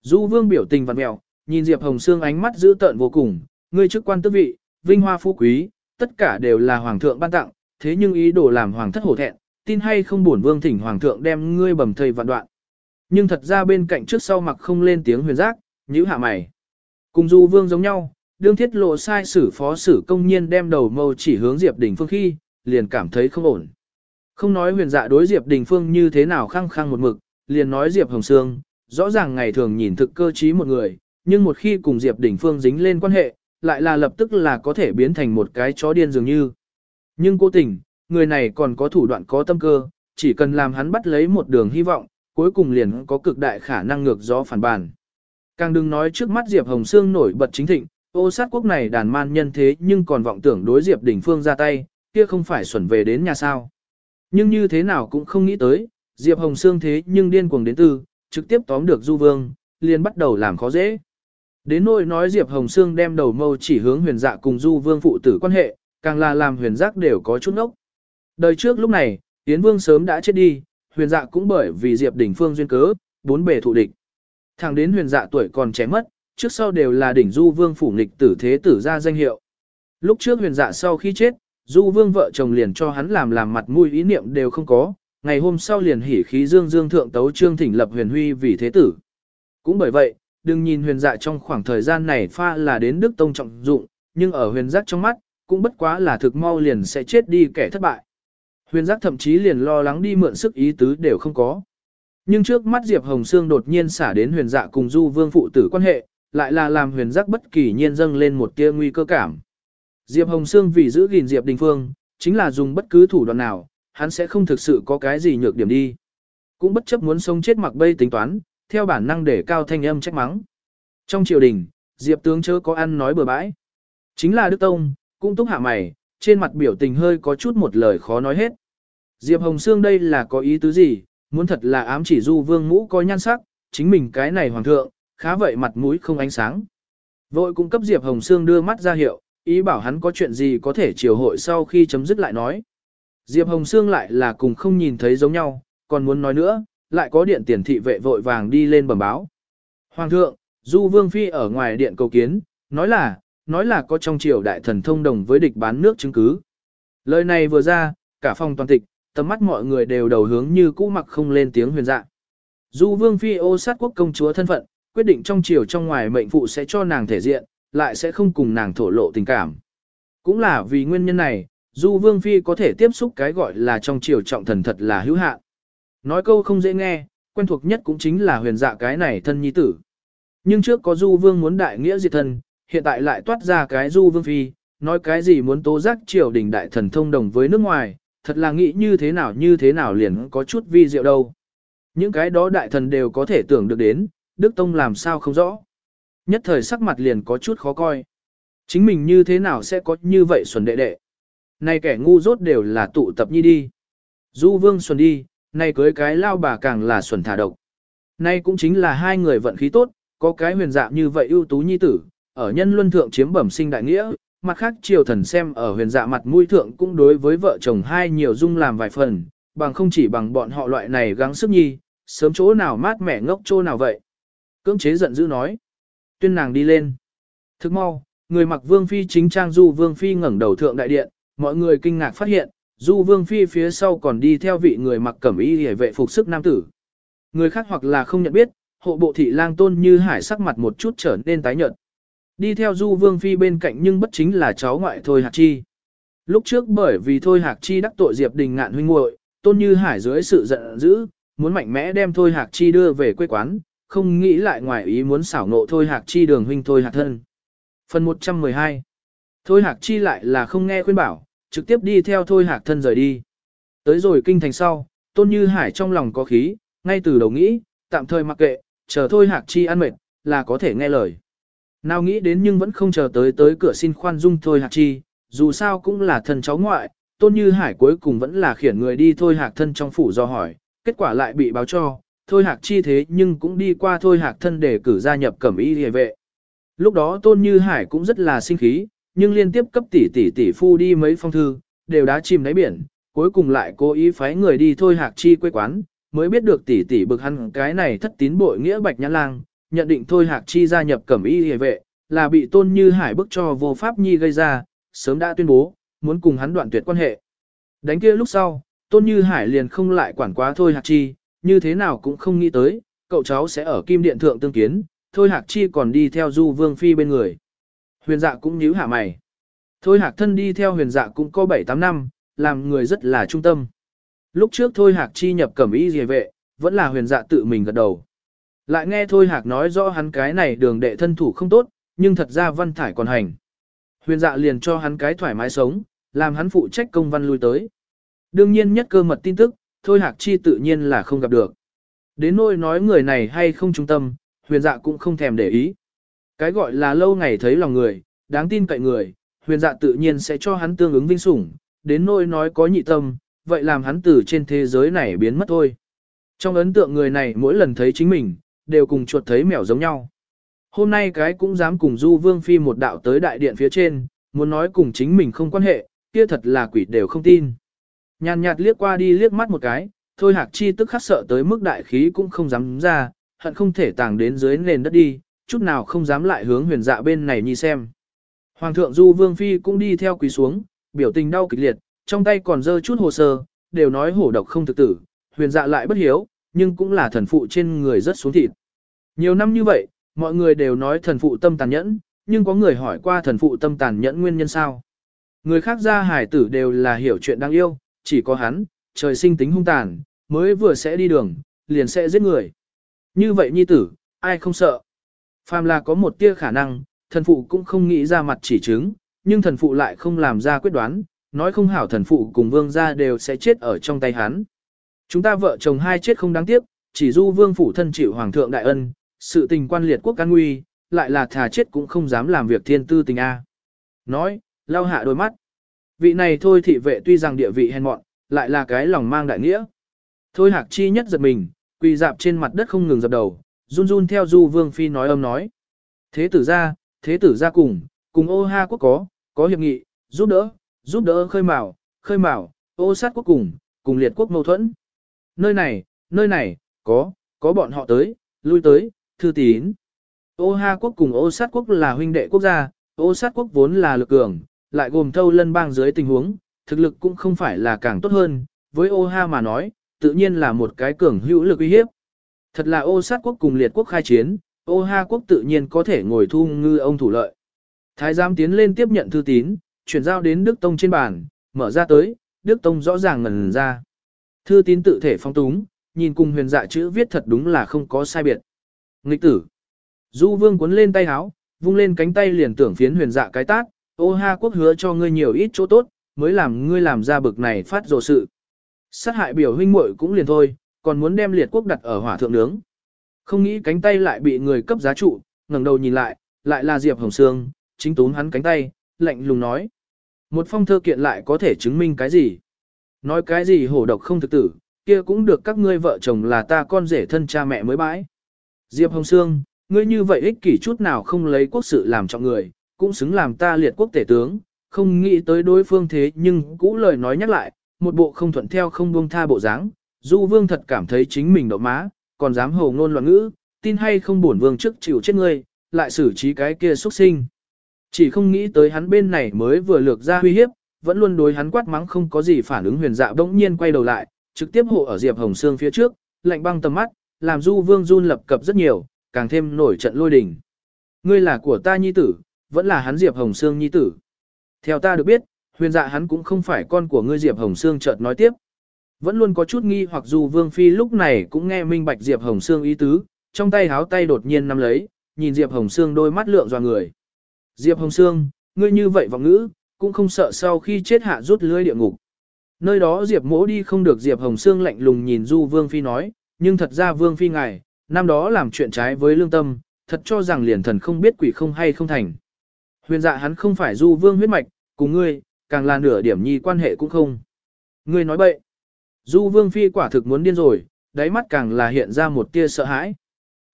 Du vương biểu tình vặn mẹo, nhìn Diệp Hồng Sương ánh mắt dữ tợn vô cùng, ngươi chức quan tước vị, vinh hoa phú quý, tất cả đều là hoàng thượng ban tặng, thế nhưng ý đồ làm hoàng thất hổ thẹn, tin hay không bổn vương thỉnh hoàng thượng đem ngươi bầm thây vạn đoạn. Nhưng thật ra bên cạnh trước sau mặc không lên tiếng huyền giác, nhíu hạ mày. Cùng du vương giống nhau, đương thiết lộ sai sử phó sử công nhiên đem đầu mâu chỉ hướng Diệp Đình Phương khi, liền cảm thấy không ổn. Không nói huyền dạ đối Diệp Đình Phương như thế nào khăng khăng một mực, liền nói Diệp Hồng Sương, rõ ràng ngày thường nhìn thực cơ trí một người, nhưng một khi cùng Diệp Đình Phương dính lên quan hệ, lại là lập tức là có thể biến thành một cái chó điên dường như. Nhưng cố tình, người này còn có thủ đoạn có tâm cơ, chỉ cần làm hắn bắt lấy một đường hy vọng, cuối cùng liền có cực đại khả năng ngược gió phản bản. Càng đừng nói trước mắt Diệp Hồng Sương nổi bật chính thịnh, ô sát quốc này đàn man nhân thế nhưng còn vọng tưởng đối Diệp Đình Phương ra tay, kia không phải xuẩn về đến nhà sao. Nhưng như thế nào cũng không nghĩ tới, Diệp Hồng Sương thế nhưng điên cuồng đến tư, trực tiếp tóm được Du Vương, liền bắt đầu làm khó dễ. Đến nỗi nói Diệp Hồng Sương đem đầu mâu chỉ hướng huyền dạ cùng Du Vương phụ tử quan hệ, càng là làm huyền giác đều có chút ốc. Đời trước lúc này, Yến Vương sớm đã chết đi, huyền dạ cũng bởi vì Diệp Đỉnh Phương duyên cớ, bốn bề thụ địch. Thẳng đến huyền dạ tuổi còn trẻ mất, trước sau đều là đỉnh Du Vương phủ nghịch tử thế tử ra danh hiệu. Lúc trước huyền dạ sau khi chết, Du Vương vợ chồng liền cho hắn làm làm mặt mũi ý niệm đều không có, ngày hôm sau liền hỉ khí dương dương thượng tấu trương thỉnh lập huyền huy vì thế tử. Cũng bởi vậy, đừng nhìn huyền dạ trong khoảng thời gian này pha là đến đức tông trọng dụng, nhưng ở huyền giác trong mắt, cũng bất quá là thực mau liền sẽ chết đi kẻ thất bại. Huyền giác thậm chí liền lo lắng đi mượn sức ý tứ đều không có. Nhưng trước mắt Diệp Hồng Sương đột nhiên xả đến huyền dạ cùng du vương phụ tử quan hệ, lại là làm huyền giác bất kỳ nhiên dâng lên một tia nguy cơ cảm. Diệp Hồng Sương vì giữ gìn Diệp Đình Phương, chính là dùng bất cứ thủ đoạn nào, hắn sẽ không thực sự có cái gì nhược điểm đi. cũng bất chấp muốn sống chết mặc bây tính toán, theo bản năng để cao thanh âm trách mắng. Trong triều đình, Diệp tướng chớ có ăn nói bừa bãi. Chính là Đức Tông, cũng túc hạ mày, trên mặt biểu tình hơi có chút một lời khó nói hết. Diệp Hồng Sương đây là có ý tứ gì, muốn thật là ám chỉ du vương ngũ coi nhan sắc, chính mình cái này hoàng thượng, khá vậy mặt mũi không ánh sáng. Vội cung cấp Diệp Hồng Sương đưa mắt ra hiệu, ý bảo hắn có chuyện gì có thể chiều hội sau khi chấm dứt lại nói. Diệp Hồng Sương lại là cùng không nhìn thấy giống nhau, còn muốn nói nữa, lại có điện tiền thị vệ vội vàng đi lên bẩm báo. Hoàng thượng, Du Vương Phi ở ngoài điện cầu kiến, nói là, nói là có trong triều đại thần thông đồng với địch bán nước chứng cứ. Lời này vừa ra, cả phòng toàn tịch, tầm mắt mọi người đều đầu hướng như cũ mặc không lên tiếng huyền dạ. Du Vương Phi ô sát quốc công chúa thân phận, quyết định trong triều trong ngoài mệnh phụ sẽ cho nàng thể diện, lại sẽ không cùng nàng thổ lộ tình cảm. Cũng là vì nguyên nhân này, Du Vương Phi có thể tiếp xúc cái gọi là trong triều trọng thần thật là hữu hạn. Nói câu không dễ nghe, quen thuộc nhất cũng chính là huyền dạ cái này thân nhi tử. Nhưng trước có Du Vương muốn đại nghĩa diệt thân, hiện tại lại toát ra cái Du Vương Phi, nói cái gì muốn tố giác triều đình đại thần thông đồng với nước ngoài, thật là nghĩ như thế nào như thế nào liền có chút vi diệu đâu. Những cái đó đại thần đều có thể tưởng được đến, Đức Tông làm sao không rõ. Nhất thời sắc mặt liền có chút khó coi. Chính mình như thế nào sẽ có như vậy xuân đệ đệ. Này kẻ ngu dốt đều là tụ tập nhi đi. Du Vương xuân đi, này cưới cái lao bà càng là xuân thả độc. Nay cũng chính là hai người vận khí tốt, có cái huyền dạng như vậy ưu tú nhi tử, ở nhân luân thượng chiếm bẩm sinh đại nghĩa, mặt khác triều thần xem ở huyền dạ mặt mũi thượng cũng đối với vợ chồng hai nhiều dung làm vài phần, bằng không chỉ bằng bọn họ loại này gắng sức nhi, sớm chỗ nào mát mẻ ngốc chỗ nào vậy. Cưỡng chế giận dữ nói, tuyên nàng đi lên. Thức mau, người mặc vương phi chính trang du vương phi ngẩng đầu thượng đại điện, mọi người kinh ngạc phát hiện, du vương phi phía sau còn đi theo vị người mặc cẩm y hề vệ phục sức nam tử. Người khác hoặc là không nhận biết, hộ bộ thị lang tôn như hải sắc mặt một chút trở nên tái nhợt. Đi theo du vương phi bên cạnh nhưng bất chính là cháu ngoại Thôi Hạc Chi. Lúc trước bởi vì Thôi Hạc Chi đắc tội Diệp Đình ngạn huynh muội, tôn như hải dưới sự giận dữ, muốn mạnh mẽ đem Thôi Hạc Chi đưa về quê quán, không nghĩ lại ngoài ý muốn xảo nộ Thôi Hạc Chi đường huynh Thôi Hạc thân. Phần 112 Thôi Hạc Chi lại là không nghe khuyên bảo, trực tiếp đi theo Thôi Hạc thân rời đi. Tới rồi kinh thành sau, Tôn Như Hải trong lòng có khí, ngay từ đầu nghĩ, tạm thời mặc kệ, chờ Thôi Hạc Chi ăn mệt, là có thể nghe lời. Nào nghĩ đến nhưng vẫn không chờ tới tới cửa xin khoan dung Thôi Hạc Chi, dù sao cũng là thân cháu ngoại, Tôn Như Hải cuối cùng vẫn là khiển người đi Thôi Hạc thân trong phủ do hỏi, kết quả lại bị báo cho, Thôi Hạc Chi thế nhưng cũng đi qua Thôi Hạc thân để cử gia nhập cẩm y hề vệ. Lúc đó Tôn Như Hải cũng rất là sinh khí, nhưng liên tiếp cấp tỷ tỷ tỷ phu đi mấy phong thư, đều đã chìm đáy biển, cuối cùng lại cố ý phái người đi Thôi Hạc Chi quê quán, mới biết được tỷ tỷ bực hắn cái này thất tín bội nghĩa bạch nhãn lang, nhận định Thôi Hạc Chi gia nhập cẩm y hề vệ, là bị Tôn Như Hải bức cho vô pháp nhi gây ra, sớm đã tuyên bố, muốn cùng hắn đoạn tuyệt quan hệ. Đánh kia lúc sau, Tôn Như Hải liền không lại quản quá Thôi Hạc Chi, như thế nào cũng không nghĩ tới, cậu cháu sẽ ở Kim Điện Thượng tương kiến, Thôi Hạc Chi còn đi theo Du Vương Phi bên người. Huyền dạ cũng nhíu hạ mày. Thôi Hạc thân đi theo huyền dạ cũng có 7-8 năm, làm người rất là trung tâm. Lúc trước Thôi Hạc Chi nhập cẩm y dề vệ, vẫn là huyền dạ tự mình gật đầu. Lại nghe Thôi Hạc nói rõ hắn cái này đường đệ thân thủ không tốt, nhưng thật ra văn thải còn hành. Huyền dạ liền cho hắn cái thoải mái sống, làm hắn phụ trách công văn lui tới. Đương nhiên nhất cơ mật tin tức, Thôi Hạc Chi tự nhiên là không gặp được. Đến nỗi nói người này hay không trung tâm, huyền dạ cũng không thèm để ý. Cái gọi là lâu ngày thấy lòng người, đáng tin cậy người, huyền dạ tự nhiên sẽ cho hắn tương ứng vinh sủng, đến nỗi nói có nhị tâm, vậy làm hắn từ trên thế giới này biến mất thôi. Trong ấn tượng người này mỗi lần thấy chính mình, đều cùng chuột thấy mèo giống nhau. Hôm nay cái cũng dám cùng Du Vương Phi một đạo tới đại điện phía trên, muốn nói cùng chính mình không quan hệ, kia thật là quỷ đều không tin. Nhàn nhạt liếc qua đi liếc mắt một cái, thôi hạc chi tức khắc sợ tới mức đại khí cũng không dám ra, hận không thể tàng đến dưới nền đất đi, chút nào không dám lại hướng huyền dạ bên này nhìn xem. Hoàng thượng Du Vương Phi cũng đi theo quỳ xuống, biểu tình đau kịch liệt, trong tay còn dơ chút hồ sơ, đều nói hổ độc không thực tử, huyền dạ lại bất hiếu, nhưng cũng là thần phụ trên người rất xuống thịt. Nhiều năm như vậy, mọi người đều nói thần phụ tâm tàn nhẫn, nhưng có người hỏi qua thần phụ tâm tàn nhẫn nguyên nhân sao. Người khác ra hải tử đều là hiểu chuyện đang yêu, chỉ có hắn, trời sinh tính hung tàn, mới vừa sẽ đi đường, liền sẽ giết người. Như vậy nhi tử, ai không sợ. Phàm là có một tia khả năng, thần phụ cũng không nghĩ ra mặt chỉ chứng, nhưng thần phụ lại không làm ra quyết đoán, nói không hảo thần phụ cùng vương gia đều sẽ chết ở trong tay hắn. Chúng ta vợ chồng hai chết không đáng tiếc, chỉ du vương phủ thân chịu hoàng thượng đại ân, sự tình quan liệt quốc can nguy, lại là thà chết cũng không dám làm việc thiên tư tình A. Nói, lau hạ đôi mắt. Vị này thôi thị vệ tuy rằng địa vị hèn mọn, lại là cái lòng mang đại nghĩa. Thôi hạc chi nhất giật mình, quỳ dạp trên mặt đất không ngừng dập đầu, run run theo du vương phi nói âm nói. Thế tử ra, thế tử ra cùng, cùng ô ha quốc có, có hiệp nghị, giúp đỡ, giúp đỡ khơi mào, khơi mào, ô sát quốc cùng, cùng liệt quốc mâu thuẫn. Nơi này, nơi này, có, có bọn họ tới, lui tới, thư tín. Ô ha quốc cùng ô sát quốc là huynh đệ quốc gia, ô sát quốc vốn là lực cường, lại gồm thâu lân bang dưới tình huống, thực lực cũng không phải là càng tốt hơn, với ô ha mà nói, tự nhiên là một cái cường hữu lực uy hiếp. Thật là ô sát quốc cùng liệt quốc khai chiến, ô ha quốc tự nhiên có thể ngồi thu ngư ông thủ lợi. Thái giám tiến lên tiếp nhận thư tín, chuyển giao đến Đức Tông trên bàn, mở ra tới, Đức Tông rõ ràng ngần ra. Thư tín tự thể phong túng, nhìn cùng huyền dạ chữ viết thật đúng là không có sai biệt. Nghịch tử. Du vương cuốn lên tay háo, vung lên cánh tay liền tưởng phiến huyền dạ cái tát, ô ha quốc hứa cho ngươi nhiều ít chỗ tốt, mới làm ngươi làm ra bực này phát rồ sự. Sát hại biểu huynh muội cũng liền thôi, còn muốn đem liệt quốc đặt ở hỏa thượng nướng. Không nghĩ cánh tay lại bị người cấp giá trụ, ngẩng đầu nhìn lại, lại là Diệp Hồng Sương, chính tốn hắn cánh tay, lạnh lùng nói. Một phong thơ kiện lại có thể chứng minh cái gì? Nói cái gì hổ độc không thực tử, kia cũng được các ngươi vợ chồng là ta con rể thân cha mẹ mới bãi. Diệp Hồng Sương, ngươi như vậy ích kỷ chút nào không lấy quốc sự làm trọng người, cũng xứng làm ta liệt quốc tể tướng, không nghĩ tới đối phương thế nhưng cũ lời nói nhắc lại, một bộ không thuận theo không buông tha bộ dáng. Du vương thật cảm thấy chính mình đậu má, còn dám hồ ngôn loạn ngữ, tin hay không bổn vương trước chịu chết ngươi, lại xử trí cái kia xuất sinh. Chỉ không nghĩ tới hắn bên này mới vừa lược ra huy hiếp, vẫn luôn đối hắn quát mắng không có gì phản ứng huyền dạ bỗng nhiên quay đầu lại, trực tiếp hộ ở Diệp Hồng Sương phía trước, lạnh băng tầm mắt, làm Du Vương run lập cập rất nhiều, càng thêm nổi trận lôi đình. Ngươi là của ta nhi tử, vẫn là hắn Diệp Hồng Sương nhi tử. Theo ta được biết, huyền dạ hắn cũng không phải con của ngươi Diệp Hồng Sương chợt nói tiếp. Vẫn luôn có chút nghi hoặc dù Vương Phi lúc này cũng nghe minh bạch Diệp Hồng Sương ý tứ, trong tay háo tay đột nhiên nắm lấy, nhìn Diệp Hồng Sương đôi mắt lượng dò người. Diệp Hồng Sương, ngươi như vậy vọng ngữ, cũng không sợ sau khi chết hạ rút lưới địa ngục. Nơi đó Diệp mỗ đi không được Diệp Hồng Sương lạnh lùng nhìn Du Vương Phi nói, nhưng thật ra Vương Phi ngài, năm đó làm chuyện trái với lương tâm, thật cho rằng liền thần không biết quỷ không hay không thành. Huyền dạ hắn không phải Du Vương huyết mạch, cùng ngươi, càng là nửa điểm nhi quan hệ cũng không. Ngươi nói bậy. Du Vương Phi quả thực muốn điên rồi, đáy mắt càng là hiện ra một tia sợ hãi.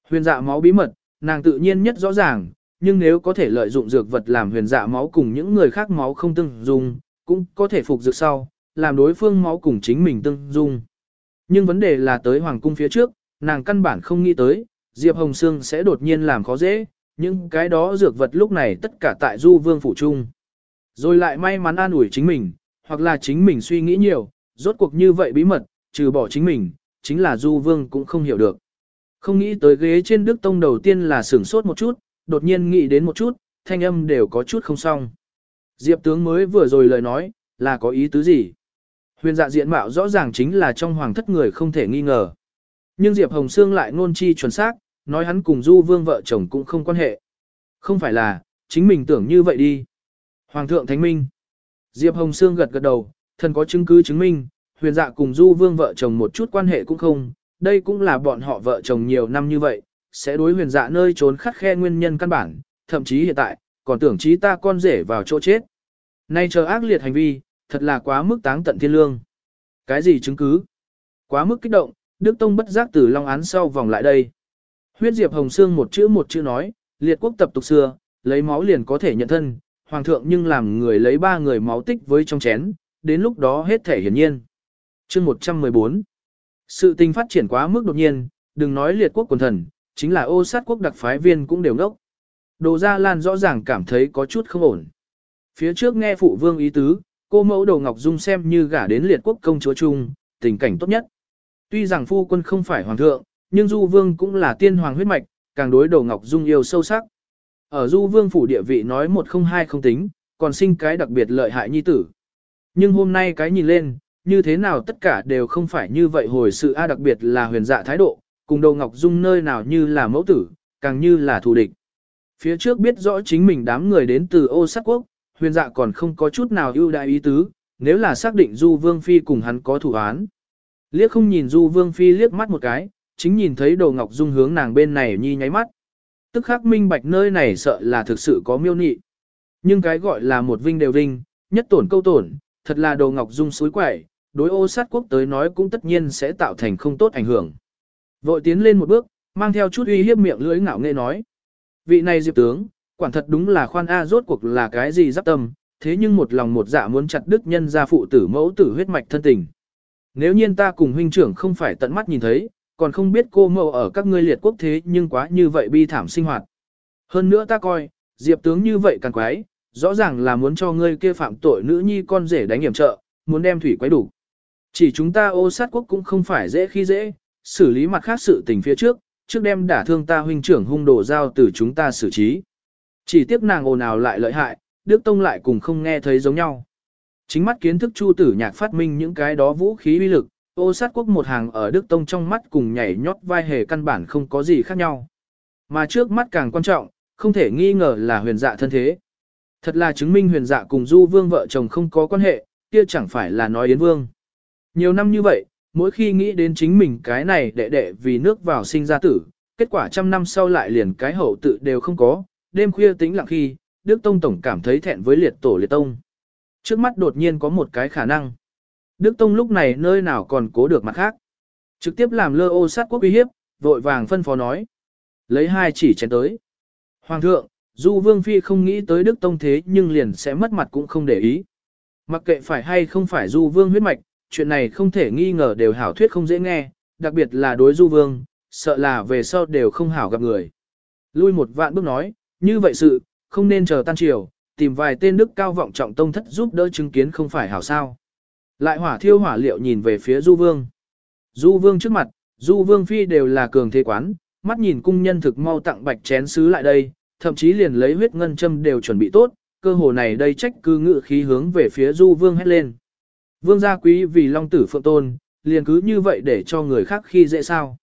Huyền dạ máu bí mật, nàng tự nhiên nhất rõ ràng, nhưng nếu có thể lợi dụng dược vật làm huyền dạ máu cùng những người khác máu không tương dung, cũng có thể phục dược sau, làm đối phương máu cùng chính mình tương dung. Nhưng vấn đề là tới hoàng cung phía trước, nàng căn bản không nghĩ tới, Diệp Hồng Sương sẽ đột nhiên làm khó dễ, nhưng cái đó dược vật lúc này tất cả tại du vương phủ trung. Rồi lại may mắn an ủi chính mình, hoặc là chính mình suy nghĩ nhiều, rốt cuộc như vậy bí mật, trừ bỏ chính mình, chính là du vương cũng không hiểu được. Không nghĩ tới ghế trên đức tông đầu tiên là sửng sốt một chút, đột nhiên nghĩ đến một chút, thanh âm đều có chút không xong. Diệp tướng mới vừa rồi lời nói, là có ý tứ gì? Huyền dạ diện mạo rõ ràng chính là trong hoàng thất người không thể nghi ngờ. Nhưng Diệp Hồng Sương lại ngôn chi chuẩn xác, nói hắn cùng Du Vương vợ chồng cũng không quan hệ. Không phải là, chính mình tưởng như vậy đi. Hoàng thượng Thánh Minh. Diệp Hồng Sương gật gật đầu, thần có chứng cứ chứng minh, huyền dạ cùng Du Vương vợ chồng một chút quan hệ cũng không, đây cũng là bọn họ vợ chồng nhiều năm như vậy, sẽ đối huyền dạ nơi trốn khắt khe nguyên nhân căn bản, thậm chí hiện tại, còn tưởng chí ta con rể vào chỗ chết. Nay chờ ác liệt hành vi, thật là quá mức táng tận thiên lương. Cái gì chứng cứ? Quá mức kích động, Đức Tông bất giác từ Long án sau vòng lại đây. Huyết Diệp Hồng Sương một chữ một chữ nói, liệt quốc tập tục xưa, lấy máu liền có thể nhận thân, hoàng thượng nhưng làm người lấy ba người máu tích với trong chén, đến lúc đó hết thể hiển nhiên. Chương 114 Sự tình phát triển quá mức đột nhiên, đừng nói liệt quốc quần thần, chính là ô sát quốc đặc phái viên cũng đều ngốc. Đồ Gia Lan rõ ràng cảm thấy có chút không ổn. Phía trước nghe phụ vương ý tứ, cô mẫu đầu Ngọc Dung xem như gả đến liệt quốc công chúa chung, tình cảnh tốt nhất. Tuy rằng phu quân không phải hoàng thượng, nhưng Du Vương cũng là tiên hoàng huyết mạch, càng đối đầu Ngọc Dung yêu sâu sắc. Ở Du Vương phủ địa vị nói một không hai không tính, còn sinh cái đặc biệt lợi hại nhi tử. Nhưng hôm nay cái nhìn lên, như thế nào tất cả đều không phải như vậy hồi sự A đặc biệt là huyền dạ thái độ, cùng đầu Ngọc Dung nơi nào như là mẫu tử, càng như là thù địch. Phía trước biết rõ chính mình đám người đến từ ô sát quốc, huyền dạ còn không có chút nào ưu đại ý tứ, nếu là xác định Du Vương Phi cùng hắn có thủ án. Liếc không nhìn Du Vương Phi liếc mắt một cái, chính nhìn thấy Đồ Ngọc Dung hướng nàng bên này nhi nháy mắt. Tức khắc minh bạch nơi này sợ là thực sự có miêu nị. Nhưng cái gọi là một vinh đều vinh, nhất tổn câu tổn, thật là Đồ Ngọc Dung suối quẩy, đối ô sát quốc tới nói cũng tất nhiên sẽ tạo thành không tốt ảnh hưởng. Vội tiến lên một bước, mang theo chút uy hiếp miệng lưỡi ngạo nghệ nói. Vị này diệp tướng, quản thật đúng là khoan A rốt cuộc là cái gì giáp tâm, thế nhưng một lòng một dạ muốn chặt đức nhân gia phụ tử mẫu tử huyết mạch thân tình. Nếu nhiên ta cùng huynh trưởng không phải tận mắt nhìn thấy, còn không biết cô mẫu ở các ngươi liệt quốc thế nhưng quá như vậy bi thảm sinh hoạt. Hơn nữa ta coi, diệp tướng như vậy càng quái, rõ ràng là muốn cho ngươi kia phạm tội nữ nhi con rể đánh hiểm trợ, muốn đem thủy quái đủ. Chỉ chúng ta ô sát quốc cũng không phải dễ khi dễ, xử lý mặt khác sự tình phía trước, trước đem đả thương ta huynh trưởng hung đồ giao từ chúng ta xử trí. Chỉ tiếc nàng ồn ào lại lợi hại, Đức Tông lại cùng không nghe thấy giống nhau. Chính mắt kiến thức Chu Tử Nhạc phát minh những cái đó vũ khí uy lực, ô sát quốc một hàng ở Đức Tông trong mắt cùng nhảy nhót vai hề căn bản không có gì khác nhau. Mà trước mắt càng quan trọng, không thể nghi ngờ là huyền dạ thân thế. Thật là chứng minh huyền dạ cùng Du Vương vợ chồng không có quan hệ, kia chẳng phải là nói Yến Vương. Nhiều năm như vậy, mỗi khi nghĩ đến chính mình cái này đệ đệ vì nước vào sinh ra tử, kết quả trăm năm sau lại liền cái hậu tự đều không có, đêm khuya tĩnh lặng khi, Đức Tông Tổng cảm thấy thẹn với liệt tổ liệt tông. Trước mắt đột nhiên có một cái khả năng. Đức Tông lúc này nơi nào còn cố được mặt khác. Trực tiếp làm lơ ô sát quốc uy hiếp, vội vàng phân phó nói. Lấy hai chỉ chén tới. Hoàng thượng, du Vương Phi không nghĩ tới Đức Tông thế nhưng liền sẽ mất mặt cũng không để ý. Mặc kệ phải hay không phải Du Vương huyết mạch, chuyện này không thể nghi ngờ đều hảo thuyết không dễ nghe, đặc biệt là đối Du Vương, sợ là về sau đều không hảo gặp người. Lui một vạn bước nói, như vậy sự, không nên chờ tan chiều, tìm vài tên đức cao vọng trọng tông thất giúp đỡ chứng kiến không phải hảo sao. Lại hỏa thiêu hỏa liệu nhìn về phía Du Vương. Du Vương trước mặt, Du Vương Phi đều là cường thế quán, mắt nhìn cung nhân thực mau tặng bạch chén sứ lại đây, thậm chí liền lấy huyết ngân châm đều chuẩn bị tốt, cơ hồ này đây trách cư ngự khí hướng về phía Du Vương hét lên. Vương gia quý vì long tử phượng tôn, liền cứ như vậy để cho người khác khi dễ sao.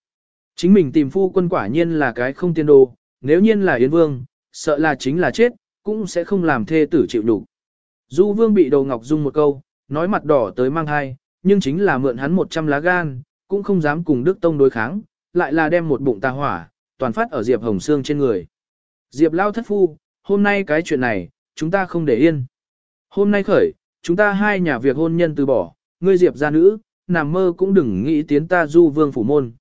Chính mình tìm phu quân quả nhiên là cái không tiên đồ, nếu nhiên là Yến Vương, sợ là chính là chết, cũng sẽ không làm thê tử chịu đủ. Du Vương bị Đầu Ngọc Dung một câu, nói mặt đỏ tới mang hai, nhưng chính là mượn hắn 100 lá gan, cũng không dám cùng Đức Tông đối kháng, lại là đem một bụng tà hỏa, toàn phát ở Diệp Hồng Sương trên người. Diệp Lao thất phu, hôm nay cái chuyện này, chúng ta không để yên. Hôm nay khởi, chúng ta hai nhà việc hôn nhân từ bỏ, ngươi Diệp gia nữ, nằm mơ cũng đừng nghĩ tiến ta du vương phủ môn.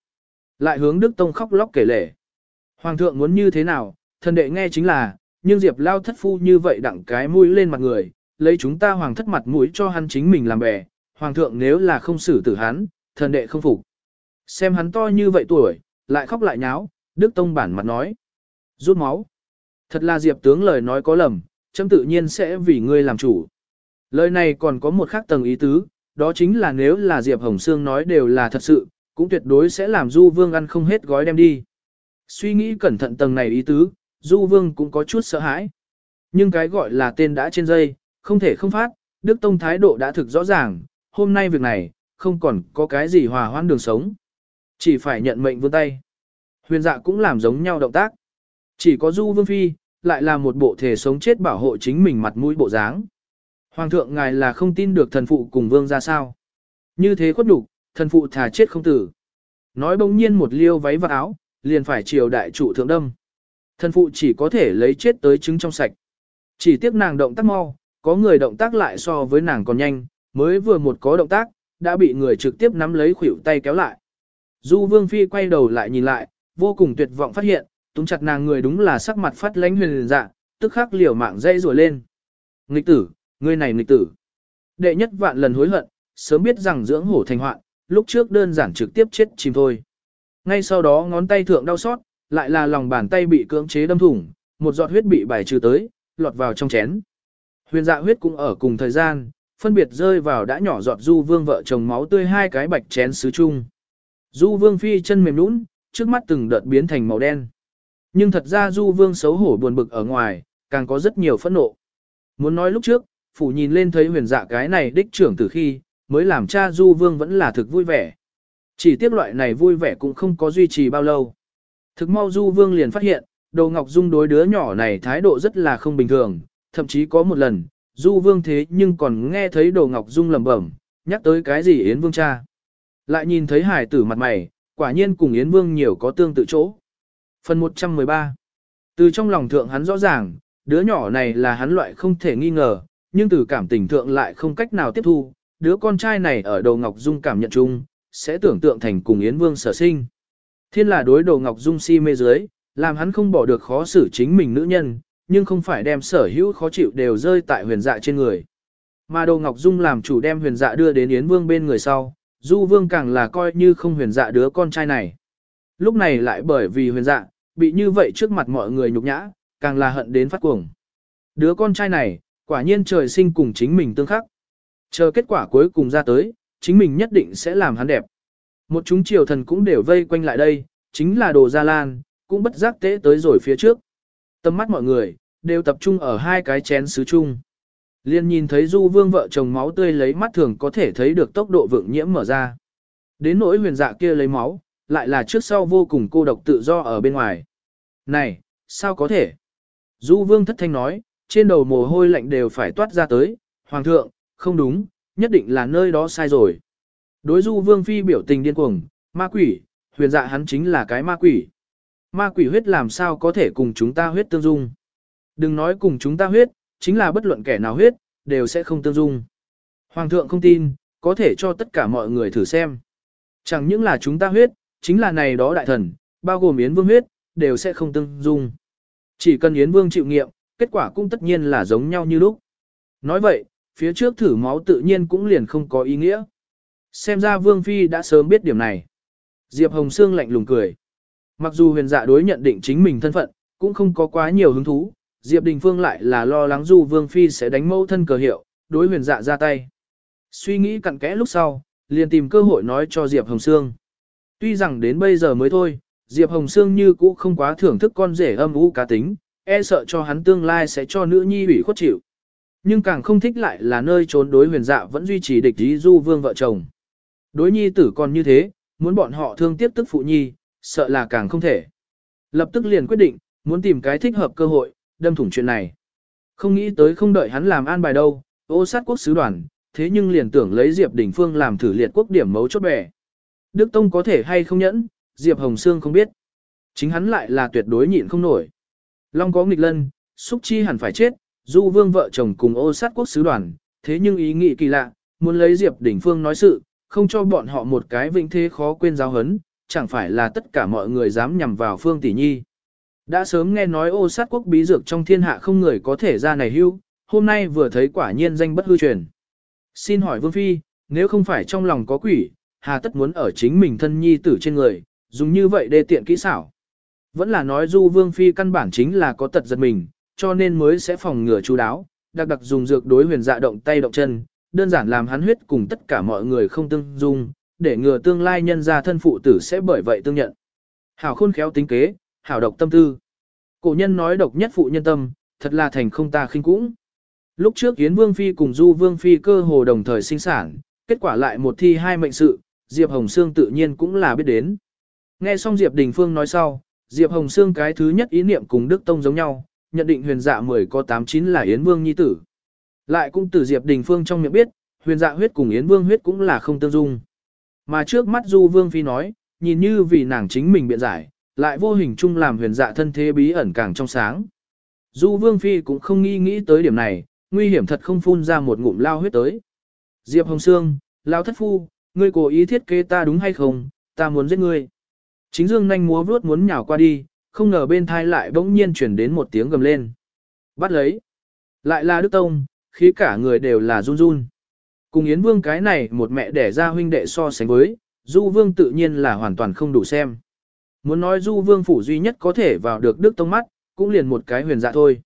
Lại hướng Đức Tông khóc lóc kể lể. Hoàng thượng muốn như thế nào, thần đệ nghe chính là, nhưng Diệp Lao thất phu như vậy đặng cái mũi lên mặt người, lấy chúng ta hoàng thất mặt mũi cho hắn chính mình làm bè, hoàng thượng nếu là không xử tử hắn, thần đệ không phục. Xem hắn to như vậy tuổi, lại khóc lại nháo, Đức Tông bản mặt nói. Rút máu. Thật là Diệp tướng lời nói có lầm, chấm tự nhiên sẽ vì ngươi làm chủ. Lời này còn có một khác tầng ý tứ, đó chính là nếu là Diệp Hồng Sương nói đều là thật sự, cũng tuyệt đối sẽ làm Du Vương ăn không hết gói đem đi. Suy nghĩ cẩn thận tầng này ý tứ, Du Vương cũng có chút sợ hãi. Nhưng cái gọi là tên đã trên dây, không thể không phát, Đức Tông thái độ đã thực rõ ràng, hôm nay việc này, không còn có cái gì hòa hoãn đường sống. Chỉ phải nhận mệnh vươn tay. Huyền dạ cũng làm giống nhau động tác. Chỉ có Du Vương Phi, lại là một bộ thể sống chết bảo hộ chính mình mặt mũi bộ dáng. Hoàng thượng ngài là không tin được thần phụ cùng vương ra sao. Như thế khuất đủ, thần phụ thà chết không tử. Nói bỗng nhiên một liêu váy và áo, liền phải triều đại trụ thượng đâm. Thân phụ chỉ có thể lấy chết tới trứng trong sạch. Chỉ tiếc nàng động tác mau, có người động tác lại so với nàng còn nhanh, mới vừa một có động tác, đã bị người trực tiếp nắm lấy khuỷu tay kéo lại. Du Vương Phi quay đầu lại nhìn lại, vô cùng tuyệt vọng phát hiện, túng chặt nàng người đúng là sắc mặt phát lánh huyền dạ, tức khắc liều mạng dây rùa lên. Nghịch tử, ngươi này nghịch tử. Đệ nhất vạn lần hối hận, sớm biết rằng dưỡng hổ thành hoạn, lúc trước đơn giản trực tiếp chết chìm thôi. Ngay sau đó ngón tay thượng đau xót, lại là lòng bàn tay bị cưỡng chế đâm thủng, một giọt huyết bị bài trừ tới, lọt vào trong chén. Huyền dạ huyết cũng ở cùng thời gian, phân biệt rơi vào đã nhỏ giọt du vương vợ chồng máu tươi hai cái bạch chén sứ chung. Du vương phi chân mềm nũng, trước mắt từng đợt biến thành màu đen. Nhưng thật ra du vương xấu hổ buồn bực ở ngoài, càng có rất nhiều phẫn nộ. Muốn nói lúc trước, phủ nhìn lên thấy huyền dạ cái này đích trưởng từ khi, mới làm cha du vương vẫn là thực vui vẻ. Chỉ tiếc loại này vui vẻ cũng không có duy trì bao lâu. Thực mau du vương liền phát hiện, Đồ Ngọc Dung đối đứa nhỏ này thái độ rất là không bình thường, thậm chí có một lần, Du Vương thế nhưng còn nghe thấy Đồ Ngọc Dung lẩm bẩm, nhắc tới cái gì Yến Vương cha. Lại nhìn thấy hải tử mặt mày, quả nhiên cùng Yến Vương nhiều có tương tự chỗ. Phần 113 Từ trong lòng thượng hắn rõ ràng, đứa nhỏ này là hắn loại không thể nghi ngờ, nhưng từ cảm tình thượng lại không cách nào tiếp thu, đứa con trai này ở đồ Ngọc Dung cảm nhận chung, sẽ tưởng tượng thành cùng Yến Vương sở sinh. Thiên là đối đầu Ngọc Dung si mê dưới, làm hắn không bỏ được khó xử chính mình nữ nhân, nhưng không phải đem sở hữu khó chịu đều rơi tại huyền dạ trên người. Mà Đồ Ngọc Dung làm chủ đem huyền dạ đưa đến Yến Vương bên người sau, Du Vương càng là coi như không huyền dạ đứa con trai này. Lúc này lại bởi vì huyền dạ, bị như vậy trước mặt mọi người nhục nhã, càng là hận đến phát cuồng. Đứa con trai này, quả nhiên trời sinh cùng chính mình tương khắc. Chờ kết quả cuối cùng ra tới, chính mình nhất định sẽ làm hắn đẹp. Một chúng triều thần cũng đều vây quanh lại đây, chính là đồ gia lan, cũng bất giác tế tới rồi phía trước. Tâm mắt mọi người, đều tập trung ở hai cái chén sứ chung. Liên nhìn thấy du vương vợ chồng máu tươi lấy mắt thường có thể thấy được tốc độ vượng nhiễm mở ra. Đến nỗi huyền dạ kia lấy máu, lại là trước sau vô cùng cô độc tự do ở bên ngoài. Này, sao có thể? Du vương thất thanh nói, trên đầu mồ hôi lạnh đều phải toát ra tới, hoàng thượng, không đúng, nhất định là nơi đó sai rồi. Đối du vương phi biểu tình điên cuồng, ma quỷ, huyền dạ hắn chính là cái ma quỷ. Ma quỷ huyết làm sao có thể cùng chúng ta huyết tương dung. Đừng nói cùng chúng ta huyết, chính là bất luận kẻ nào huyết, đều sẽ không tương dung. Hoàng thượng không tin, có thể cho tất cả mọi người thử xem. Chẳng những là chúng ta huyết, chính là này đó đại thần, bao gồm Yến Vương huyết, đều sẽ không tương dung. Chỉ cần Yến Vương chịu nghiệm, kết quả cũng tất nhiên là giống nhau như lúc. Nói vậy, phía trước thử máu tự nhiên cũng liền không có ý nghĩa. Xem ra Vương Phi đã sớm biết điểm này. Diệp Hồng Sương lạnh lùng cười. Mặc dù huyền dạ đối nhận định chính mình thân phận, cũng không có quá nhiều hứng thú, Diệp Đình Phương lại là lo lắng Du Vương Phi sẽ đánh mẫu thân cờ hiệu, đối huyền dạ ra tay. Suy nghĩ cặn kẽ lúc sau, liền tìm cơ hội nói cho Diệp Hồng Sương. Tuy rằng đến bây giờ mới thôi, Diệp Hồng Sương như cũ không quá thưởng thức con rể âm u cá tính, e sợ cho hắn tương lai sẽ cho nữ nhi ủy khuất chịu. Nhưng càng không thích lại là nơi trốn đối huyền dạ vẫn duy trì địch ý Du Vương vợ chồng. Đối nhi tử còn như thế, muốn bọn họ thương tiếp tức phụ nhi, sợ là càng không thể. Lập tức liền quyết định, muốn tìm cái thích hợp cơ hội, đâm thủng chuyện này. Không nghĩ tới không đợi hắn làm an bài đâu, ô sát quốc sứ đoàn, thế nhưng liền tưởng lấy Diệp Đình Phương làm thử liệt quốc điểm mấu chốt bẻ. Đức Tông có thể hay không nhẫn, Diệp Hồng Sương không biết. Chính hắn lại là tuyệt đối nhịn không nổi. Long có nghịch lân, xúc chi hẳn phải chết, du vương vợ chồng cùng ô sát quốc sứ đoàn, thế nhưng ý nghĩ kỳ lạ, muốn lấy Diệp Đình Phương nói sự, không cho bọn họ một cái vĩnh thế khó quên giáo hấn, chẳng phải là tất cả mọi người dám nhằm vào Phương Tỷ Nhi. Đã sớm nghe nói ô sát quốc bí dược trong thiên hạ không người có thể ra này hưu, hôm nay vừa thấy quả nhiên danh bất hư truyền. Xin hỏi Vương Phi, nếu không phải trong lòng có quỷ, hà tất muốn ở chính mình thân nhi tử trên người, dùng như vậy để tiện kỹ xảo. Vẫn là nói du Vương Phi căn bản chính là có tật giật mình, cho nên mới sẽ phòng ngừa chú đáo, đặc đặc dùng dược đối huyền dạ động tay động chân, đơn giản làm hắn huyết cùng tất cả mọi người không tương dung, để ngừa tương lai nhân ra thân phụ tử sẽ bởi vậy tương nhận. Hảo khôn khéo tính kế, hảo độc tâm tư. Cổ nhân nói độc nhất phụ nhân tâm, thật là thành không ta khinh cũng. Lúc trước Yến Vương Phi cùng Du Vương Phi cơ hồ đồng thời sinh sản, kết quả lại một thi hai mệnh sự, Diệp Hồng Sương tự nhiên cũng là biết đến. Nghe xong Diệp Đình Phương nói sau, Diệp Hồng Sương cái thứ nhất ý niệm cùng Đức Tông giống nhau, nhận định huyền dạ 10 có 89 là Yến Vương Nhi Tử. Lại cũng từ Diệp Đình Phương trong miệng biết, huyền dạ huyết cùng Yến Vương huyết cũng là không tương dung. Mà trước mắt Du Vương Phi nói, nhìn như vì nàng chính mình biện giải, lại vô hình chung làm huyền dạ thân thế bí ẩn càng trong sáng. Du Vương Phi cũng không nghi nghĩ tới điểm này, nguy hiểm thật không phun ra một ngụm lao huyết tới. Diệp Hồng Sương, lao thất phu, ngươi cố ý thiết kế ta đúng hay không, ta muốn giết ngươi. Chính dương nhanh múa vuốt muốn nhào qua đi, không ngờ bên thai lại bỗng nhiên chuyển đến một tiếng gầm lên. Bắt lấy. Lại là Đức Tông, khí cả người đều là run run. Cùng Yến Vương cái này một mẹ đẻ ra huynh đệ so sánh với, Du Vương tự nhiên là hoàn toàn không đủ xem. Muốn nói Du Vương phủ duy nhất có thể vào được Đức Tông mắt, cũng liền một cái huyền dạ thôi.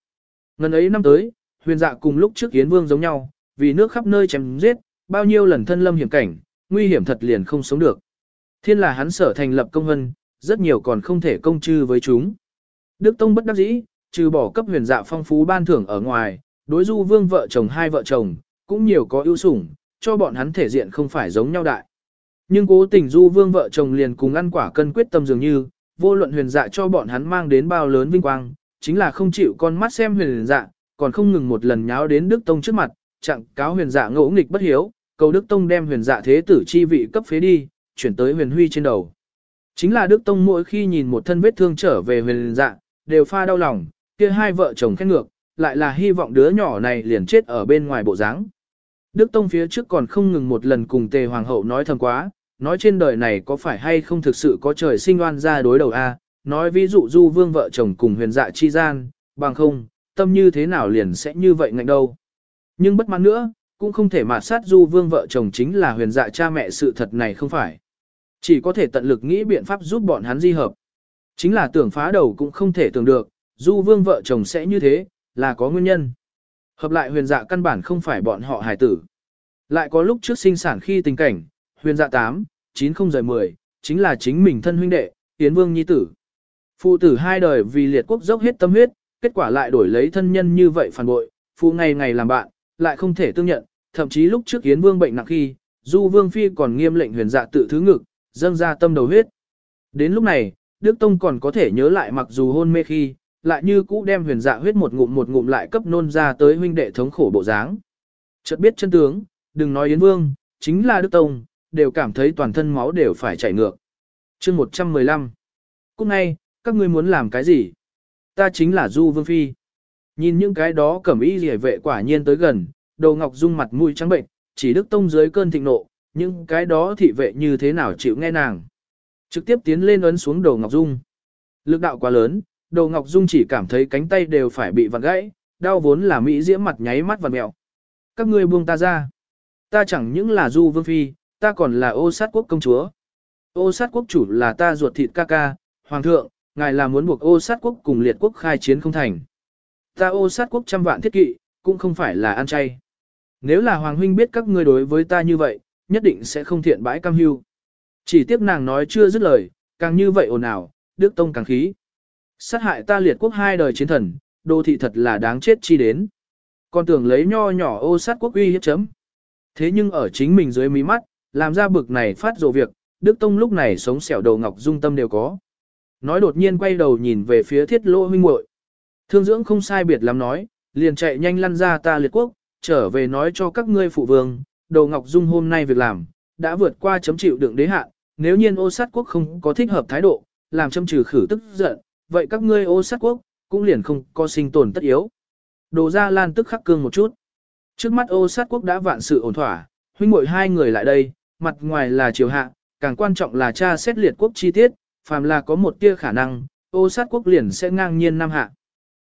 Ngần ấy năm tới, huyền dạ cùng lúc trước Yến Vương giống nhau, vì nước khắp nơi chém giết, bao nhiêu lần thân lâm hiểm cảnh, nguy hiểm thật liền không sống được. Thiên là hắn sở thành lập công hân, rất nhiều còn không thể công chư với chúng. Đức Tông bất đắc dĩ, trừ bỏ cấp huyền dạ phong phú ban thưởng ở ngoài, đối du vương vợ chồng hai vợ chồng, cũng nhiều có ưu sủng, cho bọn hắn thể diện không phải giống nhau đại. Nhưng cố tình du vương vợ chồng liền cùng ăn quả cân quyết tâm dường như, vô luận huyền dạ cho bọn hắn mang đến bao lớn vinh quang, chính là không chịu con mắt xem huyền dạ, còn không ngừng một lần nháo đến Đức Tông trước mặt, chặng cáo huyền dạ ngỗ nghịch bất hiếu, cầu Đức Tông đem huyền dạ thế tử chi vị cấp phế đi, chuyển tới huyền huy trên đầu. Chính là Đức Tông mỗi khi nhìn một thân vết thương trở về huyền dạ, đều pha đau lòng, kia hai vợ chồng khét ngược, lại là hy vọng đứa nhỏ này liền chết ở bên ngoài bộ dáng. Đức Tông phía trước còn không ngừng một lần cùng Tề Hoàng hậu nói thầm quá, nói trên đời này có phải hay không thực sự có trời sinh oan ra đối đầu a nói ví dụ du vương vợ chồng cùng huyền dạ chi gian, bằng không, tâm như thế nào liền sẽ như vậy ngạnh đâu. Nhưng bất mãn nữa, cũng không thể mà sát du vương vợ chồng chính là huyền dạ cha mẹ sự thật này không phải. Chỉ có thể tận lực nghĩ biện pháp giúp bọn hắn di hợp. Chính là tưởng phá đầu cũng không thể tưởng được, du vương vợ chồng sẽ như thế, là có nguyên nhân. Hợp lại huyền dạ căn bản không phải bọn họ hài tử. Lại có lúc trước sinh sản khi tình cảnh, huyền dạ 8, 9 không rời 10, chính là chính mình thân huynh đệ, Yến Vương Nhi Tử. Phụ tử hai đời vì liệt quốc dốc hết tâm huyết, kết quả lại đổi lấy thân nhân như vậy phản bội, phụ ngày ngày làm bạn, lại không thể tương nhận, thậm chí lúc trước Yến Vương bệnh nặng khi, Du Vương Phi còn nghiêm lệnh huyền dạ tự thứ ngực, dâng ra tâm đầu huyết. Đến lúc này, Đức Tông còn có thể nhớ lại mặc dù hôn mê khi, lại như cũ đem huyền dạ huyết một ngụm một ngụm lại cấp nôn ra tới huynh đệ thống khổ bộ dáng. Chợt biết chân tướng, đừng nói Yến Vương, chính là Đức Tông, đều cảm thấy toàn thân máu đều phải chảy ngược. chương 115 Cúc ngay, các ngươi muốn làm cái gì? Ta chính là Du Vương Phi. Nhìn những cái đó cẩm y rỉa vệ quả nhiên tới gần, đầu ngọc dung mặt mũi trắng bệnh, chỉ Đức Tông dưới cơn thịnh nộ, những cái đó thị vệ như thế nào chịu nghe nàng. Trực tiếp tiến lên ấn xuống đầu ngọc dung. Lực đạo quá lớn, đầu ngọc dung chỉ cảm thấy cánh tay đều phải bị vặn gãy, đau vốn là mỹ diễm mặt nháy mắt vặn mẹo. Các ngươi buông ta ra. Ta chẳng những là Du Vương Phi, ta còn là ô sát quốc công chúa. Ô sát quốc chủ là ta ruột thịt ca ca, hoàng thượng, ngài là muốn buộc ô sát quốc cùng liệt quốc khai chiến không thành. Ta ô sát quốc trăm vạn thiết kỵ, cũng không phải là ăn chay. Nếu là hoàng huynh biết các ngươi đối với ta như vậy, nhất định sẽ không thiện bãi cam hưu. Chỉ tiếc nàng nói chưa dứt lời, càng như vậy ồn ào, đức tông càng khí. Sát hại ta liệt quốc hai đời chiến thần, đô thị thật là đáng chết chi đến. Còn tưởng lấy nho nhỏ ô sát quốc uy hiếp chấm. Thế nhưng ở chính mình dưới mí mắt, làm ra bực này phát rộ việc, Đức Tông lúc này sống xẻo đầu ngọc dung tâm đều có. Nói đột nhiên quay đầu nhìn về phía thiết lô huynh muội Thương dưỡng không sai biệt lắm nói, liền chạy nhanh lăn ra ta liệt quốc, trở về nói cho các ngươi phụ vương, đầu ngọc dung hôm nay việc làm, đã vượt qua chấm chịu đựng đế hạn, nếu nhiên ô sát quốc không có thích hợp thái độ, làm châm trừ khử tức giận, vậy các ngươi ô sát quốc, cũng liền không có sinh tồn tất yếu. Đồ ra lan tức khắc cương một chút. Trước mắt ô sát quốc đã vạn sự ổn thỏa, huynh muội hai người lại đây, mặt ngoài là triều hạ, càng quan trọng là tra xét liệt quốc chi tiết, phàm là có một tia khả năng, ô sát quốc liền sẽ ngang nhiên nam hạ.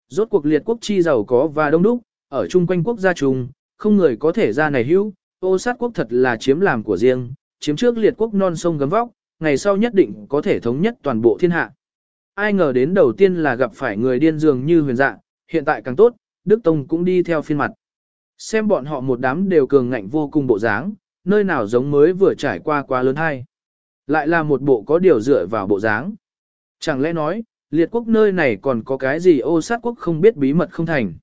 Rốt cuộc liệt quốc chi giàu có và đông đúc, ở chung quanh quốc gia chung, không người có thể ra này hữu, ô sát quốc thật là chiếm làm của riêng, chiếm trước liệt quốc non sông gấm vóc, ngày sau nhất định có thể thống nhất toàn bộ thiên hạ. Ai ngờ đến đầu tiên là gặp phải người điên dường như huyền dạ, hiện tại càng tốt, Đức Tông cũng đi theo phiên mặt. Xem bọn họ một đám đều cường ngạnh vô cùng bộ dáng, nơi nào giống mới vừa trải qua quá lớn hay. Lại là một bộ có điều dựa vào bộ dáng. Chẳng lẽ nói, liệt quốc nơi này còn có cái gì ô sát quốc không biết bí mật không thành.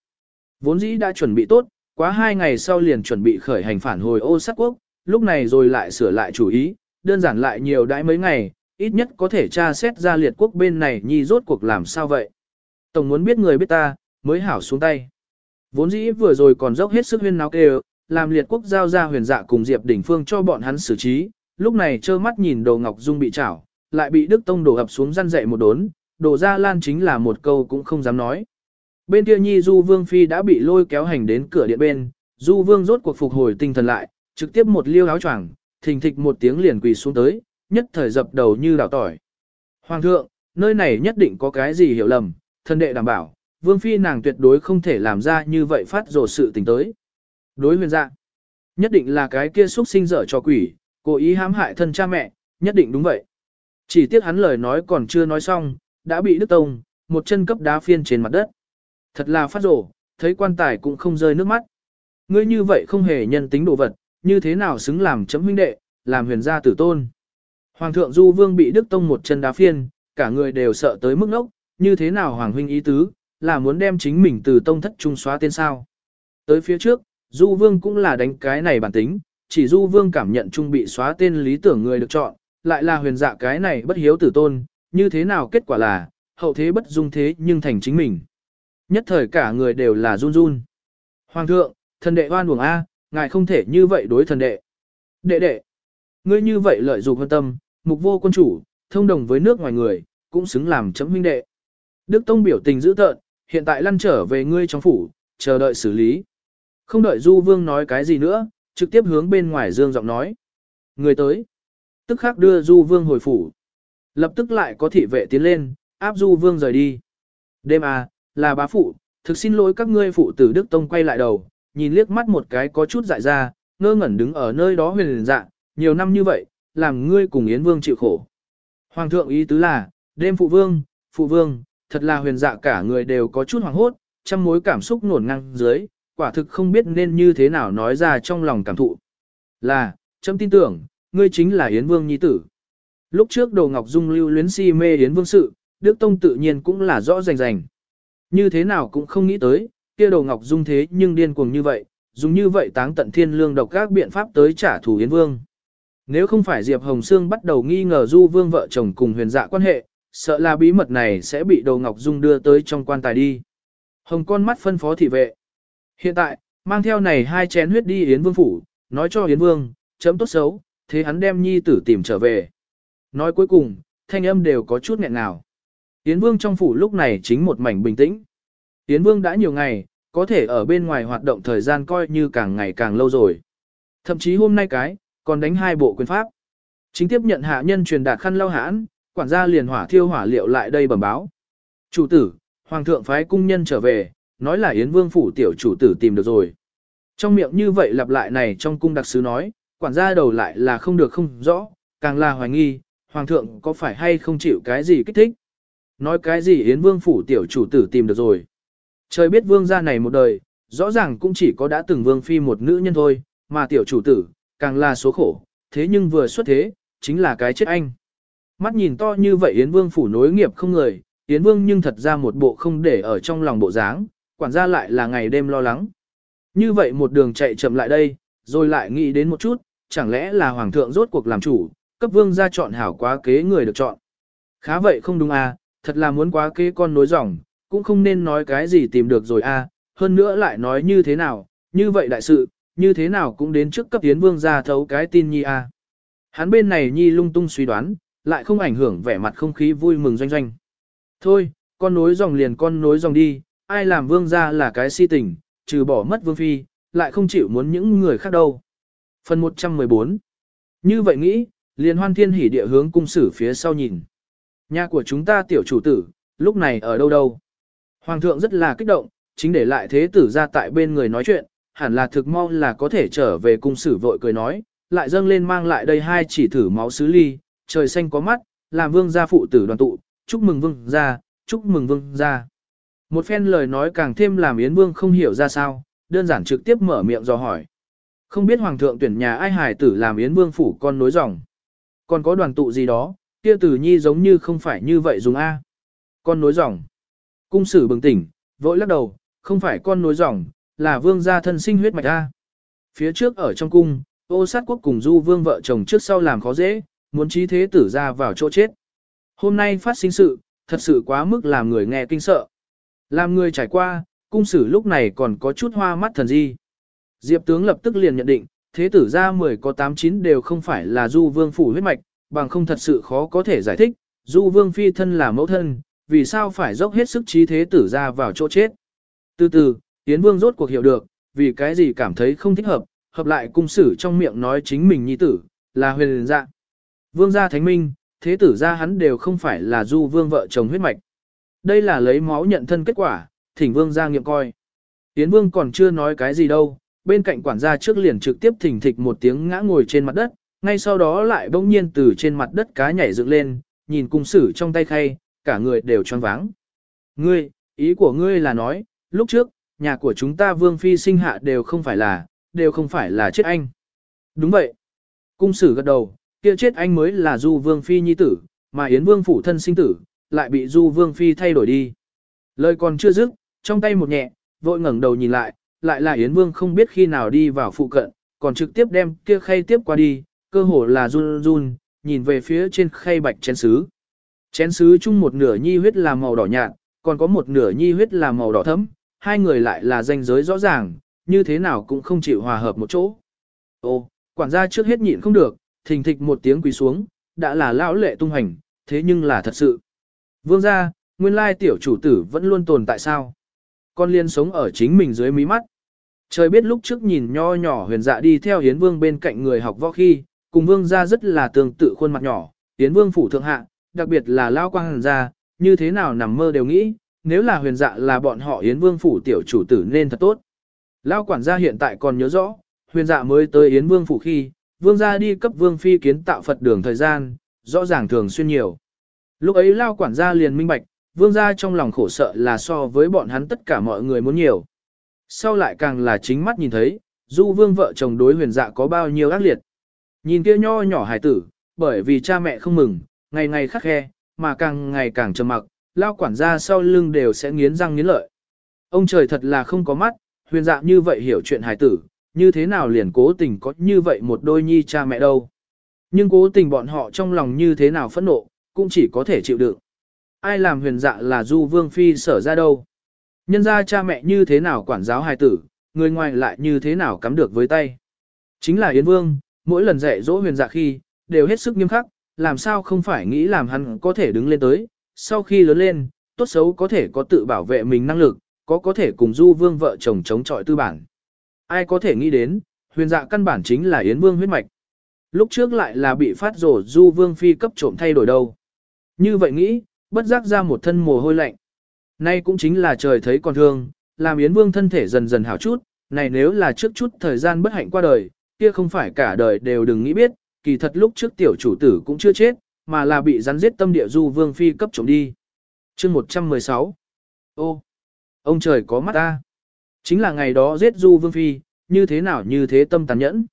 Vốn dĩ đã chuẩn bị tốt, quá hai ngày sau liền chuẩn bị khởi hành phản hồi ô sát quốc, lúc này rồi lại sửa lại chủ ý, đơn giản lại nhiều đãi mấy ngày, ít nhất có thể tra xét ra liệt quốc bên này nhi rốt cuộc làm sao vậy. Tổng muốn biết người biết ta, mới hảo xuống tay. Vốn dĩ vừa rồi còn dốc hết sức huyên náo kêu, làm liệt quốc giao ra huyền dạ cùng Diệp Đỉnh Phương cho bọn hắn xử trí, lúc này trơ mắt nhìn đồ ngọc dung bị chảo, lại bị Đức Tông đổ ập xuống răn dậy một đốn, đồ ra lan chính là một câu cũng không dám nói. Bên kia nhi Du Vương Phi đã bị lôi kéo hành đến cửa điện bên, Du Vương rốt cuộc phục hồi tinh thần lại, trực tiếp một liêu áo choàng, thình thịch một tiếng liền quỳ xuống tới, nhất thời dập đầu như đảo tỏi. Hoàng thượng, nơi này nhất định có cái gì hiểu lầm, thân đệ đảm bảo, Vương Phi nàng tuyệt đối không thể làm ra như vậy phát rồ sự tình tới. Đối huyền dạ, nhất định là cái kia xuất sinh dở cho quỷ, cố ý hãm hại thân cha mẹ, nhất định đúng vậy. Chỉ tiếc hắn lời nói còn chưa nói xong, đã bị Đức Tông, một chân cấp đá phiên trên mặt đất. Thật là phát rổ, thấy quan tài cũng không rơi nước mắt. Ngươi như vậy không hề nhân tính đồ vật, như thế nào xứng làm chấm huynh đệ, làm huyền gia tử tôn. Hoàng thượng Du Vương bị Đức Tông một chân đá phiên, cả người đều sợ tới mức nốc, như thế nào Hoàng huynh ý tứ, là muốn đem chính mình từ tông thất trung xóa tên sao. Tới phía trước, Du Vương cũng là đánh cái này bản tính, chỉ Du Vương cảm nhận trung bị xóa tên lý tưởng người được chọn, lại là huyền dạ cái này bất hiếu tử tôn, như thế nào kết quả là, hậu thế bất dung thế nhưng thành chính mình. Nhất thời cả người đều là run run. Hoàng thượng, thần đệ oan uổng A, ngài không thể như vậy đối thần đệ. Đệ đệ, ngươi như vậy lợi dụng hơn tâm, mục vô quân chủ, thông đồng với nước ngoài người, cũng xứng làm chấm huynh đệ. Đức Tông biểu tình dữ tợn, hiện tại lăn trở về ngươi trong phủ, chờ đợi xử lý. Không đợi Du Vương nói cái gì nữa, trực tiếp hướng bên ngoài dương giọng nói. Người tới. Tức khắc đưa Du Vương hồi phủ. Lập tức lại có thị vệ tiến lên, áp Du Vương rời đi. Đêm à, là bá phụ, thực xin lỗi các ngươi phụ tử Đức Tông quay lại đầu, nhìn liếc mắt một cái có chút dại ra, ngơ ngẩn đứng ở nơi đó huyền dạ, nhiều năm như vậy, làm ngươi cùng Yến Vương chịu khổ. Hoàng thượng ý tứ là, đêm phụ vương, phụ vương, thật là huyền dạ cả người đều có chút hoàng hốt, trăm mối cảm xúc nổn ngang dưới, quả thực không biết nên như thế nào nói ra trong lòng cảm thụ. Là, chấm tin tưởng, ngươi chính là Yến Vương Nhi Tử. Lúc trước Đồ Ngọc Dung lưu luyến si mê Yến Vương sự, Đức Tông tự nhiên cũng là rõ rành rành. Như thế nào cũng không nghĩ tới, kia Đồ Ngọc Dung thế nhưng điên cuồng như vậy, dùng như vậy táng tận thiên lương độc các biện pháp tới trả thù Yến Vương. Nếu không phải Diệp Hồng Sương bắt đầu nghi ngờ Du Vương vợ chồng cùng huyền dạ quan hệ, sợ là bí mật này sẽ bị Đồ Ngọc Dung đưa tới trong quan tài đi. Hồng con mắt phân phó thị vệ. Hiện tại, mang theo này hai chén huyết đi Yến Vương phủ, nói cho Yến Vương, chấm tốt xấu, thế hắn đem nhi tử tìm trở về. Nói cuối cùng, thanh âm đều có chút nghẹn nào. Yến Vương trong phủ lúc này chính một mảnh bình tĩnh. Yến Vương đã nhiều ngày, có thể ở bên ngoài hoạt động thời gian coi như càng ngày càng lâu rồi. Thậm chí hôm nay cái, còn đánh hai bộ quyền pháp. Chính tiếp nhận hạ nhân truyền đạt khăn lau hãn, quản gia liền hỏa thiêu hỏa liệu lại đây bẩm báo. Chủ tử, hoàng thượng phái cung nhân trở về, nói là Yến Vương phủ tiểu chủ tử tìm được rồi. Trong miệng như vậy lặp lại này trong cung đặc sứ nói, quản gia đầu lại là không được không rõ, càng là hoài nghi, hoàng thượng có phải hay không chịu cái gì kích thích. Nói cái gì Yến Vương phủ tiểu chủ tử tìm được rồi. Trời biết vương gia này một đời, rõ ràng cũng chỉ có đã từng vương phi một nữ nhân thôi, mà tiểu chủ tử, càng là số khổ, thế nhưng vừa xuất thế, chính là cái chết anh. Mắt nhìn to như vậy Yến Vương phủ nối nghiệp không người, Yến Vương nhưng thật ra một bộ không để ở trong lòng bộ dáng, quản gia lại là ngày đêm lo lắng. Như vậy một đường chạy chậm lại đây, rồi lại nghĩ đến một chút, chẳng lẽ là Hoàng thượng rốt cuộc làm chủ, cấp vương ra chọn hảo quá kế người được chọn. Khá vậy không đúng à, thật là muốn quá kế con nối dòng, cũng không nên nói cái gì tìm được rồi à, hơn nữa lại nói như thế nào, như vậy đại sự, như thế nào cũng đến trước cấp tiến vương ra thấu cái tin nhi à. Hắn bên này nhi lung tung suy đoán, lại không ảnh hưởng vẻ mặt không khí vui mừng doanh doanh. Thôi, con nối dòng liền con nối dòng đi, ai làm vương ra là cái si tình, trừ bỏ mất vương phi, lại không chịu muốn những người khác đâu. Phần 114 Như vậy nghĩ, liền hoan thiên hỉ địa hướng cung sử phía sau nhìn. Nhà của chúng ta tiểu chủ tử, lúc này ở đâu đâu? Hoàng thượng rất là kích động, chính để lại thế tử ra tại bên người nói chuyện, hẳn là thực mau là có thể trở về cung sử vội cười nói, lại dâng lên mang lại đây hai chỉ thử máu sứ ly, trời xanh có mắt, làm vương gia phụ tử đoàn tụ, chúc mừng vương gia, chúc mừng vương gia. Một phen lời nói càng thêm làm Yến Vương không hiểu ra sao, đơn giản trực tiếp mở miệng dò hỏi. Không biết Hoàng thượng tuyển nhà ai hài tử làm Yến Vương phủ con nối dòng. Còn có đoàn tụ gì đó, kia tử nhi giống như không phải như vậy dùng A. Con nối dòng. Cung sử bừng tỉnh, vội lắc đầu, không phải con nối dòng, là vương gia thân sinh huyết mạch A. Phía trước ở trong cung, ô sát quốc cùng du vương vợ chồng trước sau làm khó dễ, muốn trí thế tử ra vào chỗ chết. Hôm nay phát sinh sự, thật sự quá mức làm người nghe kinh sợ. Làm người trải qua, cung sử lúc này còn có chút hoa mắt thần di. Diệp tướng lập tức liền nhận định, thế tử ra 10 có 89 đều không phải là du vương phủ huyết mạch, bằng không thật sự khó có thể giải thích, du vương phi thân là mẫu thân, vì sao phải dốc hết sức trí thế tử ra vào chỗ chết. Từ từ, Yến Vương rốt cuộc hiểu được, vì cái gì cảm thấy không thích hợp, hợp lại cung sử trong miệng nói chính mình nhi tử, là huyền dạ. Vương gia thánh minh, thế tử gia hắn đều không phải là du vương vợ chồng huyết mạch. Đây là lấy máu nhận thân kết quả, thỉnh vương gia nghiệm coi. Yến vương còn chưa nói cái gì đâu, bên cạnh quản gia trước liền trực tiếp thỉnh thịch một tiếng ngã ngồi trên mặt đất, ngay sau đó lại bỗng nhiên từ trên mặt đất cá nhảy dựng lên, nhìn cung sử trong tay khay, cả người đều choáng váng. Ngươi, ý của ngươi là nói, lúc trước, nhà của chúng ta vương phi sinh hạ đều không phải là, đều không phải là chết anh. Đúng vậy. Cung sử gật đầu, kia chết anh mới là du vương phi nhi tử, mà yến vương phủ thân sinh tử, lại bị du vương phi thay đổi đi. Lời còn chưa dứt, trong tay một nhẹ, vội ngẩng đầu nhìn lại, lại là yến vương không biết khi nào đi vào phụ cận, còn trực tiếp đem kia khay tiếp qua đi, cơ hồ là run run, nhìn về phía trên khay bạch chén sứ. Chén sứ chung một nửa nhi huyết là màu đỏ nhạt, còn có một nửa nhi huyết là màu đỏ thẫm, hai người lại là danh giới rõ ràng, như thế nào cũng không chịu hòa hợp một chỗ. Ô, quản gia trước hết nhịn không được, thình thịch một tiếng quỳ xuống, đã là lão lệ tung hành, thế nhưng là thật sự. Vương gia, nguyên lai tiểu chủ tử vẫn luôn tồn tại sao? Con liên sống ở chính mình dưới mí mắt. Trời biết lúc trước nhìn nho nhỏ huyền dạ đi theo Hiến Vương bên cạnh người học võ khi, cùng Vương gia rất là tương tự khuôn mặt nhỏ, Hiến Vương phủ thượng hạ, đặc biệt là Lao Quang Hàn gia, như thế nào nằm mơ đều nghĩ, nếu là huyền dạ là bọn họ Yến Vương phủ tiểu chủ tử nên thật tốt. Lao quản gia hiện tại còn nhớ rõ, huyền dạ mới tới Yến Vương phủ khi, Vương gia đi cấp Vương phi kiến tạo Phật đường thời gian, rõ ràng thường xuyên nhiều. Lúc ấy Lao quản gia liền minh bạch, Vương gia trong lòng khổ sợ là so với bọn hắn tất cả mọi người muốn nhiều. Sau lại càng là chính mắt nhìn thấy, du vương vợ chồng đối huyền dạ có bao nhiêu ác liệt. Nhìn kia nho nhỏ hài tử, bởi vì cha mẹ không mừng, ngày ngày khắc khe, mà càng ngày càng trầm mặc, lao quản gia sau lưng đều sẽ nghiến răng nghiến lợi. Ông trời thật là không có mắt, huyền dạ như vậy hiểu chuyện hài tử, như thế nào liền cố tình có như vậy một đôi nhi cha mẹ đâu. Nhưng cố tình bọn họ trong lòng như thế nào phẫn nộ, cũng chỉ có thể chịu đựng. Ai làm huyền dạ là du vương phi sở ra đâu. Nhân ra cha mẹ như thế nào quản giáo hài tử, người ngoài lại như thế nào cắm được với tay. Chính là Yến Vương, mỗi lần dạy dỗ huyền dạ khi, đều hết sức nghiêm khắc, làm sao không phải nghĩ làm hắn có thể đứng lên tới, sau khi lớn lên, tốt xấu có thể có tự bảo vệ mình năng lực, có có thể cùng du vương vợ chồng chống chọi tư bản. Ai có thể nghĩ đến, huyền dạ căn bản chính là Yến Vương huyết mạch. Lúc trước lại là bị phát rổ du vương phi cấp trộm thay đổi đâu. Như vậy nghĩ, bất giác ra một thân mồ hôi lạnh. Nay cũng chính là trời thấy còn thương, làm Yến Vương thân thể dần dần hảo chút, này nếu là trước chút thời gian bất hạnh qua đời, kia không phải cả đời đều đừng nghĩ biết, kỳ thật lúc trước tiểu chủ tử cũng chưa chết, mà là bị rắn giết tâm địa du vương phi cấp trộm đi. chương 116 Ô, ông trời có mắt ta. Chính là ngày đó giết du vương phi, như thế nào như thế tâm tàn nhẫn.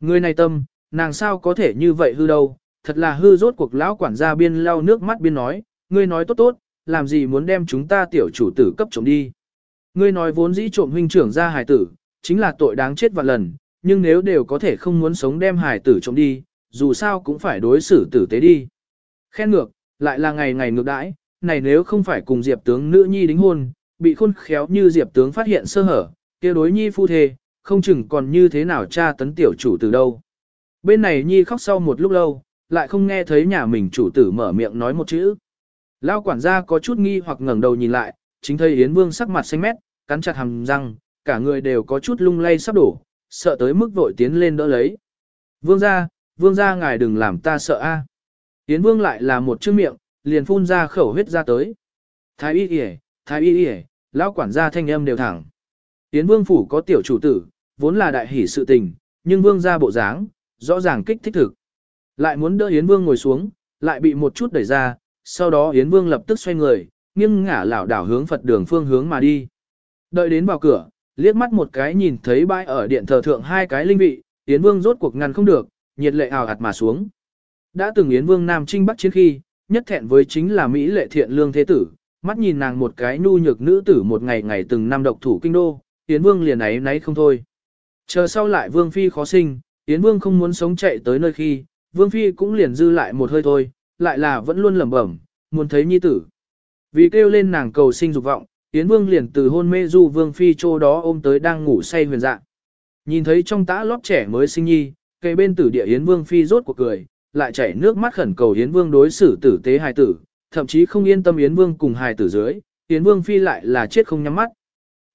Người này tâm, nàng sao có thể như vậy hư đâu, thật là hư rốt cuộc lão quản gia biên lau nước mắt biên nói, ngươi nói tốt tốt, làm gì muốn đem chúng ta tiểu chủ tử cấp trộm đi. Ngươi nói vốn dĩ trộm huynh trưởng ra hài tử, chính là tội đáng chết vạn lần, nhưng nếu đều có thể không muốn sống đem hài tử trộm đi, dù sao cũng phải đối xử tử tế đi. Khen ngược, lại là ngày ngày ngược đãi, này nếu không phải cùng Diệp tướng nữ nhi đính hôn, bị khôn khéo như Diệp tướng phát hiện sơ hở, kia đối nhi phu thề, không chừng còn như thế nào cha tấn tiểu chủ từ đâu. Bên này nhi khóc sau một lúc lâu, lại không nghe thấy nhà mình chủ tử mở miệng nói một chữ. Lao quản gia có chút nghi hoặc ngẩng đầu nhìn lại, chính thấy Yến Vương sắc mặt xanh mét, cắn chặt hàm răng, cả người đều có chút lung lay sắp đổ, sợ tới mức vội tiến lên đỡ lấy. Vương gia, vương gia ngài đừng làm ta sợ a. Yến Vương lại là một chữ miệng, liền phun ra khẩu huyết ra tới. Thái y y, thái y y, lão quản gia thanh âm đều thẳng. Yến Vương phủ có tiểu chủ tử, vốn là đại hỷ sự tình, nhưng Vương gia bộ dáng, rõ ràng kích thích thực. Lại muốn đỡ Yến Vương ngồi xuống, lại bị một chút đẩy ra, sau đó Yến Vương lập tức xoay người, nghiêng ngả lảo đảo hướng Phật đường phương hướng mà đi. Đợi đến vào cửa, liếc mắt một cái nhìn thấy bãi ở điện thờ thượng hai cái linh vị, Yến Vương rốt cuộc ngăn không được, nhiệt lệ ào ạt mà xuống. Đã từng Yến Vương Nam Trinh bắt chiến khi, nhất thẹn với chính là Mỹ lệ thiện lương thế tử, mắt nhìn nàng một cái nu nhược nữ tử một ngày ngày từng năm độc thủ kinh đô, Yến Vương liền ấy nấy không thôi. Chờ sau lại Vương Phi khó sinh, Yến Vương không muốn sống chạy tới nơi khi, Vương Phi cũng liền dư lại một hơi thôi, lại là vẫn luôn lẩm bẩm, muốn thấy nhi tử. Vì kêu lên nàng cầu sinh dục vọng, Yến Vương liền từ hôn mê du Vương Phi chỗ đó ôm tới đang ngủ say huyền dạng, Nhìn thấy trong tã lót trẻ mới sinh nhi, cây bên tử địa Yến Vương Phi rốt cuộc cười, lại chảy nước mắt khẩn cầu Yến Vương đối xử tử tế hài tử, thậm chí không yên tâm Yến Vương cùng hài tử dưới, Yến Vương Phi lại là chết không nhắm mắt.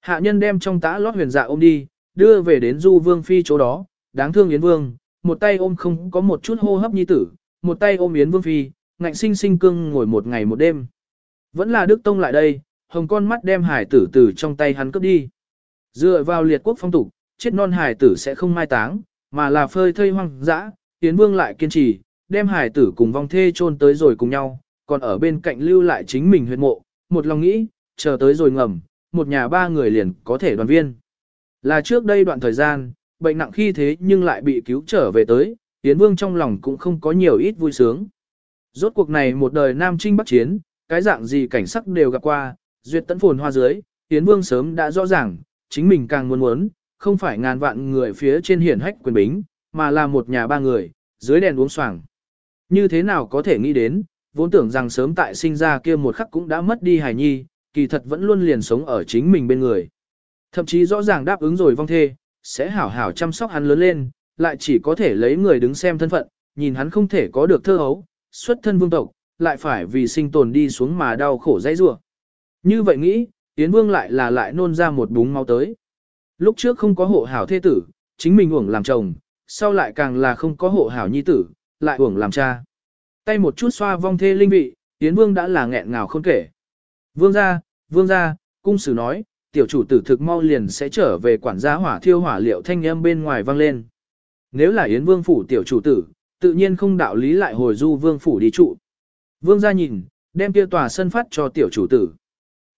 Hạ nhân đem trong tã lót huyền dạ ôm đi, đưa về đến du Vương Phi chỗ đó, đáng thương Yến Vương, một tay ôm không có một chút hô hấp nhi tử, một tay ôm Yến Vương Phi, ngạnh sinh sinh cương ngồi một ngày một đêm. Vẫn là Đức Tông lại đây, hồng con mắt đem hải tử từ trong tay hắn cướp đi. Dựa vào liệt quốc phong tục, chết non hải tử sẽ không mai táng, mà là phơi thây hoang dã, Yến Vương lại kiên trì, đem hải tử cùng vong thê chôn tới rồi cùng nhau, còn ở bên cạnh lưu lại chính mình huyệt mộ, một lòng nghĩ, chờ tới rồi ngầm, một nhà ba người liền có thể đoàn viên. Là trước đây đoạn thời gian, bệnh nặng khi thế nhưng lại bị cứu trở về tới, Yến Vương trong lòng cũng không có nhiều ít vui sướng. Rốt cuộc này một đời Nam Trinh Bắc Chiến, cái dạng gì cảnh sắc đều gặp qua, duyệt tận phồn hoa dưới, Yến Vương sớm đã rõ ràng, chính mình càng muốn muốn, không phải ngàn vạn người phía trên hiển hách quyền bính, mà là một nhà ba người, dưới đèn uống xoàng. Như thế nào có thể nghĩ đến, vốn tưởng rằng sớm tại sinh ra kia một khắc cũng đã mất đi hài nhi, kỳ thật vẫn luôn liền sống ở chính mình bên người. Thậm chí rõ ràng đáp ứng rồi vong thê, sẽ hảo hảo chăm sóc hắn lớn lên, lại chỉ có thể lấy người đứng xem thân phận, nhìn hắn không thể có được thơ hấu, xuất thân vương tộc, lại phải vì sinh tồn đi xuống mà đau khổ dãy rủa. Như vậy nghĩ, Yến Vương lại là lại nôn ra một búng máu tới. Lúc trước không có hộ hảo thế tử, chính mình uổng làm chồng, sau lại càng là không có hộ hảo nhi tử, lại uổng làm cha. Tay một chút xoa vong thê linh vị, Yến Vương đã là nghẹn ngào không kể. Vương gia, vương gia, cung sử nói, tiểu chủ tử thực mau liền sẽ trở về quản gia hỏa thiêu hỏa liệu thanh âm bên ngoài vang lên. Nếu là Yến Vương phủ tiểu chủ tử, tự nhiên không đạo lý lại hồi du Vương phủ đi trụ. Vương gia nhìn, đem kia tòa sân phát cho tiểu chủ tử.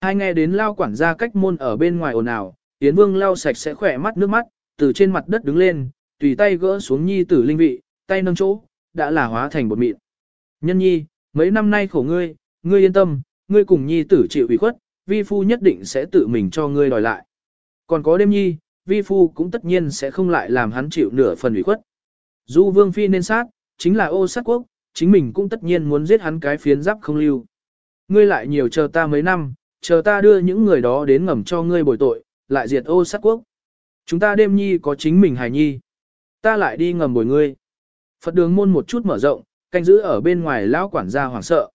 Hai nghe đến lao quản gia cách môn ở bên ngoài ồn ào, Yến Vương lau sạch sẽ khỏe mắt nước mắt, từ trên mặt đất đứng lên, tùy tay gỡ xuống nhi tử linh vị, tay nâng chỗ, đã là hóa thành bột mịn. Nhân nhi, mấy năm nay khổ ngươi, ngươi yên tâm, ngươi cùng nhi tử chịu ủy khuất, vi phu nhất định sẽ tự mình cho ngươi đòi lại. Còn có đêm nhi, vi phu cũng tất nhiên sẽ không lại làm hắn chịu nửa phần ủy khuất. Du vương phi nên sát, chính là ô sát quốc, chính mình cũng tất nhiên muốn giết hắn cái phiến giáp không lưu. Ngươi lại nhiều chờ ta mấy năm, chờ ta đưa những người đó đến ngầm cho ngươi bồi tội, lại diệt ô sát quốc. Chúng ta đêm nhi có chính mình hài nhi. Ta lại đi ngầm bồi ngươi. Phật đường môn một chút mở rộng, canh giữ ở bên ngoài lão quản gia hoảng sợ.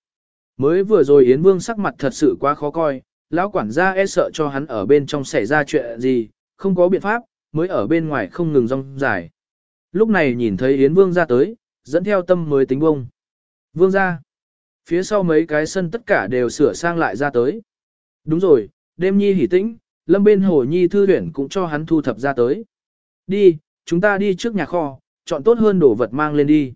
Mới vừa rồi Yến Vương sắc mặt thật sự quá khó coi, lão quản gia e sợ cho hắn ở bên trong xảy ra chuyện gì, không có biện pháp, mới ở bên ngoài không ngừng rong dài. Lúc này nhìn thấy Yến Vương ra tới, dẫn theo tâm mới tính bông. Vương ra. Phía sau mấy cái sân tất cả đều sửa sang lại ra tới. Đúng rồi, đêm nhi hỉ tĩnh, lâm bên hồ nhi thư huyển cũng cho hắn thu thập ra tới. Đi, chúng ta đi trước nhà kho, chọn tốt hơn đồ vật mang lên đi.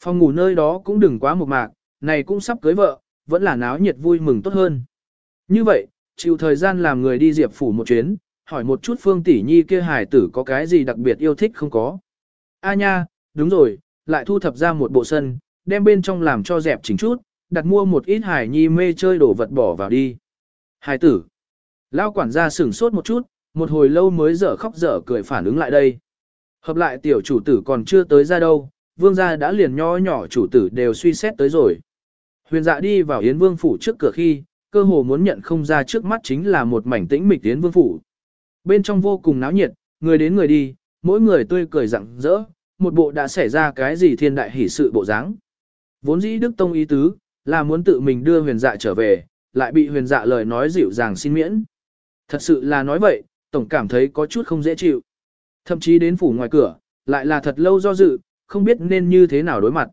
Phòng ngủ nơi đó cũng đừng quá một mạc, này cũng sắp cưới vợ, vẫn là náo nhiệt vui mừng tốt hơn. Như vậy, chịu thời gian làm người đi diệp phủ một chuyến, hỏi một chút phương tỷ nhi kia hải tử có cái gì đặc biệt yêu thích không có. A nha, đúng rồi, lại thu thập ra một bộ sân, đem bên trong làm cho dẹp chỉnh chút, đặt mua một ít hải nhi mê chơi đồ vật bỏ vào đi. hải tử. Lao quản gia sửng sốt một chút, một hồi lâu mới dở khóc dở cười phản ứng lại đây. Hợp lại tiểu chủ tử còn chưa tới ra đâu, vương gia đã liền nho nhỏ chủ tử đều suy xét tới rồi. Huyền dạ đi vào Yến Vương phủ trước cửa khi, cơ hồ muốn nhận không ra trước mắt chính là một mảnh tĩnh mịch Yến Vương phủ. Bên trong vô cùng náo nhiệt, người đến người đi, mỗi người tươi cười rạng rỡ, một bộ đã xảy ra cái gì thiên đại hỷ sự bộ dáng. Vốn dĩ Đức Tông ý tứ, là muốn tự mình đưa huyền dạ trở về, lại bị huyền dạ lời nói dịu dàng xin miễn. Thật sự là nói vậy, tổng cảm thấy có chút không dễ chịu. Thậm chí đến phủ ngoài cửa, lại là thật lâu do dự, không biết nên như thế nào đối mặt.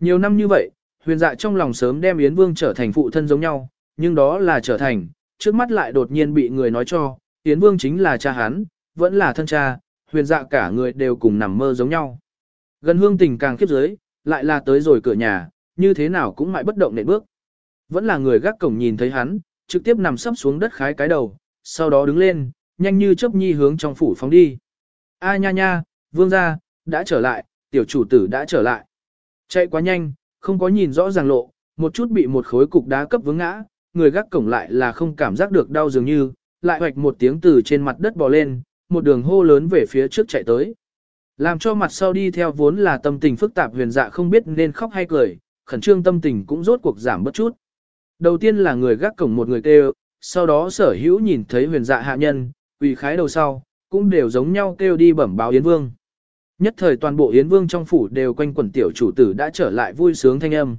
Nhiều năm như vậy, huyền dạ trong lòng sớm đem Yến Vương trở thành phụ thân giống nhau, nhưng đó là trở thành, trước mắt lại đột nhiên bị người nói cho, Yến Vương chính là cha hắn, vẫn là thân cha, huyền dạ cả người đều cùng nằm mơ giống nhau. Gần hương tình càng khiếp giới, lại là tới rồi cửa nhà, như thế nào cũng mãi bất động nệm bước. Vẫn là người gác cổng nhìn thấy hắn, trực tiếp nằm sấp xuống đất khái cái đầu, sau đó đứng lên, nhanh như chớp nhi hướng trong phủ phóng đi. A nha nha, vương gia, đã trở lại, tiểu chủ tử đã trở lại. Chạy quá nhanh, không có nhìn rõ ràng lộ, một chút bị một khối cục đá cấp vướng ngã, người gác cổng lại là không cảm giác được đau dường như, lại hoạch một tiếng từ trên mặt đất bò lên, một đường hô lớn về phía trước chạy tới. Làm cho mặt sau đi theo vốn là tâm tình phức tạp huyền dạ không biết nên khóc hay cười, khẩn trương tâm tình cũng rốt cuộc giảm bất chút. Đầu tiên là người gác cổng một người kêu, sau đó sở hữu nhìn thấy huyền dạ hạ nhân, quỳ khái đầu sau, cũng đều giống nhau kêu đi bẩm báo Yến Vương. Nhất thời toàn bộ Yến Vương trong phủ đều quanh quẩn tiểu chủ tử đã trở lại vui sướng thanh âm.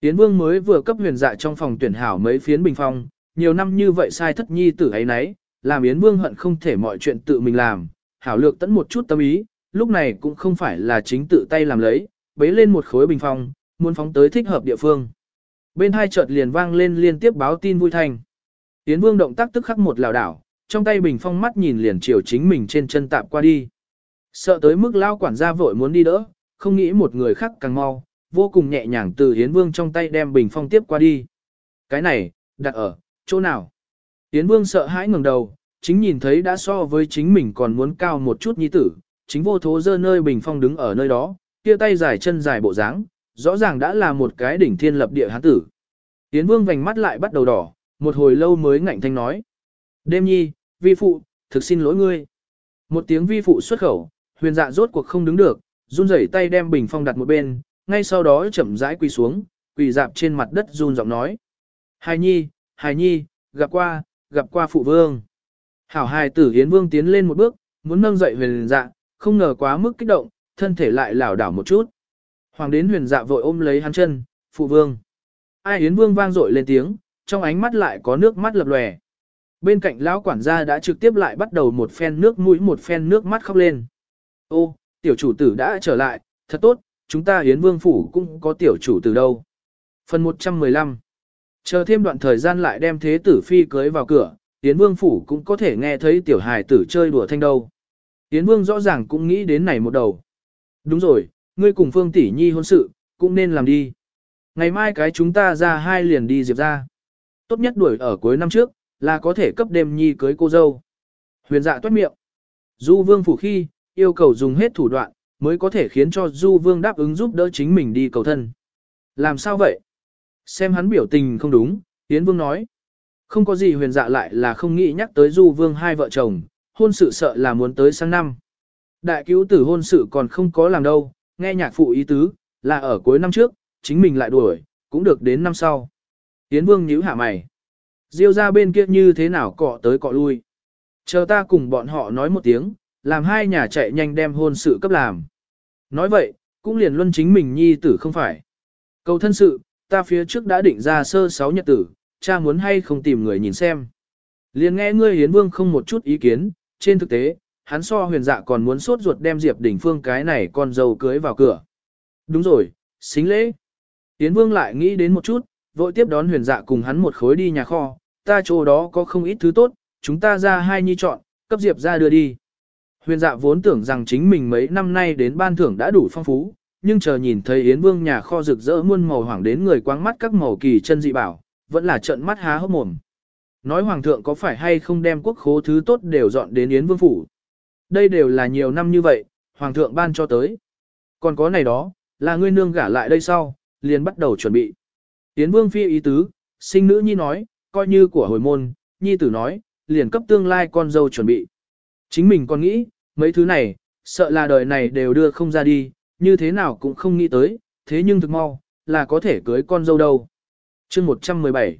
Yến Vương mới vừa cấp huyền dạ trong phòng tuyển hảo mấy phiến bình phong, nhiều năm như vậy sai thất nhi tử ấy nấy, làm Yến Vương hận không thể mọi chuyện tự mình làm, hảo lược tẫn một chút tâm ý, lúc này cũng không phải là chính tự tay làm lấy, bấy lên một khối bình phong, muốn phóng tới thích hợp địa phương. Bên hai chợt liền vang lên liên tiếp báo tin vui thành. Yến Vương động tác tức khắc một lảo đảo, trong tay bình phong mắt nhìn liền chiều chính mình trên chân tạm qua đi. Sợ tới mức lao quản gia vội muốn đi đỡ, không nghĩ một người khác càng mau, vô cùng nhẹ nhàng từ Hiến Vương trong tay đem bình phong tiếp qua đi. Cái này, đặt ở, chỗ nào? Yến Vương sợ hãi ngẩng đầu, chính nhìn thấy đã so với chính mình còn muốn cao một chút nhi tử, chính vô thố dơ nơi bình phong đứng ở nơi đó, kia tay dài chân dài bộ dáng, rõ ràng đã là một cái đỉnh thiên lập địa hán tử. Yến Vương vành mắt lại bắt đầu đỏ, một hồi lâu mới ngạnh thanh nói. Đêm nhi, vi phụ, thực xin lỗi ngươi. Một tiếng vi phụ xuất khẩu, huyền dạ rốt cuộc không đứng được, run rẩy tay đem bình phong đặt một bên, ngay sau đó chậm rãi quỳ xuống, quỳ dạp trên mặt đất run giọng nói. Hài nhi, hài nhi, gặp qua, gặp qua phụ vương. Hảo hài tử hiến vương tiến lên một bước, muốn nâng dậy huyền dạ, không ngờ quá mức kích động, thân thể lại lảo đảo một chút. Hoàng đến huyền dạ vội ôm lấy hắn chân, phụ vương. Ai hiến Vương vang dội lên tiếng, trong ánh mắt lại có nước mắt lập lòe. Bên cạnh lão quản gia đã trực tiếp lại bắt đầu một phen nước mũi một phen nước mắt khóc lên. Ô, tiểu chủ tử đã trở lại, thật tốt, chúng ta Yến Vương phủ cũng có tiểu chủ tử đâu. Phần 115 Chờ thêm đoạn thời gian lại đem thế tử phi cưới vào cửa, Yến Vương phủ cũng có thể nghe thấy tiểu hài tử chơi đùa thanh đâu. Yến Vương rõ ràng cũng nghĩ đến này một đầu. Đúng rồi, ngươi cùng Phương tỷ nhi hôn sự, cũng nên làm đi. Ngày mai cái chúng ta ra hai liền đi diệp ra. Tốt nhất đuổi ở cuối năm trước, là có thể cấp đêm nhi cưới cô dâu. Huyền dạ toát miệng. Du vương phủ khi, yêu cầu dùng hết thủ đoạn, mới có thể khiến cho Du vương đáp ứng giúp đỡ chính mình đi cầu thân. Làm sao vậy? Xem hắn biểu tình không đúng, Yến vương nói. Không có gì huyền dạ lại là không nghĩ nhắc tới Du vương hai vợ chồng, hôn sự sợ là muốn tới sang năm. Đại cứu tử hôn sự còn không có làm đâu, nghe nhạc phụ ý tứ, là ở cuối năm trước, chính mình lại đuổi, cũng được đến năm sau. Yến Vương nhíu hạ mày. Diêu ra bên kia như thế nào cọ tới cọ lui. Chờ ta cùng bọn họ nói một tiếng, làm hai nhà chạy nhanh đem hôn sự cấp làm. Nói vậy, cũng liền luân chính mình nhi tử không phải. Cầu thân sự, ta phía trước đã định ra sơ sáu nhật tử, cha muốn hay không tìm người nhìn xem. Liền nghe ngươi hiến vương không một chút ý kiến, trên thực tế, hắn so huyền dạ còn muốn sốt ruột đem Diệp Đỉnh Phương cái này con dâu cưới vào cửa. Đúng rồi, xính lễ. Yến Vương lại nghĩ đến một chút, vội tiếp đón huyền dạ cùng hắn một khối đi nhà kho, ta chỗ đó có không ít thứ tốt, chúng ta ra hai nhi chọn, cấp Diệp ra đưa đi. Huyền dạ vốn tưởng rằng chính mình mấy năm nay đến ban thưởng đã đủ phong phú, nhưng chờ nhìn thấy Yến Vương nhà kho rực rỡ muôn màu hoảng đến người quáng mắt các màu kỳ chân dị bảo, vẫn là trận mắt há hốc mồm. Nói hoàng thượng có phải hay không đem quốc khố thứ tốt đều dọn đến Yến Vương phủ. Đây đều là nhiều năm như vậy, hoàng thượng ban cho tới. Còn có này đó, là ngươi nương gả lại đây sau, liền bắt đầu chuẩn bị. Yến Vương phi ý tứ, sinh nữ nhi nói, coi như của hồi môn, nhi tử nói, liền cấp tương lai con dâu chuẩn bị. Chính mình còn nghĩ, mấy thứ này, sợ là đời này đều đưa không ra đi, như thế nào cũng không nghĩ tới, thế nhưng thực mau, là có thể cưới con dâu đâu. chương 117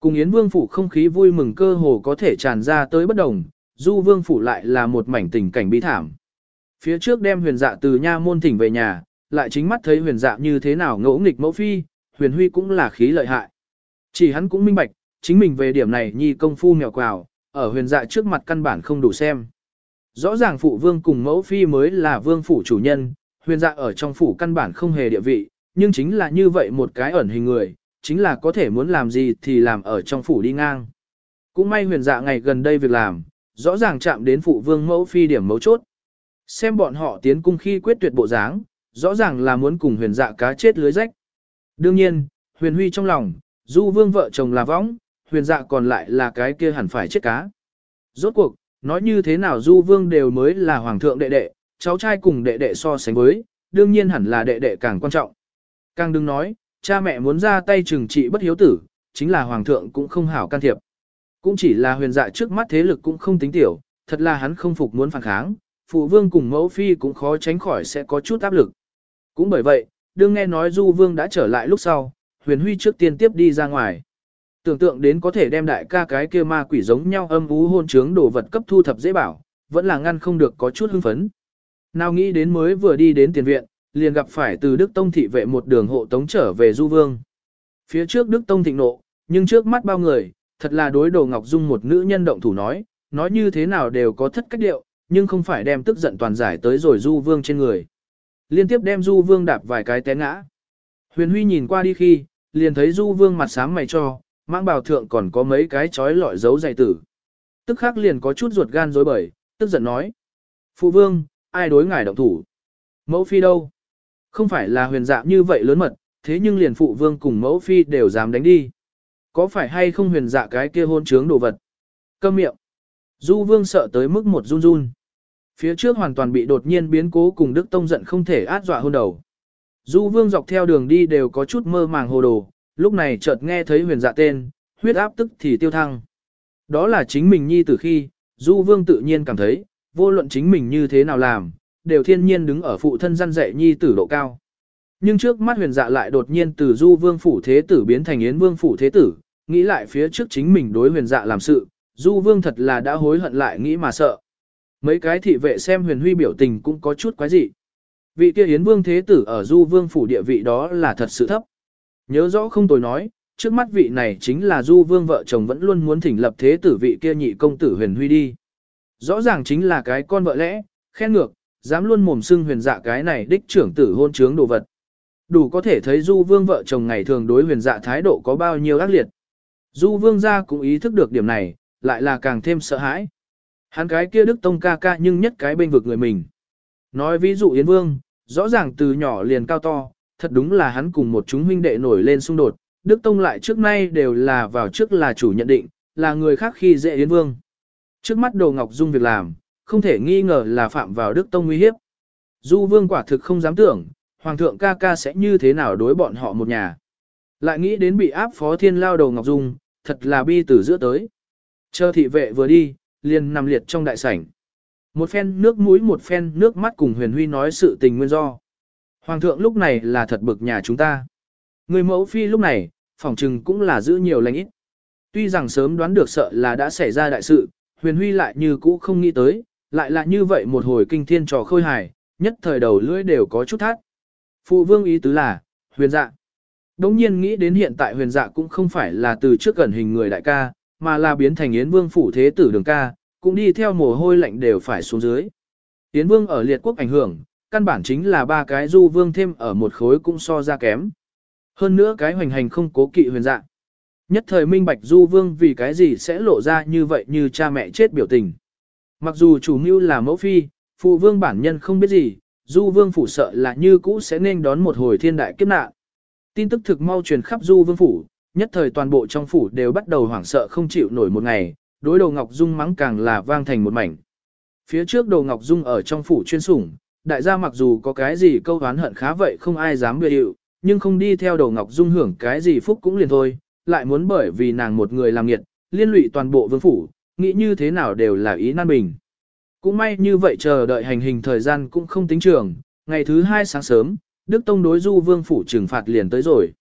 Cùng Yến Vương phủ không khí vui mừng cơ hồ có thể tràn ra tới bất đồng, Du Vương phủ lại là một mảnh tình cảnh bi thảm. Phía trước đem huyền dạ từ nha môn thỉnh về nhà, lại chính mắt thấy huyền dạ như thế nào ngỗ nghịch mẫu phi, huyền huy cũng là khí lợi hại. Chỉ hắn cũng minh bạch, chính mình về điểm này nhi công phu mèo quào, ở huyền dạ trước mặt căn bản không đủ xem. Rõ ràng phụ vương cùng mẫu phi mới là vương phủ chủ nhân, huyền dạ ở trong phủ căn bản không hề địa vị, nhưng chính là như vậy một cái ẩn hình người, chính là có thể muốn làm gì thì làm ở trong phủ đi ngang. Cũng may huyền dạ ngày gần đây việc làm, rõ ràng chạm đến phụ vương mẫu phi điểm mấu chốt. Xem bọn họ tiến cung khi quyết tuyệt bộ dáng, rõ ràng là muốn cùng huyền dạ cá chết lưới rách. Đương nhiên, huyền huy trong lòng, du vương vợ chồng là võng, huyền dạ còn lại là cái kia hẳn phải chết cá. Rốt cuộc, nói như thế nào du vương đều mới là hoàng thượng đệ đệ, cháu trai cùng đệ đệ so sánh với, đương nhiên hẳn là đệ đệ càng quan trọng. Càng đừng nói, cha mẹ muốn ra tay trừng trị bất hiếu tử, chính là hoàng thượng cũng không hảo can thiệp. Cũng chỉ là huyền dạ trước mắt thế lực cũng không tính tiểu, thật là hắn không phục muốn phản kháng, phụ vương cùng mẫu phi cũng khó tránh khỏi sẽ có chút áp lực. Cũng bởi vậy, đương nghe nói du vương đã trở lại lúc sau, huyền huy trước tiên tiếp đi ra ngoài. Tưởng tượng đến có thể đem đại ca cái kia ma quỷ giống nhau âm ú hôn trướng đồ vật cấp thu thập dễ bảo, vẫn là ngăn không được có chút hưng phấn. Nào nghĩ đến mới vừa đi đến tiền viện, liền gặp phải từ Đức Tông thị vệ một đường hộ tống trở về Du Vương. Phía trước Đức Tông thịnh nộ, nhưng trước mắt bao người, thật là đối đồ Ngọc Dung một nữ nhân động thủ nói, nói như thế nào đều có thất cách điệu, nhưng không phải đem tức giận toàn giải tới rồi Du Vương trên người. Liên tiếp đem Du Vương đạp vài cái té ngã. Huyền Huy nhìn qua đi khi, liền thấy Du Vương mặt sám mày cho, mang bào thượng còn có mấy cái chói lọi dấu dày tử. Tức khắc liền có chút ruột gan dối bời, tức giận nói. Phụ Vương, ai đối ngài động thủ? Mẫu Phi đâu? Không phải là huyền dạ như vậy lớn mật, thế nhưng liền Phụ Vương cùng Mẫu Phi đều dám đánh đi. Có phải hay không huyền dạ cái kia hôn trướng đồ vật? Câm miệng. Du vương sợ tới mức một run run. Phía trước hoàn toàn bị đột nhiên biến cố cùng Đức Tông giận không thể át dọa hôn đầu. Du vương dọc theo đường đi đều có chút mơ màng hồ đồ, lúc này chợt nghe thấy huyền dạ tên, huyết áp tức thì tiêu thăng. Đó là chính mình nhi từ khi, Du vương tự nhiên cảm thấy, vô luận chính mình như thế nào làm, đều thiên nhiên đứng ở phụ thân gian dạy nhi tử độ cao. Nhưng trước mắt huyền dạ lại đột nhiên từ du vương phủ thế tử biến thành yến vương phủ thế tử, nghĩ lại phía trước chính mình đối huyền dạ làm sự, du vương thật là đã hối hận lại nghĩ mà sợ. Mấy cái thị vệ xem huyền huy biểu tình cũng có chút quái dị. Vị kia Yến Vương Thế Tử ở Du Vương phủ địa vị đó là thật sự thấp. Nhớ rõ không tôi nói, trước mắt vị này chính là Du Vương vợ chồng vẫn luôn muốn thỉnh lập Thế Tử vị kia nhị công tử huyền huy đi. Rõ ràng chính là cái con vợ lẽ, khen ngược, dám luôn mồm xưng huyền dạ cái này đích trưởng tử hôn trướng đồ vật. Đủ có thể thấy Du Vương vợ chồng ngày thường đối huyền dạ thái độ có bao nhiêu ác liệt. Du Vương gia cũng ý thức được điểm này, lại là càng thêm sợ hãi. Hắn cái kia Đức Tông ca ca nhưng nhất cái bên vực người mình. Nói ví dụ Yến Vương, rõ ràng từ nhỏ liền cao to, thật đúng là hắn cùng một chúng huynh đệ nổi lên xung đột, Đức Tông lại trước nay đều là vào trước là chủ nhận định, là người khác khi dễ Yến Vương. Trước mắt Đồ Ngọc Dung việc làm, không thể nghi ngờ là phạm vào Đức Tông nguy hiếp. Du Vương quả thực không dám tưởng, Hoàng thượng ca ca sẽ như thế nào đối bọn họ một nhà. Lại nghĩ đến bị áp phó thiên lao đầu Ngọc Dung, thật là bi từ giữa tới. Chờ thị vệ vừa đi, liền nằm liệt trong đại sảnh. Một phen nước mũi một phen nước mắt cùng huyền huy nói sự tình nguyên do. Hoàng thượng lúc này là thật bực nhà chúng ta. Người mẫu phi lúc này, phỏng trừng cũng là giữ nhiều lành ít. Tuy rằng sớm đoán được sợ là đã xảy ra đại sự, huyền huy lại như cũ không nghĩ tới, lại là như vậy một hồi kinh thiên trò khôi hài, nhất thời đầu lưỡi đều có chút thắt. Phụ vương ý tứ là, huyền dạ. Đống nhiên nghĩ đến hiện tại huyền dạ cũng không phải là từ trước gần hình người đại ca, mà là biến thành Yến Vương phủ thế tử đường ca, cũng đi theo mồ hôi lạnh đều phải xuống dưới. Yến Vương ở liệt quốc ảnh hưởng, căn bản chính là ba cái du vương thêm ở một khối cũng so ra kém. Hơn nữa cái hoành hành không cố kỵ huyền dạng Nhất thời minh bạch du vương vì cái gì sẽ lộ ra như vậy như cha mẹ chết biểu tình. Mặc dù chủ mưu là mẫu phi, phụ vương bản nhân không biết gì, du vương phủ sợ là như cũ sẽ nên đón một hồi thiên đại kiếp nạn. Tin tức thực mau truyền khắp du vương phủ, nhất thời toàn bộ trong phủ đều bắt đầu hoảng sợ không chịu nổi một ngày, đối đầu Ngọc Dung mắng càng là vang thành một mảnh. Phía trước đầu Ngọc Dung ở trong phủ chuyên sủng, đại gia mặc dù có cái gì câu oán hận khá vậy không ai dám bia điệu, nhưng không đi theo đầu Ngọc Dung hưởng cái gì phúc cũng liền thôi, lại muốn bởi vì nàng một người làm nghiệt, liên lụy toàn bộ vương phủ, nghĩ như thế nào đều là ý nan bình. Cũng may như vậy chờ đợi hành hình thời gian cũng không tính trường, ngày thứ hai sáng sớm, Đức Tông đối du vương phủ trừng phạt liền tới rồi.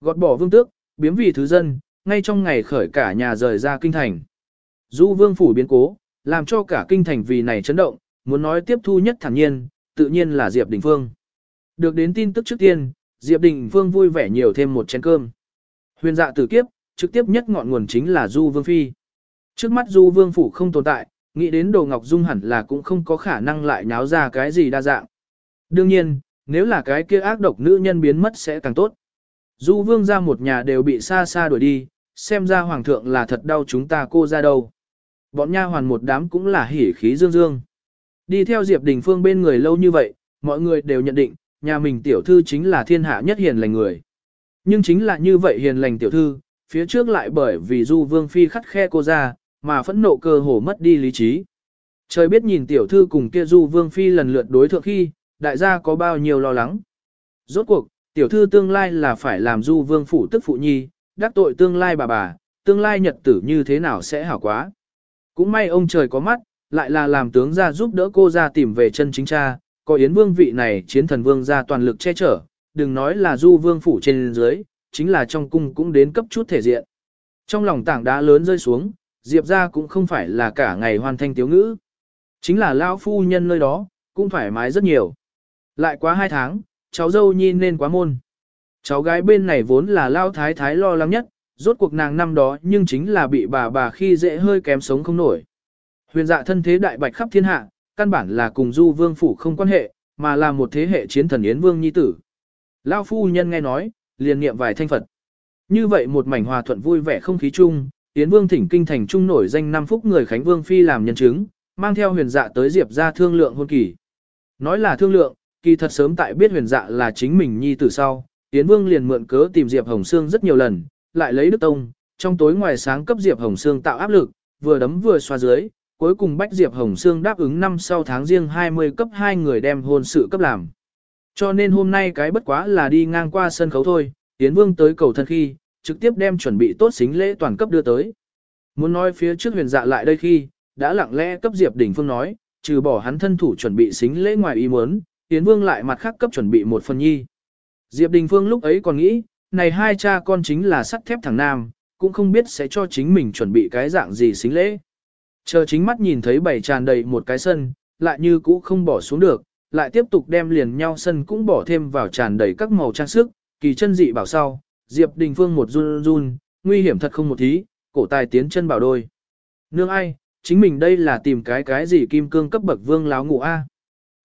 Gọt bỏ vương tước, biếm vì thứ dân, ngay trong ngày khởi cả nhà rời ra kinh thành. Du vương phủ biến cố, làm cho cả kinh thành vì này chấn động, muốn nói tiếp thu nhất thản nhiên, tự nhiên là Diệp Đình Phương. Được đến tin tức trước tiên, Diệp Đình Phương vui vẻ nhiều thêm một chén cơm. Huyền dạ tử kiếp, trực tiếp nhất ngọn nguồn chính là Du Vương Phi. Trước mắt Du Vương Phủ không tồn tại, nghĩ đến Đồ Ngọc Dung hẳn là cũng không có khả năng lại nháo ra cái gì đa dạng. Đương nhiên, nếu là cái kia ác độc nữ nhân biến mất sẽ càng tốt. Du Vương ra một nhà đều bị xa xa đuổi đi, xem ra Hoàng thượng là thật đau chúng ta cô ra đâu. Bọn nha hoàn một đám cũng là hỉ khí dương dương. Đi theo Diệp Đình Phương bên người lâu như vậy, mọi người đều nhận định, nhà mình tiểu thư chính là thiên hạ nhất hiền lành người. Nhưng chính là như vậy hiền lành tiểu thư, phía trước lại bởi vì Du Vương Phi khắt khe cô ra, mà phẫn nộ cơ hồ mất đi lý trí. Trời biết nhìn tiểu thư cùng kia Du Vương Phi lần lượt đối thượng khi, đại gia có bao nhiêu lo lắng. Rốt cuộc, tiểu thư tương lai là phải làm Du Vương Phủ tức phụ nhi, đắc tội tương lai bà bà, tương lai nhật tử như thế nào sẽ hảo quá. Cũng may ông trời có mắt, lại là làm tướng ra giúp đỡ cô ra tìm về chân chính cha, có Yến Vương vị này chiến thần vương ra toàn lực che chở, đừng nói là du vương phủ trên dưới, chính là trong cung cũng đến cấp chút thể diện. Trong lòng tảng đá lớn rơi xuống, Diệp ra cũng không phải là cả ngày hoàn thành tiếu ngữ. Chính là lao phu nhân nơi đó, cũng thoải mái rất nhiều. Lại quá hai tháng, cháu dâu nhi nên quá môn. Cháu gái bên này vốn là lao thái thái lo lắng nhất, rốt cuộc nàng năm đó nhưng chính là bị bà bà khi dễ hơi kém sống không nổi. Huyền dạ thân thế đại bạch khắp thiên hạ, căn bản là cùng du vương phủ không quan hệ, mà là một thế hệ chiến thần Yến Vương Nhi Tử. Lao phu nhân nghe nói, liền niệm vài thanh Phật. Như vậy một mảnh hòa thuận vui vẻ không khí chung, Yến Vương thỉnh kinh thành trung nổi danh năm phúc người Khánh Vương Phi làm nhân chứng, mang theo huyền dạ tới Diệp ra thương lượng hôn kỳ. Nói là thương lượng, kỳ thật sớm tại biết huyền dạ là chính mình Nhi Tử sau, Yến Vương liền mượn cớ tìm Diệp Hồng Sương rất nhiều lần, lại lấy Đức Tông, trong tối ngoài sáng cấp Diệp Hồng Sương tạo áp lực, vừa đấm vừa xoa dưới, cuối cùng bách Diệp Hồng Sương đáp ứng năm sau tháng riêng 20 cấp hai người đem hôn sự cấp làm. Cho nên hôm nay cái bất quá là đi ngang qua sân khấu thôi, Yến Vương tới cầu thân khi, trực tiếp đem chuẩn bị tốt xính lễ toàn cấp đưa tới. Muốn nói phía trước huyền dạ lại đây khi, đã lặng lẽ cấp Diệp Đình Phương nói, trừ bỏ hắn thân thủ chuẩn bị xính lễ ngoài ý muốn, Yến Vương lại mặt khác cấp chuẩn bị một phần nhi. Diệp Đình Phương lúc ấy còn nghĩ, này hai cha con chính là sắt thép thằng nam, cũng không biết sẽ cho chính mình chuẩn bị cái dạng gì xính lễ. Chờ chính mắt nhìn thấy bảy tràn đầy một cái sân, lại như cũ không bỏ xuống được, lại tiếp tục đem liền nhau sân cũng bỏ thêm vào tràn đầy các màu trang sức, kỳ chân dị bảo sau, Diệp Đình Phương một run run, nguy hiểm thật không một tí. cổ tài tiến chân bảo đôi. Nương ai, chính mình đây là tìm cái cái gì kim cương cấp bậc vương láo ngụ A.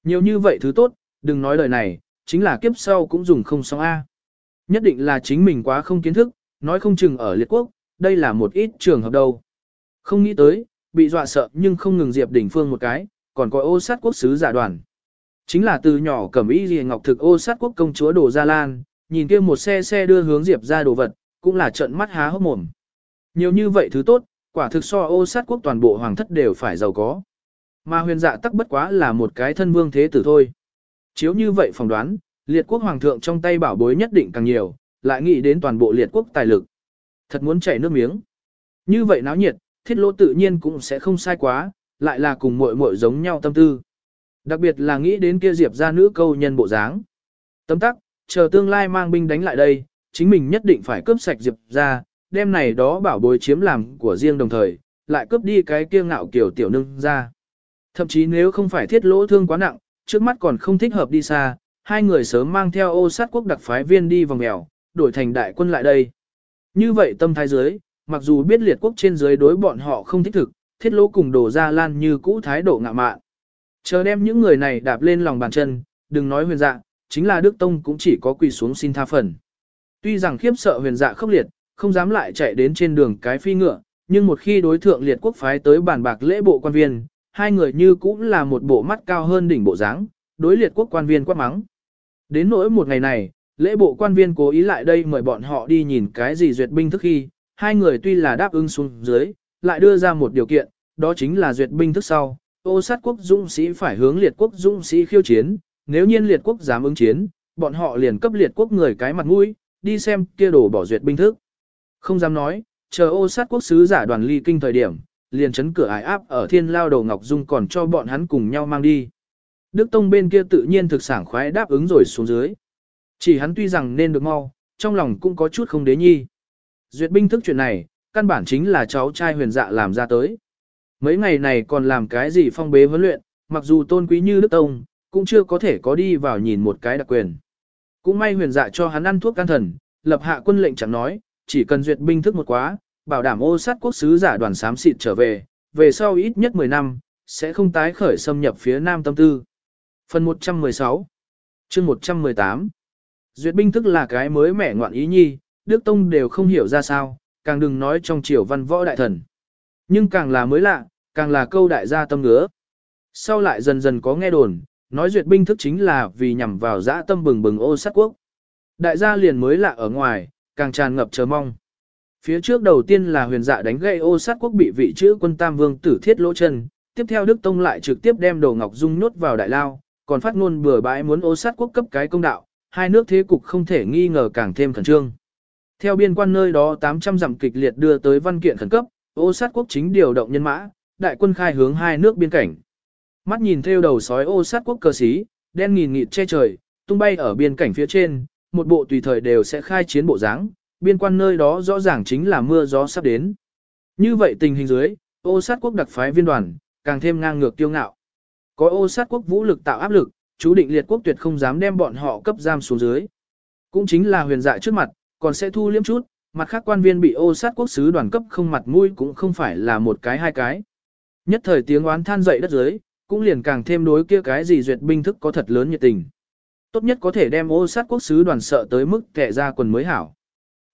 Nhiều như vậy thứ tốt, đừng nói lời này, chính là kiếp sau cũng dùng không xong A. Nhất định là chính mình quá không kiến thức, nói không chừng ở liệt quốc, đây là một ít trường hợp đâu. Không nghĩ tới, bị dọa sợ nhưng không ngừng Diệp Đình Phương một cái, còn có ô sát quốc sứ giả đoàn. Chính là từ nhỏ cẩm y gì ngọc thực ô sát quốc công chúa đồ gia lan, nhìn kia một xe xe đưa hướng Diệp ra đồ vật, cũng là trận mắt há hốc mồm. Nhiều như vậy thứ tốt, quả thực so ô sát quốc toàn bộ hoàng thất đều phải giàu có. Mà huyền dạ tắc bất quá là một cái thân vương thế tử thôi. Chiếu như vậy phỏng đoán, liệt quốc hoàng thượng trong tay bảo bối nhất định càng nhiều, lại nghĩ đến toàn bộ liệt quốc tài lực. Thật muốn chảy nước miếng. Như vậy náo nhiệt, thiết lỗ tự nhiên cũng sẽ không sai quá, lại là cùng muội muội giống nhau tâm tư. Đặc biệt là nghĩ đến kia diệp ra nữ câu nhân bộ dáng. Tấm tắc, chờ tương lai mang binh đánh lại đây, chính mình nhất định phải cướp sạch diệp ra, đem này đó bảo bối chiếm làm của riêng đồng thời, lại cướp đi cái kia ngạo kiểu tiểu nương ra. Thậm chí nếu không phải thiết lỗ thương quá nặng, trước mắt còn không thích hợp đi xa, hai người sớm mang theo ô sát quốc đặc phái viên đi vòng mèo, đổi thành đại quân lại đây. Như vậy tâm thái dưới, mặc dù biết liệt quốc trên dưới đối bọn họ không thích thực, thiết lỗ cùng đổ ra lan như cũ thái độ ngạ mạn. Chờ đem những người này đạp lên lòng bàn chân, đừng nói huyền dạ, chính là Đức Tông cũng chỉ có quỳ xuống xin tha phần. Tuy rằng khiếp sợ huyền dạ khốc liệt, không dám lại chạy đến trên đường cái phi ngựa, nhưng một khi đối thượng liệt quốc phái tới bản bạc lễ bộ quan viên, hai người như cũng là một bộ mắt cao hơn đỉnh bộ dáng, đối liệt quốc quan viên quát mắng. Đến nỗi một ngày này, lễ bộ quan viên cố ý lại đây mời bọn họ đi nhìn cái gì duyệt binh thức khi, hai người tuy là đáp ứng xuống dưới, lại đưa ra một điều kiện, đó chính là duyệt binh thức sau, ô sát quốc dũng sĩ phải hướng liệt quốc dũng sĩ khiêu chiến, nếu nhiên liệt quốc dám ứng chiến, bọn họ liền cấp liệt quốc người cái mặt mũi, đi xem kia đổ bỏ duyệt binh thức. Không dám nói, chờ ô sát quốc sứ giả đoàn ly kinh thời điểm, liền chấn cửa ải áp ở thiên lao đầu Ngọc Dung còn cho bọn hắn cùng nhau mang đi. Đức Tông bên kia tự nhiên thực sảng khoái đáp ứng rồi xuống dưới. Chỉ hắn tuy rằng nên được mau, trong lòng cũng có chút không đế nhi. Duyệt binh thức chuyện này, căn bản chính là cháu trai huyền dạ làm ra tới. Mấy ngày này còn làm cái gì phong bế huấn luyện, mặc dù tôn quý như Đức Tông, cũng chưa có thể có đi vào nhìn một cái đặc quyền. Cũng may huyền dạ cho hắn ăn thuốc can thần, lập hạ quân lệnh chẳng nói, chỉ cần duyệt binh thức một quá, bảo đảm ô sát quốc sứ giả đoàn xám xịt trở về, về sau ít nhất 10 năm, sẽ không tái khởi xâm nhập phía nam tâm tư. Phần 116 chương 118 Duyệt binh thức là cái mới mẻ ngoạn ý nhi, Đức Tông đều không hiểu ra sao, càng đừng nói trong triều văn võ đại thần. Nhưng càng là mới lạ, càng là câu đại gia tâm ngứa. Sau lại dần dần có nghe đồn, nói duyệt binh thức chính là vì nhằm vào dã tâm bừng bừng ô sát quốc. Đại gia liền mới lạ ở ngoài, càng tràn ngập chờ mong. Phía trước đầu tiên là huyền dạ đánh gây ô sát quốc bị vị chữ quân tam vương tử thiết lỗ chân, tiếp theo Đức Tông lại trực tiếp đem đồ ngọc dung nhốt vào đại lao, còn phát ngôn bừa bãi muốn ô sát quốc cấp cái công đạo, hai nước thế cục không thể nghi ngờ càng thêm khẩn trương. Theo biên quan nơi đó 800 dặm kịch liệt đưa tới văn kiện khẩn cấp, ô sát quốc chính điều động nhân mã, đại quân khai hướng hai nước biên cảnh. Mắt nhìn theo đầu sói ô sát quốc cờ xí, đen nghìn nghịt che trời, tung bay ở biên cảnh phía trên, một bộ tùy thời đều sẽ khai chiến bộ dáng, biên quan nơi đó rõ ràng chính là mưa gió sắp đến. Như vậy tình hình dưới, ô sát quốc đặc phái viên đoàn, càng thêm ngang ngược tiêu ngạo. Có ô sát quốc vũ lực tạo áp lực, chú định liệt quốc tuyệt không dám đem bọn họ cấp giam xuống dưới. Cũng chính là huyền dạ trước mặt, còn sẽ thu liếm chút, mặt khác quan viên bị ô sát quốc sứ đoàn cấp không mặt mũi cũng không phải là một cái hai cái. Nhất thời tiếng oán than dậy đất dưới, cũng liền càng thêm đối kia cái gì duyệt binh thức có thật lớn nhiệt tình. Tốt nhất có thể đem ô sát quốc sứ đoàn sợ tới mức kẻ ra quần mới hảo.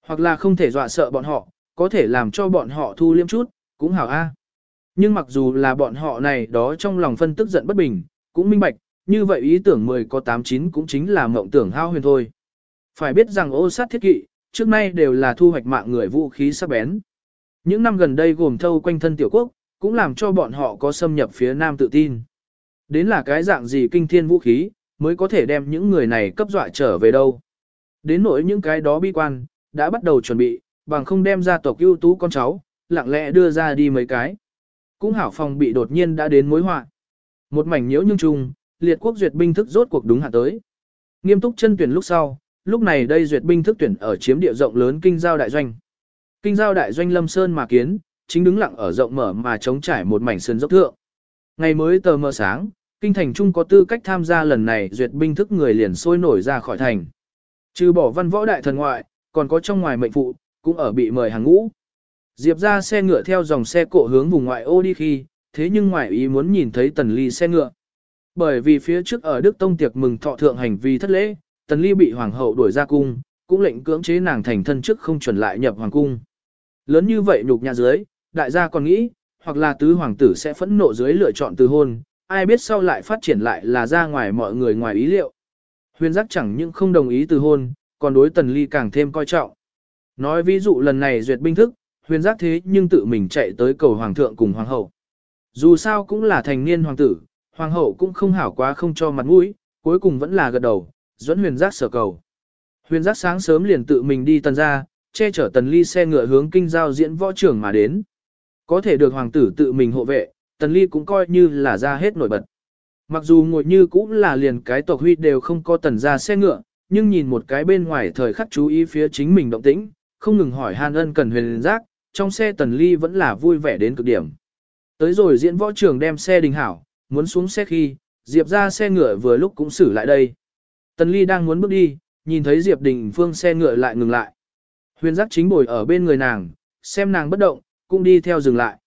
Hoặc là không thể dọa sợ bọn họ, có thể làm cho bọn họ thu liêm chút, cũng hảo a. Nhưng mặc dù là bọn họ này đó trong lòng phân tức giận bất bình, cũng minh bạch, như vậy ý tưởng 10 có 89 cũng chính là mộng tưởng hao huyền thôi. Phải biết rằng ô sát thiết kỵ, trước nay đều là thu hoạch mạng người vũ khí sắc bén. Những năm gần đây gồm thâu quanh thân tiểu quốc, cũng làm cho bọn họ có xâm nhập phía nam tự tin. Đến là cái dạng gì kinh thiên vũ khí, mới có thể đem những người này cấp dọa trở về đâu. Đến nỗi những cái đó bi quan, đã bắt đầu chuẩn bị, bằng không đem ra tộc ưu tú con cháu, lặng lẽ đưa ra đi mấy cái. Cũng hảo phòng bị đột nhiên đã đến mối họa. Một mảnh nhiễu nhưng chung, liệt quốc duyệt binh thức rốt cuộc đúng hạ tới. Nghiêm túc chân tuyển lúc sau, lúc này đây duyệt binh thức tuyển ở chiếm địa rộng lớn kinh giao đại doanh. Kinh giao đại doanh lâm sơn mà kiến, chính đứng lặng ở rộng mở mà chống trải một mảnh sơn dốc thượng. Ngày mới tờ mờ sáng, kinh thành trung có tư cách tham gia lần này duyệt binh thức người liền sôi nổi ra khỏi thành. Trừ bỏ văn võ đại thần ngoại, còn có trong ngoài mệnh phụ, cũng ở bị mời hàng ngũ. Diệp ra xe ngựa theo dòng xe cộ hướng vùng ngoại ô đi khi, thế nhưng ngoại ý muốn nhìn thấy tần ly xe ngựa. Bởi vì phía trước ở Đức Tông tiệc mừng thọ thượng hành vi thất lễ, tần ly bị hoàng hậu đuổi ra cung, cũng lệnh cưỡng chế nàng thành thân trước không chuẩn lại nhập hoàng cung. Lớn như vậy nhục nhà dưới, đại gia còn nghĩ, hoặc là tứ hoàng tử sẽ phẫn nộ dưới lựa chọn từ hôn, ai biết sau lại phát triển lại là ra ngoài mọi người ngoài ý liệu. Huyền giác chẳng những không đồng ý từ hôn, còn đối tần ly càng thêm coi trọng. Nói ví dụ lần này duyệt binh thức, huyền giác thế nhưng tự mình chạy tới cầu hoàng thượng cùng hoàng hậu. Dù sao cũng là thành niên hoàng tử, hoàng hậu cũng không hảo quá không cho mặt mũi, cuối cùng vẫn là gật đầu, dẫn huyền giác sở cầu. Huyền giác sáng sớm liền tự mình đi tần ra, che chở tần ly xe ngựa hướng kinh giao diễn võ trưởng mà đến. Có thể được hoàng tử tự mình hộ vệ, tần ly cũng coi như là ra hết nổi bật. Mặc dù ngồi như cũng là liền cái tộc huy đều không có tần ra xe ngựa, nhưng nhìn một cái bên ngoài thời khắc chú ý phía chính mình động tĩnh, không ngừng hỏi Hàn ân cần huyền giác, trong xe tần ly vẫn là vui vẻ đến cực điểm. Tới rồi diễn võ trường đem xe đình hảo, muốn xuống xe khi, Diệp ra xe ngựa vừa lúc cũng xử lại đây. Tần ly đang muốn bước đi, nhìn thấy Diệp đình phương xe ngựa lại ngừng lại. Huyền giác chính bồi ở bên người nàng, xem nàng bất động, cũng đi theo dừng lại.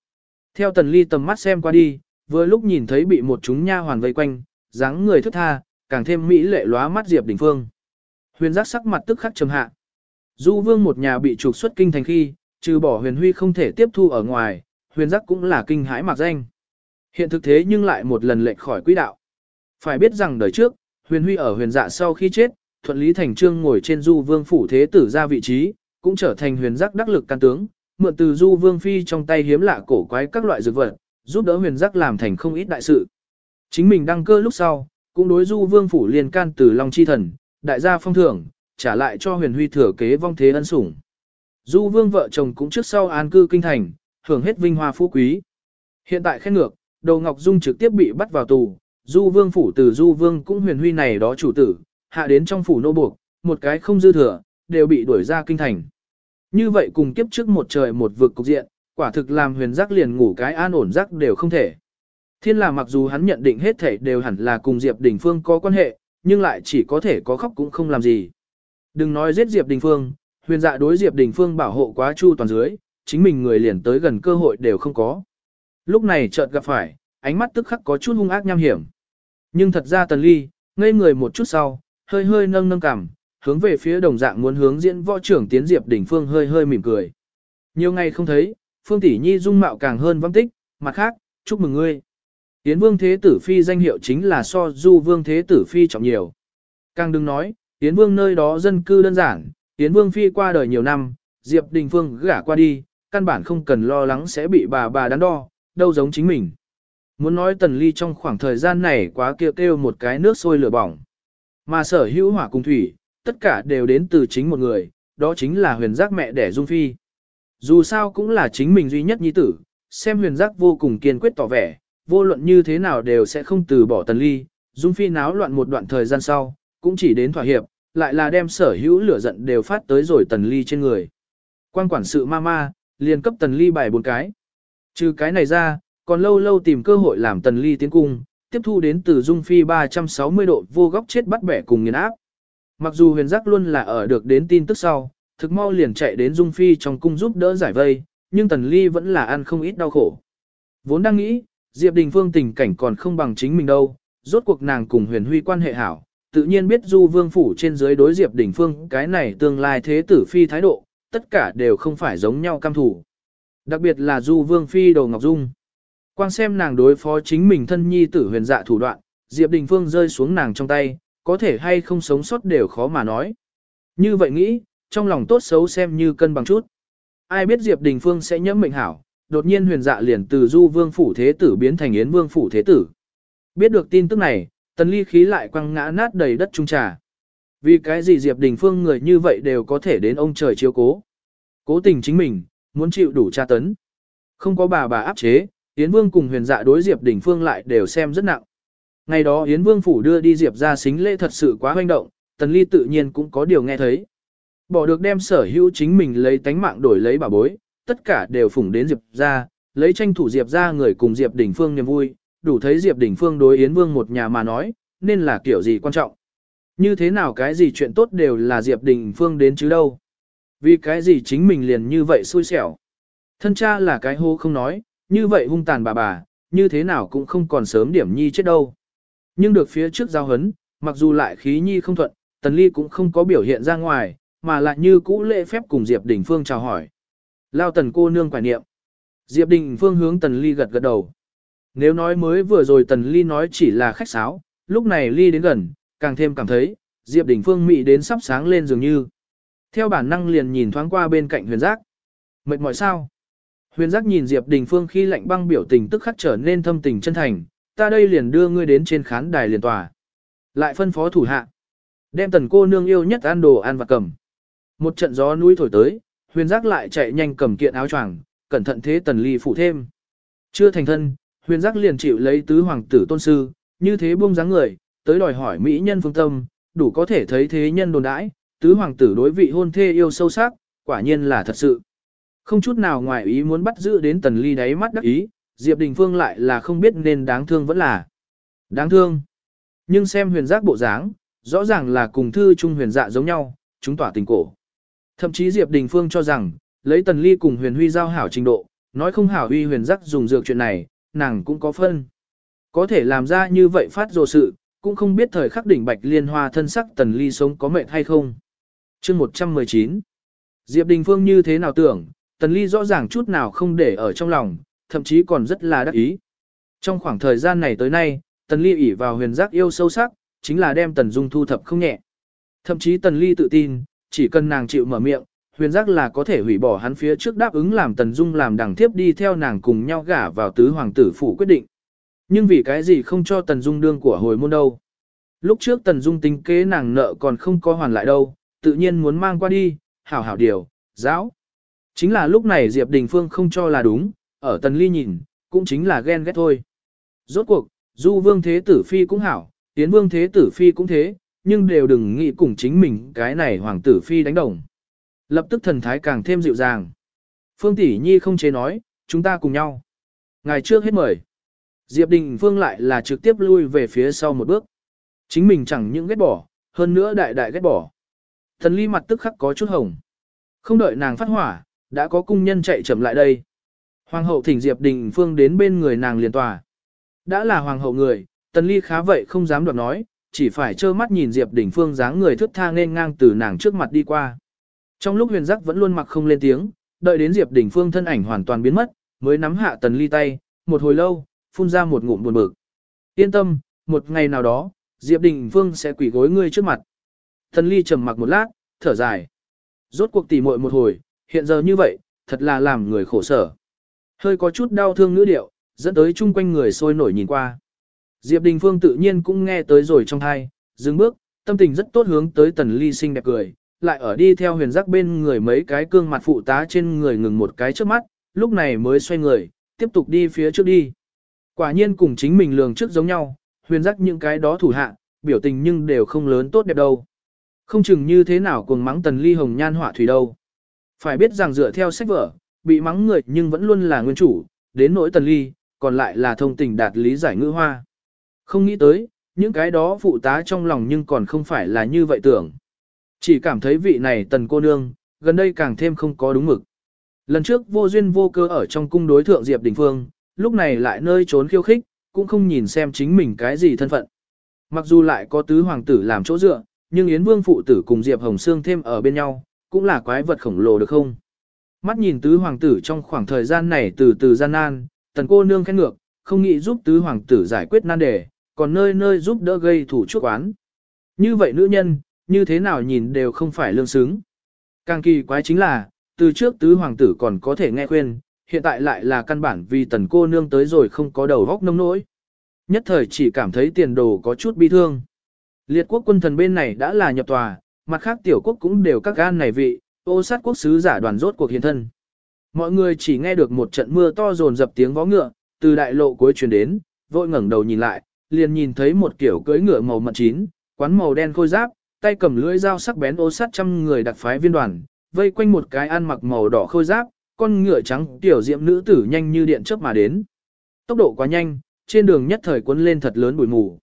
Theo tần ly tầm mắt xem qua đi, vừa lúc nhìn thấy bị một chúng nha hoàn vây quanh, dáng người thức tha, càng thêm mỹ lệ lóa mắt Diệp Đình Phương. Huyền giác sắc mặt tức khắc trầm hạ. Du vương một nhà bị trục xuất kinh thành khi, trừ bỏ huyền huy không thể tiếp thu ở ngoài, huyền giác cũng là kinh hãi mạc danh. Hiện thực thế nhưng lại một lần lệch khỏi quỹ đạo. Phải biết rằng đời trước, huyền huy ở huyền dạ sau khi chết, thuận lý thành trương ngồi trên du vương phủ thế tử ra vị trí, cũng trở thành huyền giác đắc lực can tướng, mượn từ du vương phi trong tay hiếm lạ cổ quái các loại dược vật, giúp đỡ huyền giác làm thành không ít đại sự. Chính mình đăng cơ lúc sau, cũng đối du vương phủ liền can từ Long Chi Thần, đại gia phong thưởng, trả lại cho huyền huy thừa kế vong thế ân sủng. Du vương vợ chồng cũng trước sau an cư kinh thành, hưởng hết vinh hoa phú quý. Hiện tại khen ngược, Đầu Ngọc Dung trực tiếp bị bắt vào tù, Du vương phủ từ Du vương cũng huyền huy này đó chủ tử, hạ đến trong phủ nô buộc, một cái không dư thừa, đều bị đuổi ra kinh thành. Như vậy cùng kiếp trước một trời một vực cục diện, quả thực làm huyền giác liền ngủ cái an ổn giác đều không thể. Thiên là mặc dù hắn nhận định hết thể đều hẳn là cùng Diệp Đình Phương có quan hệ, nhưng lại chỉ có thể có khóc cũng không làm gì. Đừng nói giết Diệp Đình Phương, huyền dạ đối Diệp Đình Phương bảo hộ quá chu toàn dưới, chính mình người liền tới gần cơ hội đều không có. Lúc này chợt gặp phải, ánh mắt tức khắc có chút hung ác nham hiểm. Nhưng thật ra Tần Ly, ngây người một chút sau, hơi hơi nâng nâng cằm, hướng về phía đồng dạng muốn hướng diễn võ trưởng tiến Diệp Đình Phương hơi hơi mỉm cười. Nhiều ngày không thấy, Phương Tỷ Nhi dung mạo càng hơn vắng tích, mặt khác, chúc mừng ngươi. Tiến Vương Thế Tử Phi danh hiệu chính là so du Vương Thế Tử Phi trọng nhiều. Càng đừng nói, Yến Vương nơi đó dân cư đơn giản, Yến Vương Phi qua đời nhiều năm, Diệp Đình Phương gả qua đi, căn bản không cần lo lắng sẽ bị bà bà đắn đo, đâu giống chính mình. Muốn nói Tần Ly trong khoảng thời gian này quá kêu kêu một cái nước sôi lửa bỏng. Mà sở hữu hỏa cùng thủy, tất cả đều đến từ chính một người, đó chính là huyền giác mẹ đẻ Dung Phi. Dù sao cũng là chính mình duy nhất nhi tử, xem huyền giác vô cùng kiên quyết tỏ vẻ, vô luận như thế nào đều sẽ không từ bỏ tần ly, Dung Phi náo loạn một đoạn thời gian sau, cũng chỉ đến thỏa hiệp, lại là đem sở hữu lửa giận đều phát tới rồi tần ly trên người. Quan quản sự ma ma, liền cấp tần ly bài bốn cái. Trừ cái này ra, còn lâu lâu tìm cơ hội làm tần ly tiến cung, tiếp thu đến từ Dung Phi 360 độ vô góc chết bắt bẻ cùng nghiền áp. Mặc dù huyền giác luôn là ở được đến tin tức sau, thực mau liền chạy đến Dung Phi trong cung giúp đỡ giải vây, nhưng Tần Ly vẫn là ăn không ít đau khổ. Vốn đang nghĩ, Diệp Đình Phương tình cảnh còn không bằng chính mình đâu, rốt cuộc nàng cùng huyền huy quan hệ hảo, tự nhiên biết Du Vương Phủ trên dưới đối Diệp Đình Phương cái này tương lai thế tử phi thái độ, tất cả đều không phải giống nhau cam thủ. Đặc biệt là Du Vương Phi Đồ Ngọc Dung. Quang xem nàng đối phó chính mình thân nhi tử huyền dạ thủ đoạn, Diệp Đình Phương rơi xuống nàng trong tay, có thể hay không sống sót đều khó mà nói. Như vậy nghĩ, trong lòng tốt xấu xem như cân bằng chút. Ai biết Diệp Đình Phương sẽ nhẫm mệnh hảo, đột nhiên huyền dạ liền từ du vương phủ thế tử biến thành yến vương phủ thế tử. Biết được tin tức này, tần ly khí lại quăng ngã nát đầy đất trung trà. Vì cái gì Diệp Đình Phương người như vậy đều có thể đến ông trời chiếu cố. Cố tình chính mình, muốn chịu đủ tra tấn. Không có bà bà áp chế, Yến Vương cùng huyền dạ đối Diệp Đình Phương lại đều xem rất nặng. Ngày đó Yến Vương Phủ đưa đi Diệp ra xính lễ thật sự quá hoành động, Tần Ly tự nhiên cũng có điều nghe thấy. Bỏ được đem sở hữu chính mình lấy tánh mạng đổi lấy bà bối, tất cả đều phủng đến Diệp ra, lấy tranh thủ Diệp ra người cùng Diệp Đình Phương niềm vui, đủ thấy Diệp Đình Phương đối Yến Vương một nhà mà nói, nên là kiểu gì quan trọng. Như thế nào cái gì chuyện tốt đều là Diệp Đình Phương đến chứ đâu. Vì cái gì chính mình liền như vậy xui xẻo. Thân cha là cái hô không nói, như vậy hung tàn bà bà, như thế nào cũng không còn sớm điểm nhi chết đâu. Nhưng được phía trước giao hấn, mặc dù lại khí nhi không thuận, Tần Ly cũng không có biểu hiện ra ngoài, mà lại như cũ lễ phép cùng Diệp Đình Phương chào hỏi. Lao Tần cô nương quả niệm. Diệp Đình Phương hướng Tần Ly gật gật đầu. Nếu nói mới vừa rồi Tần Ly nói chỉ là khách sáo, lúc này Ly đến gần, càng thêm cảm thấy, Diệp Đình Phương mị đến sắp sáng lên dường như. Theo bản năng liền nhìn thoáng qua bên cạnh huyền giác. Mệt mỏi sao? Huyền giác nhìn Diệp Đình Phương khi lạnh băng biểu tình tức khắc trở nên thâm tình chân thành, ta đây liền đưa ngươi đến trên khán đài liền tòa. Lại phân phó thủ hạ. Đem tần cô nương yêu nhất ăn đồ ăn và cầm. Một trận gió núi thổi tới, huyền giác lại chạy nhanh cầm kiện áo choàng, cẩn thận thế tần ly phụ thêm. Chưa thành thân, huyền giác liền chịu lấy tứ hoàng tử tôn sư, như thế buông dáng người, tới đòi hỏi mỹ nhân phương tâm, đủ có thể thấy thế nhân đồn đãi, tứ hoàng tử đối vị hôn thê yêu sâu sắc, quả nhiên là thật sự. Không chút nào ngoài ý muốn bắt giữ đến tần ly đáy mắt đắc ý, Diệp Đình Phương lại là không biết nên đáng thương vẫn là. Đáng thương. Nhưng xem huyền giác bộ dáng, rõ ràng là cùng thư trung huyền dạ giống nhau, chúng tỏa tình cổ. Thậm chí Diệp Đình Phương cho rằng, lấy tần ly cùng huyền huy giao hảo trình độ, nói không hảo huy huyền giác dùng dược chuyện này, nàng cũng có phân. Có thể làm ra như vậy phát dồ sự, cũng không biết thời khắc đỉnh bạch liên hoa thân sắc tần ly sống có mệt hay không. chương 119 Diệp Đình Phương như thế nào tưởng, tần ly rõ ràng chút nào không để ở trong lòng, thậm chí còn rất là đắc ý. Trong khoảng thời gian này tới nay, tần ly ỉ vào huyền giác yêu sâu sắc, chính là đem tần dung thu thập không nhẹ. Thậm chí tần ly tự tin, chỉ cần nàng chịu mở miệng, huyền giác là có thể hủy bỏ hắn phía trước đáp ứng làm tần dung làm đằng tiếp đi theo nàng cùng nhau gả vào tứ hoàng tử phủ quyết định. Nhưng vì cái gì không cho Tần Dung đương của hồi môn đâu. Lúc trước Tần Dung tính kế nàng nợ còn không có hoàn lại đâu, tự nhiên muốn mang qua đi, hảo hảo điều, giáo. Chính là lúc này Diệp Đình Phương không cho là đúng, ở Tần Ly nhìn, cũng chính là ghen ghét thôi. Rốt cuộc, Du Vương Thế Tử Phi cũng hảo, Tiến Vương Thế Tử Phi cũng thế, nhưng đều đừng nghĩ cùng chính mình cái này Hoàng Tử Phi đánh đồng. Lập tức thần thái càng thêm dịu dàng. Phương Tỷ Nhi không chế nói, chúng ta cùng nhau. Ngày trước hết mời. Diệp Đình Phương lại là trực tiếp lui về phía sau một bước. Chính mình chẳng những ghét bỏ, hơn nữa đại đại ghét bỏ. Thần ly mặt tức khắc có chút hồng. Không đợi nàng phát hỏa, đã có cung nhân chạy chậm lại đây. Hoàng hậu thỉnh Diệp Đình Phương đến bên người nàng liền tòa. Đã là hoàng hậu người, tần ly khá vậy không dám đoạt nói, chỉ phải trơ mắt nhìn Diệp Đình Phương dáng người thước tha nên ngang từ nàng trước mặt đi qua. Trong lúc huyền giác vẫn luôn mặc không lên tiếng, đợi đến Diệp Đình Phương thân ảnh hoàn toàn biến mất, mới nắm hạ tần ly tay, một hồi lâu, phun ra một ngụm buồn bực. Yên tâm, một ngày nào đó, Diệp Đình Phương sẽ quỷ gối ngươi trước mặt. Tần ly trầm mặc một lát, thở dài. Rốt cuộc tỉ muội một hồi, hiện giờ như vậy, thật là làm người khổ sở. Hơi có chút đau thương ngữ điệu, dẫn tới chung quanh người sôi nổi nhìn qua. Diệp Đình Phương tự nhiên cũng nghe tới rồi trong thai, dừng bước, tâm tình rất tốt hướng tới tần ly xinh đẹp cười, lại ở đi theo huyền giác bên người mấy cái cương mặt phụ tá trên người ngừng một cái trước mắt, lúc này mới xoay người, tiếp tục đi phía trước đi. Quả nhiên cùng chính mình lường trước giống nhau, huyền giác những cái đó thủ hạ, biểu tình nhưng đều không lớn tốt đẹp đâu. Không chừng như thế nào cuồng mắng tần ly hồng nhan họa thủy đâu. Phải biết rằng dựa theo sách vở, bị mắng người nhưng vẫn luôn là nguyên chủ, đến nỗi tần ly, còn lại là thông tình đạt lý giải ngữ hoa. Không nghĩ tới, những cái đó phụ tá trong lòng nhưng còn không phải là như vậy tưởng. Chỉ cảm thấy vị này tần cô nương, gần đây càng thêm không có đúng mực. Lần trước vô duyên vô cơ ở trong cung đối thượng Diệp Đình Phương, lúc này lại nơi trốn khiêu khích, cũng không nhìn xem chính mình cái gì thân phận. Mặc dù lại có tứ hoàng tử làm chỗ dựa, nhưng Yến Vương phụ tử cùng Diệp Hồng Sương thêm ở bên nhau, cũng là quái vật khổng lồ được không? Mắt nhìn tứ hoàng tử trong khoảng thời gian này từ từ gian nan, tần cô nương khen ngược, không nghĩ giúp tứ hoàng tử giải quyết nan đề, còn nơi nơi giúp đỡ gây thủ chuốc oán. Như vậy nữ nhân, như thế nào nhìn đều không phải lương xứng. Càng kỳ quái chính là, từ trước tứ hoàng tử còn có thể nghe khuyên, hiện tại lại là căn bản vì tần cô nương tới rồi không có đầu góc nông nỗi. Nhất thời chỉ cảm thấy tiền đồ có chút bi thương. Liệt quốc quân thần bên này đã là nhập tòa, mặt khác tiểu quốc cũng đều các gan này vị, ô sát quốc sứ giả đoàn rốt cuộc hiện thân. Mọi người chỉ nghe được một trận mưa to rồn dập tiếng vó ngựa, từ đại lộ cuối truyền đến, vội ngẩng đầu nhìn lại, liền nhìn thấy một kiểu cưỡi ngựa màu mật chín, quán màu đen khôi giáp, tay cầm lưỡi dao sắc bén ô sát trăm người đặc phái viên đoàn, vây quanh một cái ăn mặc màu đỏ khôi giáp, con ngựa trắng tiểu diệm nữ tử nhanh như điện chớp mà đến. Tốc độ quá nhanh, trên đường nhất thời cuốn lên thật lớn bụi mù.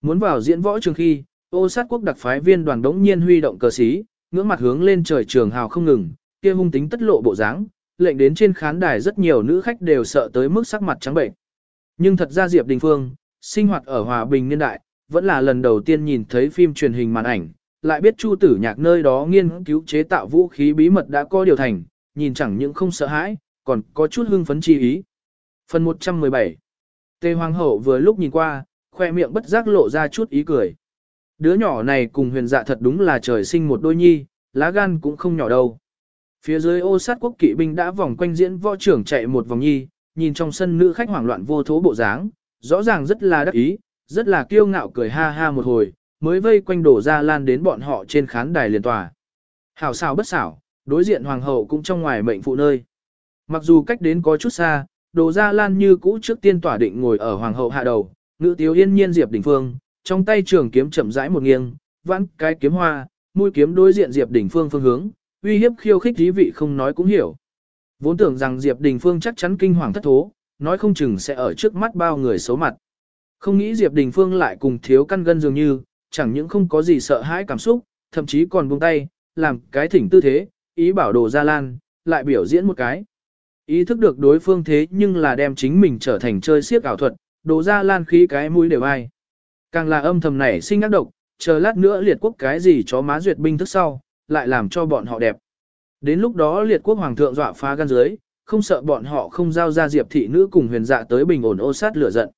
Muốn vào diễn võ trường khi, ô sát quốc đặc phái viên đoàn đống nhiên huy động cờ xí, ngưỡng mặt hướng lên trời trường hào không ngừng, kia hung tính tất lộ bộ dáng, lệnh đến trên khán đài rất nhiều nữ khách đều sợ tới mức sắc mặt trắng bệnh. Nhưng thật ra Diệp Đình Phương, sinh hoạt ở Hòa Bình niên đại, vẫn là lần đầu tiên nhìn thấy phim truyền hình màn ảnh, lại biết Chu Tử Nhạc nơi đó nghiên cứu chế tạo vũ khí bí mật đã có điều thành, nhìn chẳng những không sợ hãi, còn có chút hưng phấn chi ý. Phần 117 Tề Hoàng hậu vừa lúc nhìn qua, khoe miệng bất giác lộ ra chút ý cười. Đứa nhỏ này cùng huyền dạ thật đúng là trời sinh một đôi nhi, lá gan cũng không nhỏ đâu. Phía dưới ô sát quốc kỵ binh đã vòng quanh diễn võ trưởng chạy một vòng nhi, nhìn trong sân nữ khách hoảng loạn vô thố bộ dáng, rõ ràng rất là đắc ý, rất là kiêu ngạo cười ha ha một hồi, mới vây quanh đổ ra lan đến bọn họ trên khán đài liền tòa. Hảo xảo bất xảo, đối diện hoàng hậu cũng trong ngoài mệnh phụ nơi. Mặc dù cách đến có chút xa, đồ ra lan như cũ trước tiên tỏa định ngồi ở hoàng hậu hạ đầu, ngữ tiếu yên nhiên diệp đỉnh phương, trong tay trường kiếm chậm rãi một nghiêng, vãn cái kiếm hoa, mũi kiếm đối diện diệp đỉnh phương phương hướng, uy hiếp khiêu khích thí vị không nói cũng hiểu. Vốn tưởng rằng diệp đình phương chắc chắn kinh hoàng thất thố, nói không chừng sẽ ở trước mắt bao người xấu mặt. Không nghĩ diệp đình phương lại cùng thiếu căn gân dường như, chẳng những không có gì sợ hãi cảm xúc, thậm chí còn buông tay, làm cái thỉnh tư thế, ý bảo đồ ra lan, lại biểu diễn một cái. Ý thức được đối phương thế nhưng là đem chính mình trở thành chơi siếc ảo thuật, đồ ra lan khí cái mũi đều ai. Càng là âm thầm này sinh ác độc, chờ lát nữa liệt quốc cái gì chó má duyệt binh thức sau, lại làm cho bọn họ đẹp. Đến lúc đó liệt quốc hoàng thượng dọa phá gan dưới, không sợ bọn họ không giao ra diệp thị nữ cùng huyền dạ tới bình ổn ô sát lửa giận.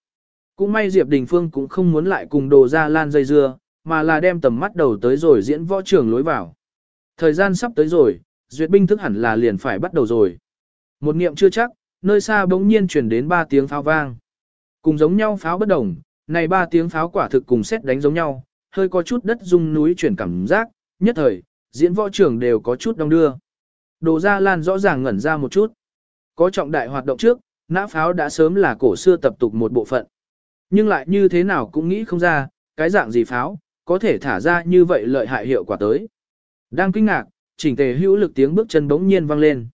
Cũng may diệp đình phương cũng không muốn lại cùng đồ ra lan dây dưa, mà là đem tầm mắt đầu tới rồi diễn võ trường lối vào. Thời gian sắp tới rồi, duyệt binh thức hẳn là liền phải bắt đầu rồi. Một niệm chưa chắc, nơi xa bỗng nhiên chuyển đến ba tiếng pháo vang. Cùng giống nhau pháo bất đồng, này ba tiếng pháo quả thực cùng xét đánh giống nhau, hơi có chút đất rung núi chuyển cảm giác, nhất thời, diễn võ trường đều có chút đông đưa. Đồ Ra Lan rõ ràng ngẩn ra một chút. Có trọng đại hoạt động trước, nã pháo đã sớm là cổ xưa tập tục một bộ phận. Nhưng lại như thế nào cũng nghĩ không ra, cái dạng gì pháo, có thể thả ra như vậy lợi hại hiệu quả tới. Đang kinh ngạc, chỉnh tề hữu lực tiếng bước chân bỗng nhiên vang lên.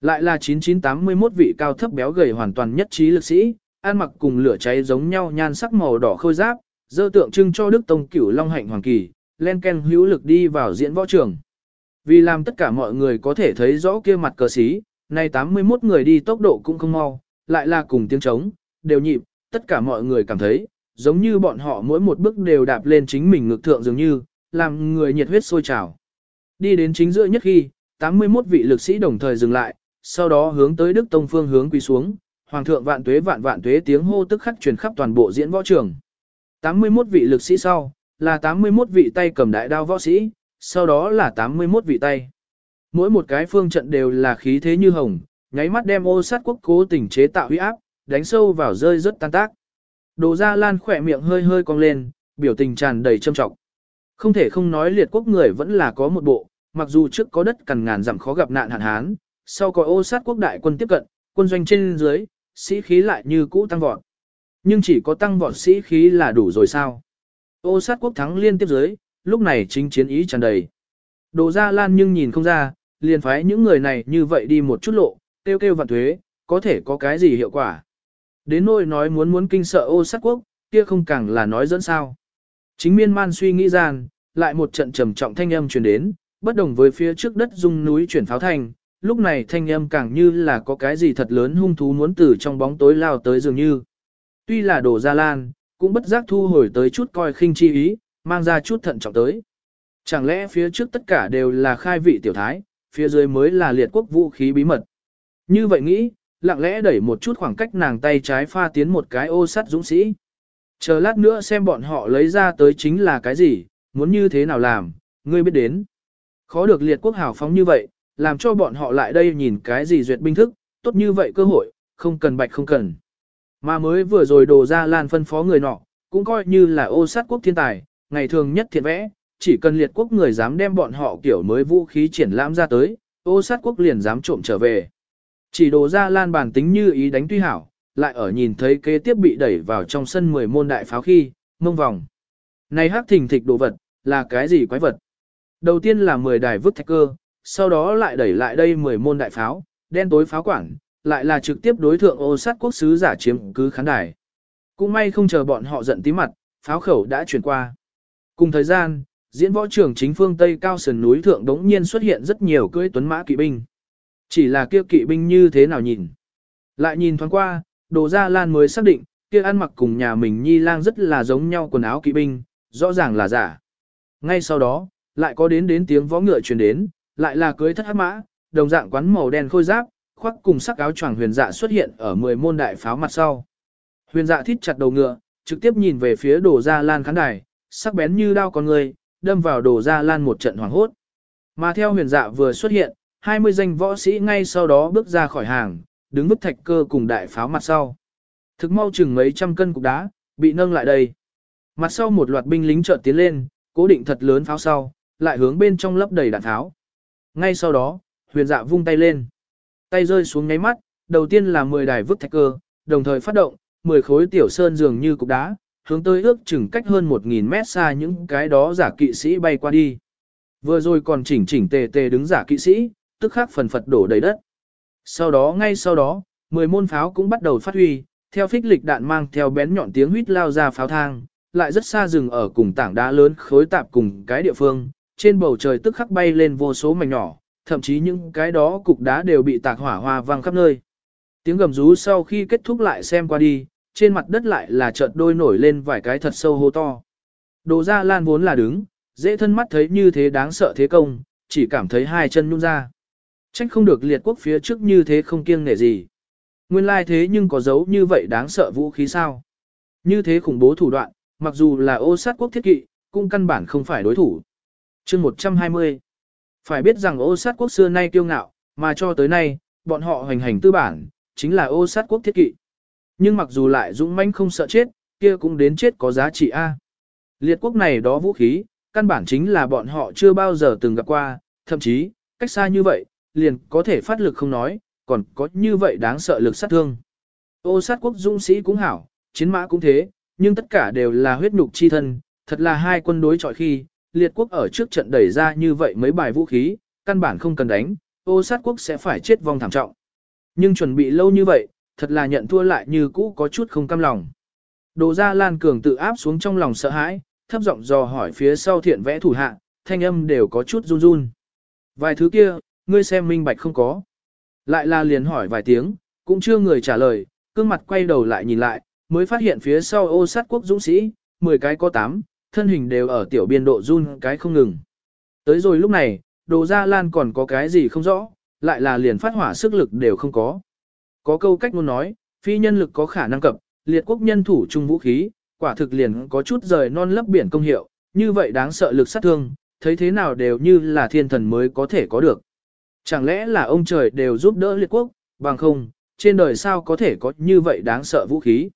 Lại là 9981 vị cao thấp béo gầy hoàn toàn nhất trí lực sĩ, ăn mặc cùng lửa cháy giống nhau nhan sắc màu đỏ khôi giáp, dơ tượng trưng cho Đức Tông Cửu Long Hạnh Hoàng Kỳ, len ken hữu lực đi vào diễn võ trường. Vì làm tất cả mọi người có thể thấy rõ kia mặt cờ xí, nay 81 người đi tốc độ cũng không mau, lại là cùng tiếng trống, đều nhịp, tất cả mọi người cảm thấy, giống như bọn họ mỗi một bước đều đạp lên chính mình ngực thượng dường như, làm người nhiệt huyết sôi trào. Đi đến chính giữa nhất khi, 81 vị lực sĩ đồng thời dừng lại, sau đó hướng tới Đức Tông phương hướng quỳ xuống, Hoàng thượng vạn tuế vạn vạn tuế tiếng hô tức khắc truyền khắp toàn bộ diễn võ trường. 81 vị lực sĩ sau, là 81 vị tay cầm đại đao võ sĩ, sau đó là 81 vị tay. Mỗi một cái phương trận đều là khí thế như hồng, nháy mắt đem ô sát quốc cố tình chế tạo huy áp, đánh sâu vào rơi rất tan tác. Đồ ra lan khỏe miệng hơi hơi cong lên, biểu tình tràn đầy trâm trọng. Không thể không nói liệt quốc người vẫn là có một bộ, mặc dù trước có đất cằn ngàn dặm khó gặp nạn hạn hán, sau có ô sát quốc đại quân tiếp cận, quân doanh trên dưới, sĩ khí lại như cũ tăng vọt. Nhưng chỉ có tăng vọt sĩ khí là đủ rồi sao? Ô sát quốc thắng liên tiếp dưới, lúc này chính chiến ý tràn đầy. Đồ ra lan nhưng nhìn không ra, liền phái những người này như vậy đi một chút lộ, kêu kêu vạn thuế, có thể có cái gì hiệu quả. Đến nỗi nói muốn muốn kinh sợ ô sát quốc, kia không càng là nói dẫn sao. Chính miên man suy nghĩ rằng, lại một trận trầm trọng thanh âm truyền đến, bất đồng với phía trước đất dung núi chuyển pháo thành, lúc này thanh âm càng như là có cái gì thật lớn hung thú muốn từ trong bóng tối lao tới dường như. Tuy là đồ ra lan, cũng bất giác thu hồi tới chút coi khinh chi ý, mang ra chút thận trọng tới. Chẳng lẽ phía trước tất cả đều là khai vị tiểu thái, phía dưới mới là liệt quốc vũ khí bí mật. Như vậy nghĩ, lặng lẽ đẩy một chút khoảng cách nàng tay trái pha tiến một cái ô sắt dũng sĩ. Chờ lát nữa xem bọn họ lấy ra tới chính là cái gì, muốn như thế nào làm, ngươi biết đến. Khó được liệt quốc hào phóng như vậy, làm cho bọn họ lại đây nhìn cái gì duyệt binh thức, tốt như vậy cơ hội, không cần bạch không cần. Mà mới vừa rồi đồ ra lan phân phó người nọ, cũng coi như là ô sát quốc thiên tài, ngày thường nhất thiện vẽ, chỉ cần liệt quốc người dám đem bọn họ kiểu mới vũ khí triển lãm ra tới, ô sát quốc liền dám trộm trở về. Chỉ đồ ra lan bản tính như ý đánh tuy hảo, lại ở nhìn thấy kế tiếp bị đẩy vào trong sân 10 môn đại pháo khi, mông vòng. Này hắc thình thịch đồ vật, là cái gì quái vật? Đầu tiên là 10 đài vứt thạch cơ, sau đó lại đẩy lại đây 10 môn đại pháo, đen tối pháo quản, lại là trực tiếp đối thượng ô sát quốc sứ giả chiếm cứ khán đài. cũng may không chờ bọn họ giận tí mặt, pháo khẩu đã chuyển qua. Cùng thời gian, diễn võ trưởng chính phương Tây cao sườn núi thượng đống nhiên xuất hiện rất nhiều cưỡi tuấn mã kỵ binh. Chỉ là kia kỵ binh như thế nào nhìn. Lại nhìn thoáng qua, đồ ra lan mới xác định, kia ăn mặc cùng nhà mình nhi lang rất là giống nhau quần áo kỵ binh, rõ ràng là giả. Ngay sau đó, lại có đến đến tiếng võ ngựa truyền đến, lại là cưới thất hắc mã, đồng dạng quán màu đen khôi giáp, khoác cùng sắc áo choàng huyền dạ xuất hiện ở 10 môn đại pháo mặt sau. Huyền dạ thít chặt đầu ngựa, trực tiếp nhìn về phía đồ gia lan khán đài, sắc bén như đao con người, đâm vào đồ ra lan một trận hoảng hốt. Mà theo huyền dạ vừa xuất hiện, 20 danh võ sĩ ngay sau đó bước ra khỏi hàng, đứng bức thạch cơ cùng đại pháo mặt sau. Thực mau chừng mấy trăm cân cục đá, bị nâng lại đây. Mặt sau một loạt binh lính chợt tiến lên, cố định thật lớn pháo sau, lại hướng bên trong lấp đầy đạn tháo. Ngay sau đó, huyền dạ vung tay lên. Tay rơi xuống ngáy mắt, đầu tiên là 10 đài vứt thạch cơ, đồng thời phát động, 10 khối tiểu sơn dường như cục đá, hướng tới ước chừng cách hơn 1.000 mét xa những cái đó giả kỵ sĩ bay qua đi. Vừa rồi còn chỉnh chỉnh tề tề đứng giả kỵ sĩ, tức khắc phần phật đổ đầy đất. Sau đó ngay sau đó, 10 môn pháo cũng bắt đầu phát huy, theo phích lịch đạn mang theo bén nhọn tiếng huýt lao ra pháo thang, lại rất xa rừng ở cùng tảng đá lớn khối tạp cùng cái địa phương, trên bầu trời tức khắc bay lên vô số mảnh nhỏ, thậm chí những cái đó cục đá đều bị tạc hỏa hoa vang khắp nơi. Tiếng gầm rú sau khi kết thúc lại xem qua đi, trên mặt đất lại là chợt đôi nổi lên vài cái thật sâu hô to. Đồ ra lan vốn là đứng, dễ thân mắt thấy như thế đáng sợ thế công, chỉ cảm thấy hai chân nhung ra. Trách không được liệt quốc phía trước như thế không kiêng nể gì. Nguyên lai thế nhưng có dấu như vậy đáng sợ vũ khí sao. Như thế khủng bố thủ đoạn, mặc dù là ô sát quốc thiết kỵ, cũng căn bản không phải đối thủ. chương 120 Phải biết rằng ô sát quốc xưa nay kiêu ngạo, mà cho tới nay, bọn họ hành hành tư bản, chính là ô sát quốc thiết kỵ. Nhưng mặc dù lại dũng mãnh không sợ chết, kia cũng đến chết có giá trị A. Liệt quốc này đó vũ khí, căn bản chính là bọn họ chưa bao giờ từng gặp qua, thậm chí, cách xa như vậy, liền có thể phát lực không nói, còn có như vậy đáng sợ lực sát thương. Ô sát quốc dũng sĩ cũng hảo, chiến mã cũng thế, nhưng tất cả đều là huyết nhục chi thân, thật là hai quân đối chọi khi, liệt quốc ở trước trận đẩy ra như vậy mấy bài vũ khí, căn bản không cần đánh, ô sát quốc sẽ phải chết vong thảm trọng. Nhưng chuẩn bị lâu như vậy, thật là nhận thua lại như cũ có chút không cam lòng. Đồ ra Lan Cường tự áp xuống trong lòng sợ hãi, thấp giọng dò hỏi phía sau thiện vẽ thủ hạ, thanh âm đều có chút run run. Vài thứ kia, ngươi xem minh bạch không có. Lại là liền hỏi vài tiếng, cũng chưa người trả lời, cương mặt quay đầu lại nhìn lại, mới phát hiện phía sau ô sát quốc dũng sĩ, 10 cái có 8, thân hình đều ở tiểu biên độ run cái không ngừng. Tới rồi lúc này, đồ ra lan còn có cái gì không rõ, lại là liền phát hỏa sức lực đều không có. Có câu cách muốn nói, phi nhân lực có khả năng cập, liệt quốc nhân thủ chung vũ khí, quả thực liền có chút rời non lấp biển công hiệu, như vậy đáng sợ lực sát thương, thấy thế nào đều như là thiên thần mới có thể có được. Chẳng lẽ là ông trời đều giúp đỡ liệt quốc, bằng không, trên đời sao có thể có như vậy đáng sợ vũ khí.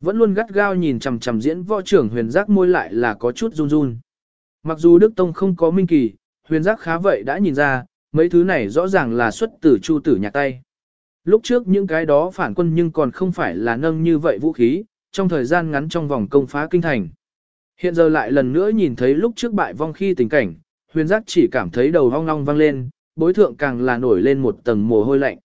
Vẫn luôn gắt gao nhìn chằm chằm diễn võ trưởng huyền giác môi lại là có chút run run. Mặc dù Đức Tông không có minh kỳ, huyền giác khá vậy đã nhìn ra, mấy thứ này rõ ràng là xuất từ chu tử nhạc tay. Lúc trước những cái đó phản quân nhưng còn không phải là nâng như vậy vũ khí, trong thời gian ngắn trong vòng công phá kinh thành. Hiện giờ lại lần nữa nhìn thấy lúc trước bại vong khi tình cảnh, huyền giác chỉ cảm thấy đầu hong long vang lên, bối thượng càng là nổi lên một tầng mồ hôi lạnh.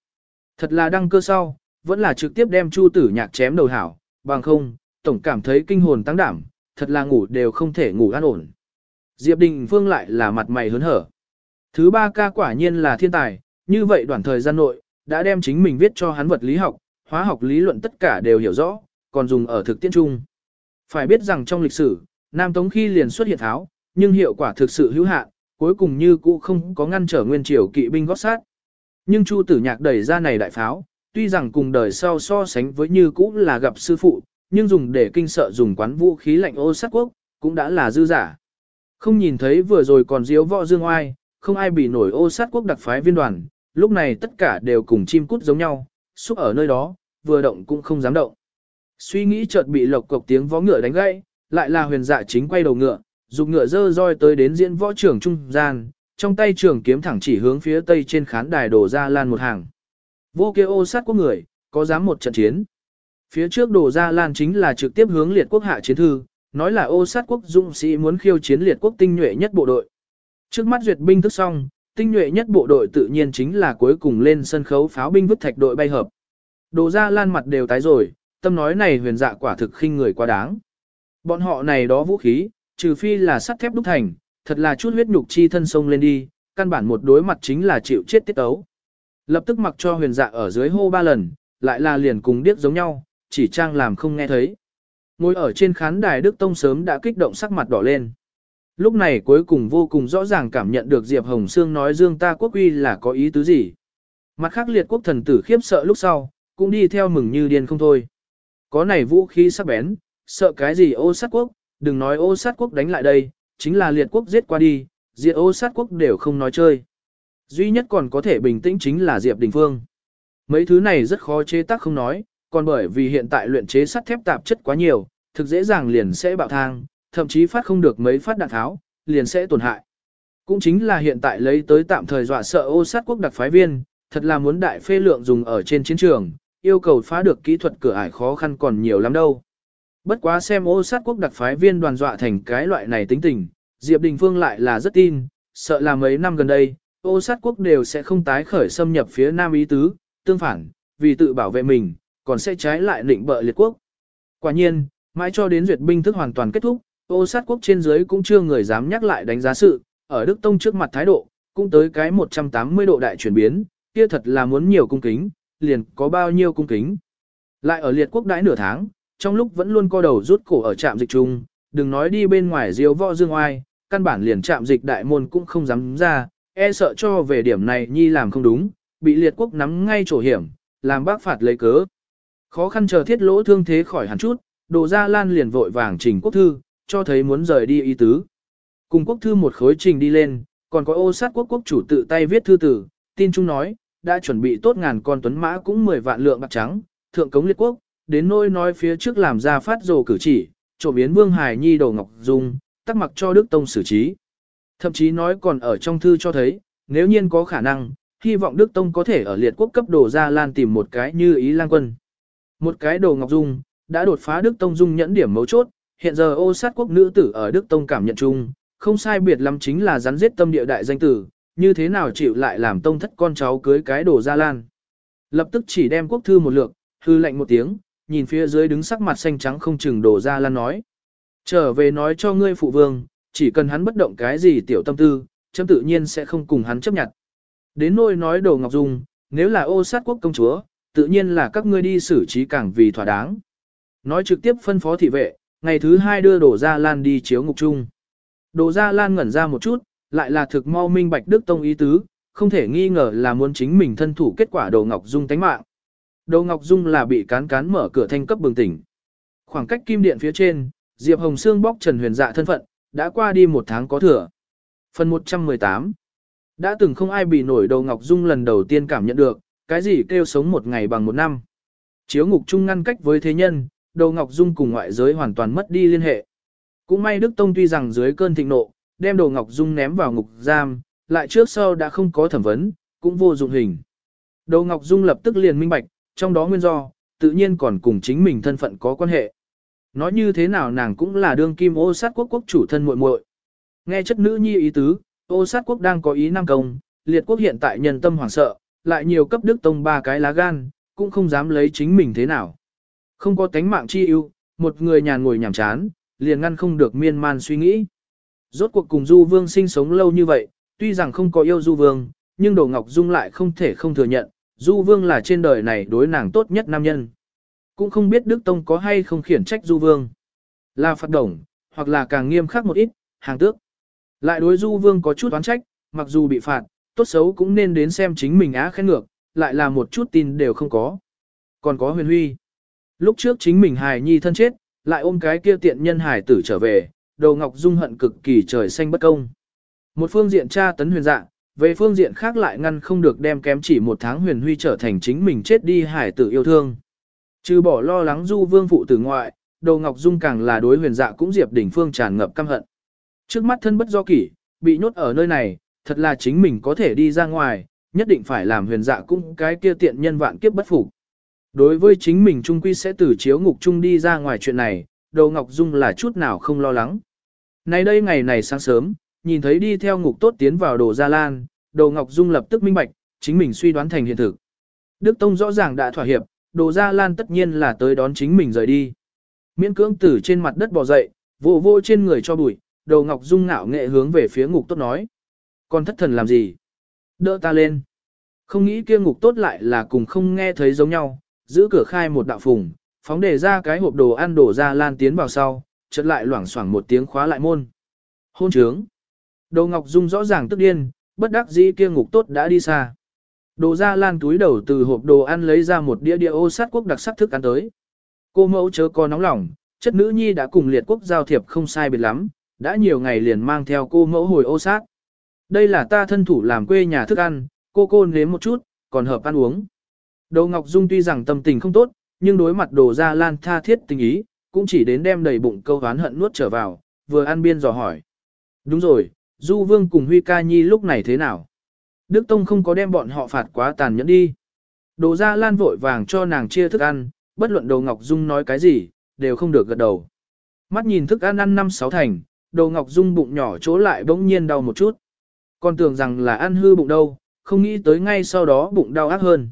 Thật là đăng cơ sau, vẫn là trực tiếp đem chu tử nhạc chém đầu hảo, bằng không, tổng cảm thấy kinh hồn tăng đảm, thật là ngủ đều không thể ngủ an ổn. Diệp Đình Phương lại là mặt mày hớn hở. Thứ ba ca quả nhiên là thiên tài, như vậy đoạn thời gian nội, đã đem chính mình viết cho hắn vật lý học, hóa học lý luận tất cả đều hiểu rõ, còn dùng ở thực tiễn chung. Phải biết rằng trong lịch sử, Nam Tống khi liền xuất hiện tháo, nhưng hiệu quả thực sự hữu hạn, cuối cùng như cũ không có ngăn trở nguyên triều kỵ binh gót sát. Nhưng Chu Tử Nhạc đẩy ra này đại pháo, tuy rằng cùng đời sau so sánh với như cũ là gặp sư phụ, nhưng dùng để kinh sợ dùng quán vũ khí lạnh ô sát quốc, cũng đã là dư giả. Không nhìn thấy vừa rồi còn diếu võ dương oai, không ai bị nổi ô sát quốc đặc phái viên đoàn, lúc này tất cả đều cùng chim cút giống nhau, xúc ở nơi đó, vừa động cũng không dám động. Suy nghĩ chợt bị lộc cộc tiếng vó ngựa đánh gãy, lại là huyền dạ chính quay đầu ngựa, dục ngựa dơ roi tới đến diễn võ trưởng trung gian, trong tay trường kiếm thẳng chỉ hướng phía tây trên khán đài đổ ra lan một hàng. Vô kêu ô sát quốc người, có dám một trận chiến. Phía trước đổ ra lan chính là trực tiếp hướng liệt quốc hạ chiến thư, nói là ô sát quốc dũng sĩ muốn khiêu chiến liệt quốc tinh nhuệ nhất bộ đội. Trước mắt duyệt binh thức xong, tinh nhuệ nhất bộ đội tự nhiên chính là cuối cùng lên sân khấu pháo binh vứt thạch đội bay hợp. Đồ ra lan mặt đều tái rồi, tâm nói này huyền dạ quả thực khinh người quá đáng. Bọn họ này đó vũ khí, trừ phi là sắt thép đúc thành, thật là chút huyết nhục chi thân sông lên đi, căn bản một đối mặt chính là chịu chết tiết tấu. Lập tức mặc cho huyền dạ ở dưới hô ba lần, lại là liền cùng điếc giống nhau, chỉ trang làm không nghe thấy. Ngồi ở trên khán đài Đức Tông sớm đã kích động sắc mặt đỏ lên. Lúc này cuối cùng vô cùng rõ ràng cảm nhận được Diệp Hồng Sương nói dương ta quốc uy là có ý tứ gì. Mặt khác liệt quốc thần tử khiếp sợ lúc sau, cũng đi theo mừng như điên không thôi. Có này vũ khí sắc bén, sợ cái gì ô sát quốc, đừng nói ô sát quốc đánh lại đây, chính là liệt quốc giết qua đi, diệt ô sát quốc đều không nói chơi. Duy nhất còn có thể bình tĩnh chính là Diệp Đình Phương. Mấy thứ này rất khó chế tác không nói, còn bởi vì hiện tại luyện chế sắt thép tạp chất quá nhiều, thực dễ dàng liền sẽ bạo thang, thậm chí phát không được mấy phát đạn tháo, liền sẽ tổn hại. Cũng chính là hiện tại lấy tới tạm thời dọa sợ ô sát quốc đặc phái viên, thật là muốn đại phê lượng dùng ở trên chiến trường, yêu cầu phá được kỹ thuật cửa ải khó khăn còn nhiều lắm đâu. Bất quá xem ô sát quốc đặc phái viên đoàn dọa thành cái loại này tính tình, Diệp Đình Phương lại là rất tin, sợ là mấy năm gần đây, ô sát quốc đều sẽ không tái khởi xâm nhập phía Nam Ý Tứ, tương phản, vì tự bảo vệ mình, còn sẽ trái lại định bợ liệt quốc. Quả nhiên, mãi cho đến duyệt binh thức hoàn toàn kết thúc, ô sát quốc trên dưới cũng chưa người dám nhắc lại đánh giá sự, ở Đức Tông trước mặt thái độ, cũng tới cái 180 độ đại chuyển biến, kia thật là muốn nhiều cung kính, liền có bao nhiêu cung kính. Lại ở liệt quốc đãi nửa tháng, trong lúc vẫn luôn co đầu rút cổ ở trạm dịch chung, đừng nói đi bên ngoài diêu võ dương oai, căn bản liền trạm dịch đại môn cũng không dám ra, e sợ cho về điểm này nhi làm không đúng, bị liệt quốc nắm ngay chỗ hiểm, làm bác phạt lấy cớ. Khó khăn chờ thiết lỗ thương thế khỏi hẳn chút, đồ ra lan liền vội vàng trình quốc thư, cho thấy muốn rời đi ý tứ. Cùng quốc thư một khối trình đi lên, còn có ô sát quốc quốc chủ tự tay viết thư tử, tin chung nói, đã chuẩn bị tốt ngàn con tuấn mã cũng 10 vạn lượng bạc trắng, thượng cống liệt quốc, đến nôi nói phía trước làm ra phát rồ cử chỉ, trộm biến Vương Hải Nhi đầu Ngọc Dung, tắc mặc cho Đức Tông xử trí. Thậm chí nói còn ở trong thư cho thấy, nếu nhiên có khả năng, hy vọng Đức Tông có thể ở liệt quốc cấp đồ ra lan tìm một cái như ý lang quân. Một cái đồ Ngọc Dung, đã đột phá Đức Tông Dung nhẫn điểm mấu chốt, hiện giờ ô sát quốc nữ tử ở Đức Tông cảm nhận chung, không sai biệt lắm chính là rắn giết tâm địa đại danh tử, như thế nào chịu lại làm tông thất con cháu cưới cái đồ ra lan. Lập tức chỉ đem quốc thư một lượt, hư lệnh một tiếng, nhìn phía dưới đứng sắc mặt xanh trắng không chừng đồ ra lan nói. Trở về nói cho ngươi phụ vương, chỉ cần hắn bất động cái gì tiểu tâm tư, chấm tự nhiên sẽ không cùng hắn chấp nhận. Đến nôi nói đồ ngọc dung, nếu là ô sát quốc công chúa, tự nhiên là các ngươi đi xử trí càng vì thỏa đáng. Nói trực tiếp phân phó thị vệ, ngày thứ hai đưa Đổ ra lan đi chiếu ngục chung. Đổ ra lan ngẩn ra một chút, lại là thực mau minh bạch đức tông ý tứ, không thể nghi ngờ là muốn chính mình thân thủ kết quả đồ ngọc dung tánh mạng. Đồ ngọc dung là bị cán cán mở cửa thanh cấp bừng tỉnh. Khoảng cách kim điện phía trên, Diệp Hồng Sương bóc Trần Huyền Dạ thân phận, đã qua đi một tháng có thừa. Phần 118 Đã từng không ai bị nổi đầu Ngọc Dung lần đầu tiên cảm nhận được, cái gì kêu sống một ngày bằng một năm. Chiếu ngục chung ngăn cách với thế nhân, đầu Ngọc Dung cùng ngoại giới hoàn toàn mất đi liên hệ. Cũng may Đức Tông tuy rằng dưới cơn thịnh nộ, đem đầu Ngọc Dung ném vào ngục giam, lại trước sau đã không có thẩm vấn, cũng vô dụng hình. Đầu Ngọc Dung lập tức liền minh bạch, trong đó nguyên do, tự nhiên còn cùng chính mình thân phận có quan hệ. Nói như thế nào nàng cũng là đương kim ô sát quốc quốc chủ thân muội muội. Nghe chất nữ nhi ý tứ, ô sát quốc đang có ý năng công, liệt quốc hiện tại nhân tâm hoảng sợ, lại nhiều cấp đức tông ba cái lá gan, cũng không dám lấy chính mình thế nào. Không có tánh mạng chi ưu, một người nhàn ngồi nhảm chán, liền ngăn không được miên man suy nghĩ. Rốt cuộc cùng Du Vương sinh sống lâu như vậy, tuy rằng không có yêu Du Vương, nhưng Đồ Ngọc Dung lại không thể không thừa nhận, Du Vương là trên đời này đối nàng tốt nhất nam nhân. Cũng không biết Đức Tông có hay không khiển trách Du Vương. Là phạt đồng, hoặc là càng nghiêm khắc một ít, hàng tước. Lại đối Du Vương có chút oán trách, mặc dù bị phạt, tốt xấu cũng nên đến xem chính mình á khen ngược, lại là một chút tin đều không có. Còn có huyền huy. Lúc trước chính mình hài nhi thân chết, lại ôm cái kia tiện nhân hài tử trở về, đầu ngọc dung hận cực kỳ trời xanh bất công. Một phương diện tra tấn huyền dạng, về phương diện khác lại ngăn không được đem kém chỉ một tháng huyền huy trở thành chính mình chết đi hải tử yêu thương. Trừ bỏ lo lắng du vương phụ tử ngoại, đầu ngọc dung càng là đối huyền dạ cũng diệp đỉnh phương tràn ngập căm hận. Trước mắt thân bất do kỷ, bị nhốt ở nơi này, thật là chính mình có thể đi ra ngoài, nhất định phải làm huyền dạ cũng cái kia tiện nhân vạn kiếp bất phục. Đối với chính mình trung quy sẽ từ chiếu ngục trung đi ra ngoài chuyện này, đầu ngọc dung là chút nào không lo lắng. Nay đây ngày này sáng sớm, nhìn thấy đi theo ngục tốt tiến vào đồ gia lan, đầu ngọc dung lập tức minh bạch, chính mình suy đoán thành hiện thực. Đức Tông rõ ràng đã thỏa hiệp, đồ gia lan tất nhiên là tới đón chính mình rời đi. Miễn cưỡng từ trên mặt đất bò dậy, vô vô trên người cho bụi, đầu ngọc dung ngạo nghệ hướng về phía ngục tốt nói. Con thất thần làm gì? Đỡ ta lên. Không nghĩ kia ngục tốt lại là cùng không nghe thấy giống nhau, giữ cửa khai một đạo phùng, phóng để ra cái hộp đồ ăn đổ ra lan tiến vào sau, chợt lại loảng xoảng một tiếng khóa lại môn. Hôn trướng. Đồ Ngọc Dung rõ ràng tức điên, bất đắc dĩ kia ngục tốt đã đi xa. Đồ ra lan túi đầu từ hộp đồ ăn lấy ra một đĩa địa ô sát quốc đặc sắc thức ăn tới. Cô mẫu chớ có nóng lòng, chất nữ nhi đã cùng liệt quốc giao thiệp không sai biệt lắm, đã nhiều ngày liền mang theo cô mẫu hồi ô sát. Đây là ta thân thủ làm quê nhà thức ăn, cô cô nếm một chút, còn hợp ăn uống. Đồ Ngọc Dung tuy rằng tâm tình không tốt, nhưng đối mặt đồ ra lan tha thiết tình ý, cũng chỉ đến đem đầy bụng câu hán hận nuốt trở vào, vừa ăn biên dò hỏi. Đúng rồi, Du Vương cùng Huy Ca Nhi lúc này thế nào? Đức Tông không có đem bọn họ phạt quá tàn nhẫn đi. Đồ ra lan vội vàng cho nàng chia thức ăn, bất luận đồ Ngọc Dung nói cái gì, đều không được gật đầu. Mắt nhìn thức ăn ăn năm sáu thành, đồ Ngọc Dung bụng nhỏ chỗ lại bỗng nhiên đau một chút. Còn tưởng rằng là ăn hư bụng đâu, không nghĩ tới ngay sau đó bụng đau ác hơn.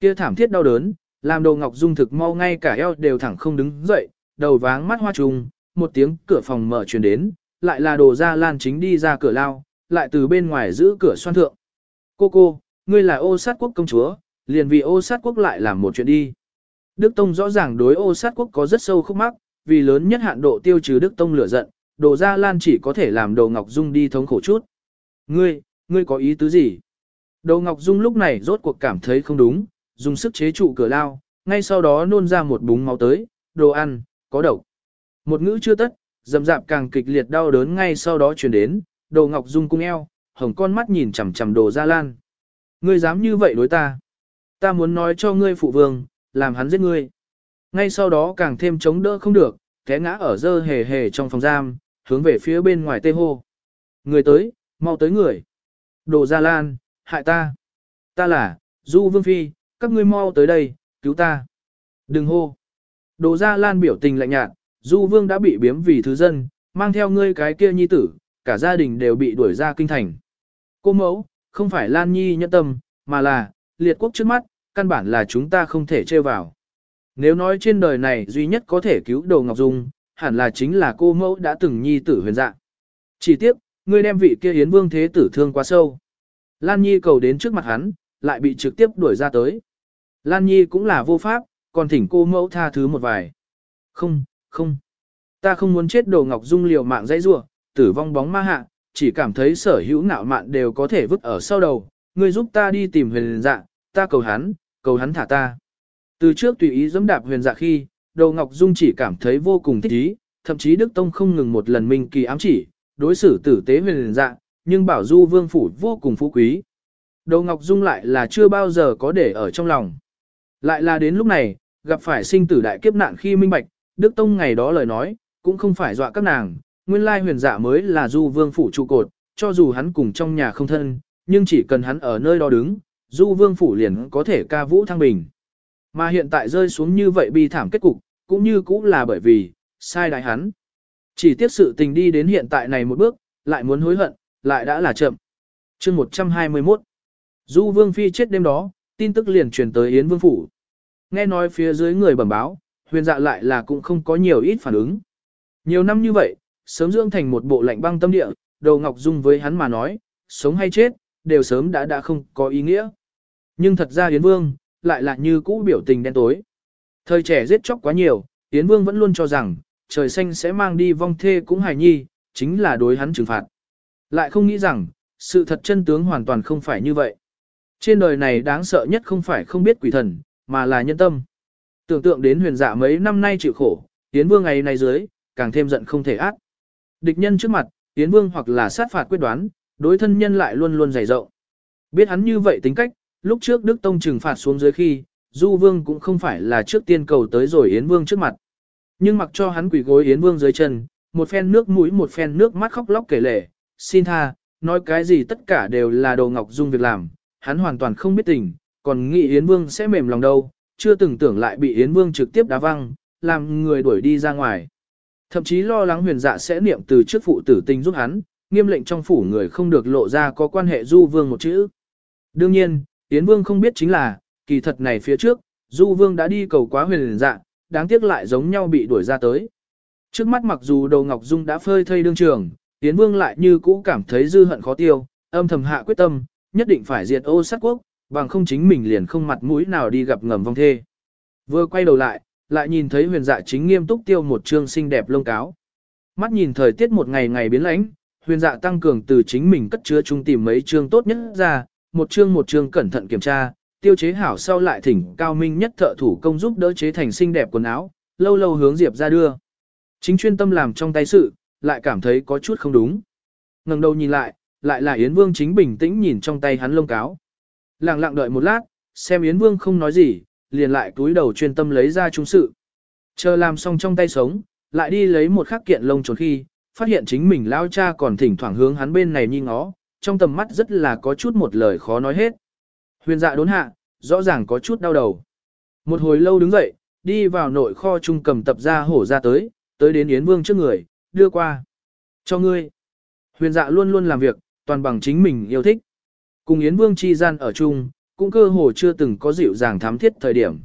Kia thảm thiết đau đớn, làm đồ Ngọc Dung thực mau ngay cả eo đều thẳng không đứng dậy, đầu váng mắt hoa trùng, một tiếng cửa phòng mở truyền đến, lại là đồ ra lan chính đi ra cửa lao, lại từ bên ngoài giữ cửa xoan thượng. Cô cô, ngươi là ô sát quốc công chúa, liền vì ô sát quốc lại làm một chuyện đi. Đức Tông rõ ràng đối ô sát quốc có rất sâu khúc mắc, vì lớn nhất hạn độ tiêu trừ Đức Tông lửa giận, đồ ra lan chỉ có thể làm đồ Ngọc Dung đi thống khổ chút. Ngươi, ngươi có ý tứ gì? Đồ Ngọc Dung lúc này rốt cuộc cảm thấy không đúng, dùng sức chế trụ cửa lao, ngay sau đó nôn ra một búng máu tới, đồ ăn, có độc. Một ngữ chưa tất, dầm dạp càng kịch liệt đau đớn ngay sau đó truyền đến, đồ ngọc dung cung eo, hồng con mắt nhìn chằm chằm đồ gia lan. Ngươi dám như vậy đối ta. Ta muốn nói cho ngươi phụ vương, làm hắn giết ngươi. Ngay sau đó càng thêm chống đỡ không được, té ngã ở dơ hề hề trong phòng giam, hướng về phía bên ngoài tê hô. Người tới, mau tới người. Đồ gia lan, hại ta. Ta là, Du Vương Phi, các ngươi mau tới đây, cứu ta. Đừng hô. Đồ gia lan biểu tình lạnh nhạt, Du Vương đã bị biếm vì thứ dân, mang theo ngươi cái kia nhi tử, cả gia đình đều bị đuổi ra kinh thành. Cô mẫu, không phải Lan Nhi nhẫn tâm, mà là, liệt quốc trước mắt, căn bản là chúng ta không thể trêu vào. Nếu nói trên đời này duy nhất có thể cứu Đồ Ngọc Dung, hẳn là chính là cô mẫu đã từng nhi tử huyền dạ. Chỉ tiếc, ngươi đem vị kia Yến Vương thế tử thương quá sâu. Lan Nhi cầu đến trước mặt hắn, lại bị trực tiếp đuổi ra tới. Lan Nhi cũng là vô pháp, còn thỉnh cô mẫu tha thứ một vài. Không, không. Ta không muốn chết đồ ngọc dung liều mạng dãy rua, tử vong bóng ma hạ, chỉ cảm thấy sở hữu ngạo mạn đều có thể vứt ở sau đầu. Ngươi giúp ta đi tìm huyền dạ, ta cầu hắn, cầu hắn thả ta. Từ trước tùy ý dẫm đạp huyền dạ khi, đồ ngọc dung chỉ cảm thấy vô cùng thích ý, thậm chí Đức Tông không ngừng một lần minh kỳ ám chỉ, đối xử tử tế huyền dạ, nhưng bảo du vương phủ vô cùng phú quý. Đồ Ngọc Dung lại là chưa bao giờ có để ở trong lòng. Lại là đến lúc này, gặp phải sinh tử đại kiếp nạn khi minh bạch, Đức Tông ngày đó lời nói, cũng không phải dọa các nàng, nguyên lai huyền dạ mới là du vương phủ trụ cột, cho dù hắn cùng trong nhà không thân, nhưng chỉ cần hắn ở nơi đó đứng, du vương phủ liền có thể ca vũ thăng bình. Mà hiện tại rơi xuống như vậy bi thảm kết cục, cũng như cũng là bởi vì, sai đại hắn. Chỉ tiếc sự tình đi đến hiện tại này một bước, lại muốn hối hận, lại đã là chậm. chương 121 Du Vương Phi chết đêm đó, tin tức liền truyền tới Yến Vương Phủ. Nghe nói phía dưới người bẩm báo, huyền dạ lại là cũng không có nhiều ít phản ứng. Nhiều năm như vậy, sớm dưỡng thành một bộ lạnh băng tâm địa, đầu Ngọc Dung với hắn mà nói, sống hay chết, đều sớm đã đã không có ý nghĩa. Nhưng thật ra Yến Vương, lại là như cũ biểu tình đen tối. Thời trẻ giết chóc quá nhiều, Yến Vương vẫn luôn cho rằng, trời xanh sẽ mang đi vong thê cũng hài nhi, chính là đối hắn trừng phạt. Lại không nghĩ rằng, sự thật chân tướng hoàn toàn không phải như vậy. Trên đời này đáng sợ nhất không phải không biết quỷ thần, mà là nhân tâm. Tưởng tượng đến huyền dạ mấy năm nay chịu khổ, Yến Vương ngày nay dưới, càng thêm giận không thể ác. Địch nhân trước mặt, Yến Vương hoặc là sát phạt quyết đoán, đối thân nhân lại luôn luôn dày rộng. Biết hắn như vậy tính cách, lúc trước Đức Tông trừng phạt xuống dưới khi, Du Vương cũng không phải là trước tiên cầu tới rồi Yến Vương trước mặt. Nhưng mặc cho hắn quỷ gối Yến Vương dưới chân, một phen nước mũi một phen nước mắt khóc lóc kể lể, xin tha, nói cái gì tất cả đều là đồ ngọc dung việc làm, hắn hoàn toàn không biết tình, còn nghĩ Yến Vương sẽ mềm lòng đâu, chưa từng tưởng lại bị Yến Vương trực tiếp đá văng, làm người đuổi đi ra ngoài. Thậm chí lo lắng huyền dạ sẽ niệm từ trước phụ tử tình giúp hắn, nghiêm lệnh trong phủ người không được lộ ra có quan hệ du vương một chữ. Đương nhiên, Yến Vương không biết chính là, kỳ thật này phía trước, Du Vương đã đi cầu quá huyền dạ, đáng tiếc lại giống nhau bị đuổi ra tới. Trước mắt mặc dù đầu Ngọc Dung đã phơi thây đương trường, Yến Vương lại như cũ cảm thấy dư hận khó tiêu, âm thầm hạ quyết tâm, nhất định phải diệt ô sát quốc, bằng không chính mình liền không mặt mũi nào đi gặp ngầm vong thê. Vừa quay đầu lại, lại nhìn thấy huyền dạ chính nghiêm túc tiêu một trương xinh đẹp lông cáo. Mắt nhìn thời tiết một ngày ngày biến lãnh, huyền dạ tăng cường từ chính mình cất chứa chung tìm mấy trương tốt nhất ra, một trương một trương cẩn thận kiểm tra, tiêu chế hảo sau lại thỉnh cao minh nhất thợ thủ công giúp đỡ chế thành xinh đẹp quần áo, lâu lâu hướng Diệp ra đưa. Chính chuyên tâm làm trong tay sự, lại cảm thấy có chút không đúng. ngẩng đầu nhìn lại, lại là Yến Vương chính bình tĩnh nhìn trong tay hắn lông cáo. Lặng lặng đợi một lát, xem Yến Vương không nói gì, liền lại túi đầu chuyên tâm lấy ra trung sự. Chờ làm xong trong tay sống, lại đi lấy một khắc kiện lông trốn khi, phát hiện chính mình lao cha còn thỉnh thoảng hướng hắn bên này nhìn ngó, trong tầm mắt rất là có chút một lời khó nói hết. Huyền dạ đốn hạ, rõ ràng có chút đau đầu. Một hồi lâu đứng dậy, đi vào nội kho trung cầm tập ra hổ ra tới, tới đến Yến Vương trước người, đưa qua. Cho ngươi. Huyền dạ luôn luôn làm việc, toàn bằng chính mình yêu thích. Cùng Yến Vương chi gian ở chung, cũng cơ hồ chưa từng có dịu dàng thám thiết thời điểm.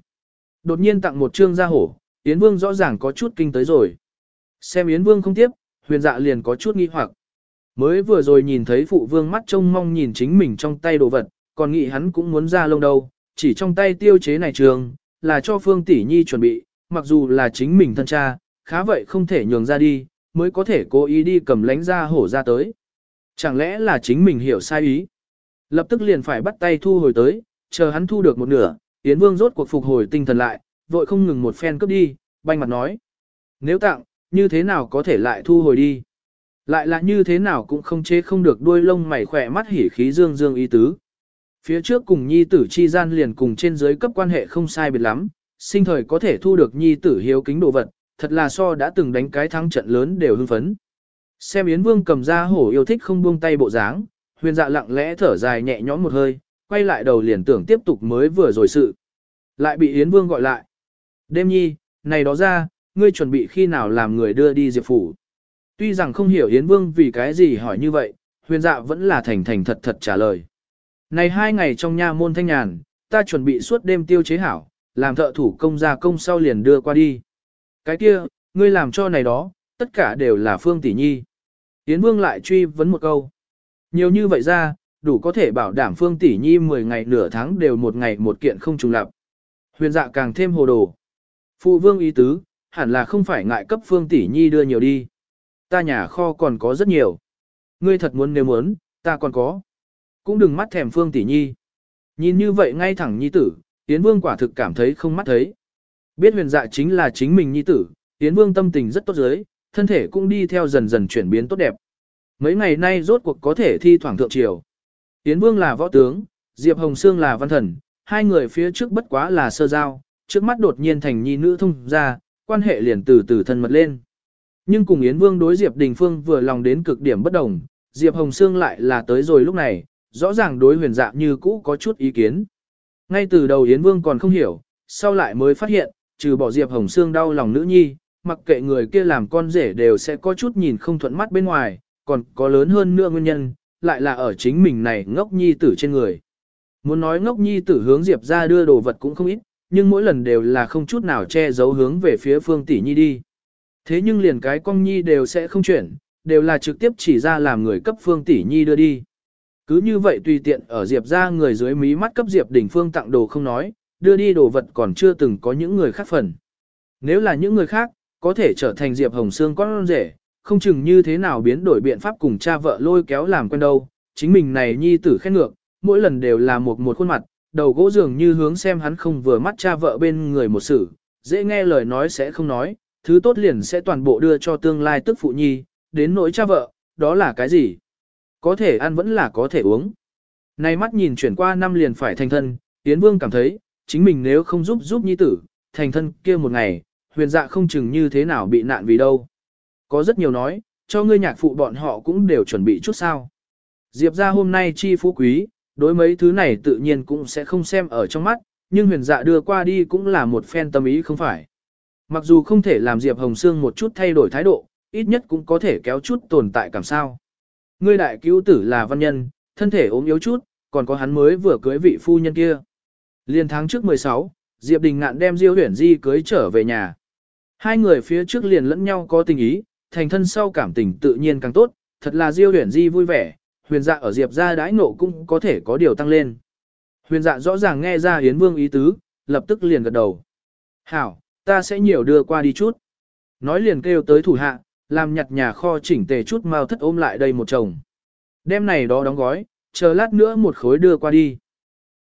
Đột nhiên tặng một trương gia hổ, Yến Vương rõ ràng có chút kinh tới rồi. Xem Yến Vương không tiếp, huyền dạ liền có chút nghi hoặc. Mới vừa rồi nhìn thấy phụ vương mắt trông mong nhìn chính mình trong tay đồ vật, còn nghĩ hắn cũng muốn ra lông đâu, chỉ trong tay tiêu chế này trường, là cho Phương Tỷ Nhi chuẩn bị, mặc dù là chính mình thân cha, khá vậy không thể nhường ra đi, mới có thể cố ý đi cầm lánh ra hổ ra tới. Chẳng lẽ là chính mình hiểu sai ý? Lập tức liền phải bắt tay thu hồi tới, chờ hắn thu được một nửa, Yến Vương rốt cuộc phục hồi tinh thần lại, vội không ngừng một phen cướp đi, banh mặt nói. Nếu tặng, như thế nào có thể lại thu hồi đi? Lại là như thế nào cũng không chế không được đuôi lông mày khỏe mắt hỉ khí dương dương ý tứ. Phía trước cùng nhi tử chi gian liền cùng trên dưới cấp quan hệ không sai biệt lắm, sinh thời có thể thu được nhi tử hiếu kính đồ vật, thật là so đã từng đánh cái thắng trận lớn đều hưng phấn. Xem Yến Vương cầm ra hổ yêu thích không buông tay bộ dáng, huyền dạ lặng lẽ thở dài nhẹ nhõm một hơi, quay lại đầu liền tưởng tiếp tục mới vừa rồi sự. Lại bị Yến Vương gọi lại. Đêm nhi, này đó ra, ngươi chuẩn bị khi nào làm người đưa đi Diệp Phủ. Tuy rằng không hiểu Yến Vương vì cái gì hỏi như vậy, huyền dạ vẫn là thành thành thật thật trả lời. Này hai ngày trong nha môn thanh nhàn, ta chuẩn bị suốt đêm tiêu chế hảo, làm thợ thủ công gia công sau liền đưa qua đi. Cái kia, ngươi làm cho này đó, tất cả đều là Phương Tỷ Nhi. Yến Vương lại truy vấn một câu. Nhiều như vậy ra, đủ có thể bảo đảm Phương Tỷ Nhi 10 ngày nửa tháng đều một ngày một kiện không trùng lập. Huyền dạ càng thêm hồ đồ. Phụ Vương ý tứ, hẳn là không phải ngại cấp Phương Tỷ Nhi đưa nhiều đi. Ta nhà kho còn có rất nhiều. Ngươi thật muốn nếu muốn, ta còn có. Cũng đừng mắt thèm Phương Tỷ Nhi. Nhìn như vậy ngay thẳng Nhi tử, Yến Vương quả thực cảm thấy không mắt thấy. Biết huyền dạ chính là chính mình Nhi tử, Yến Vương tâm tình rất tốt giới, thân thể cũng đi theo dần dần chuyển biến tốt đẹp. Mấy ngày nay rốt cuộc có thể thi thoảng thượng triều. Yến Vương là võ tướng, Diệp Hồng Sương là văn thần, hai người phía trước bất quá là sơ giao, trước mắt đột nhiên thành nhi nữ thông ra, quan hệ liền từ từ thân mật lên. Nhưng cùng Yến Vương đối Diệp Đình Phương vừa lòng đến cực điểm bất đồng, Diệp Hồng Sương lại là tới rồi lúc này, rõ ràng đối huyền dạ như cũ có chút ý kiến. Ngay từ đầu Yến Vương còn không hiểu, sau lại mới phát hiện, trừ bỏ Diệp Hồng Sương đau lòng nữ nhi, mặc kệ người kia làm con rể đều sẽ có chút nhìn không thuận mắt bên ngoài, còn có lớn hơn nữa nguyên nhân, lại là ở chính mình này ngốc nhi tử trên người. Muốn nói ngốc nhi tử hướng Diệp ra đưa đồ vật cũng không ít, nhưng mỗi lần đều là không chút nào che giấu hướng về phía phương tỷ nhi đi. Thế nhưng liền cái con nhi đều sẽ không chuyển, đều là trực tiếp chỉ ra làm người cấp phương tỷ nhi đưa đi. Cứ như vậy tùy tiện ở Diệp ra người dưới mí mắt cấp Diệp đỉnh phương tặng đồ không nói, đưa đi đồ vật còn chưa từng có những người khác phần. Nếu là những người khác, có thể trở thành Diệp Hồng Sương con rể, không chừng như thế nào biến đổi biện pháp cùng cha vợ lôi kéo làm quen đâu. Chính mình này nhi tử khen ngược, mỗi lần đều là một một khuôn mặt, đầu gỗ dường như hướng xem hắn không vừa mắt cha vợ bên người một sự, dễ nghe lời nói sẽ không nói, thứ tốt liền sẽ toàn bộ đưa cho tương lai tức phụ nhi, đến nỗi cha vợ, đó là cái gì? Có thể ăn vẫn là có thể uống. Nay mắt nhìn chuyển qua năm liền phải thành thân, Yến Vương cảm thấy, chính mình nếu không giúp giúp nhi tử, thành thân kia một ngày, huyền dạ không chừng như thế nào bị nạn vì đâu. Có rất nhiều nói, cho ngươi nhạc phụ bọn họ cũng đều chuẩn bị chút sao. Diệp ra hôm nay chi phú quý, đối mấy thứ này tự nhiên cũng sẽ không xem ở trong mắt, nhưng huyền dạ đưa qua đi cũng là một phen tâm ý không phải. Mặc dù không thể làm Diệp Hồng Sương một chút thay đổi thái độ, ít nhất cũng có thể kéo chút tồn tại cảm sao. Ngươi đại cứu tử là văn nhân, thân thể ốm yếu chút, còn có hắn mới vừa cưới vị phu nhân kia. Liên tháng trước 16, Diệp Đình ngạn đem Diêu Huyền Di cưới trở về nhà. Hai người phía trước liền lẫn nhau có tình ý, thành thân sau cảm tình tự nhiên càng tốt, thật là Diêu Huyền Di vui vẻ, huyền dạ ở Diệp gia đãi nộ cũng có thể có điều tăng lên. Huyền dạ rõ ràng nghe ra Yến Vương ý tứ, lập tức liền gật đầu. Hảo, ta sẽ nhiều đưa qua đi chút. Nói liền kêu tới thủ hạ, làm nhặt nhà kho chỉnh tề chút mau thất ôm lại đây một chồng. Đêm này đó đóng gói, chờ lát nữa một khối đưa qua đi.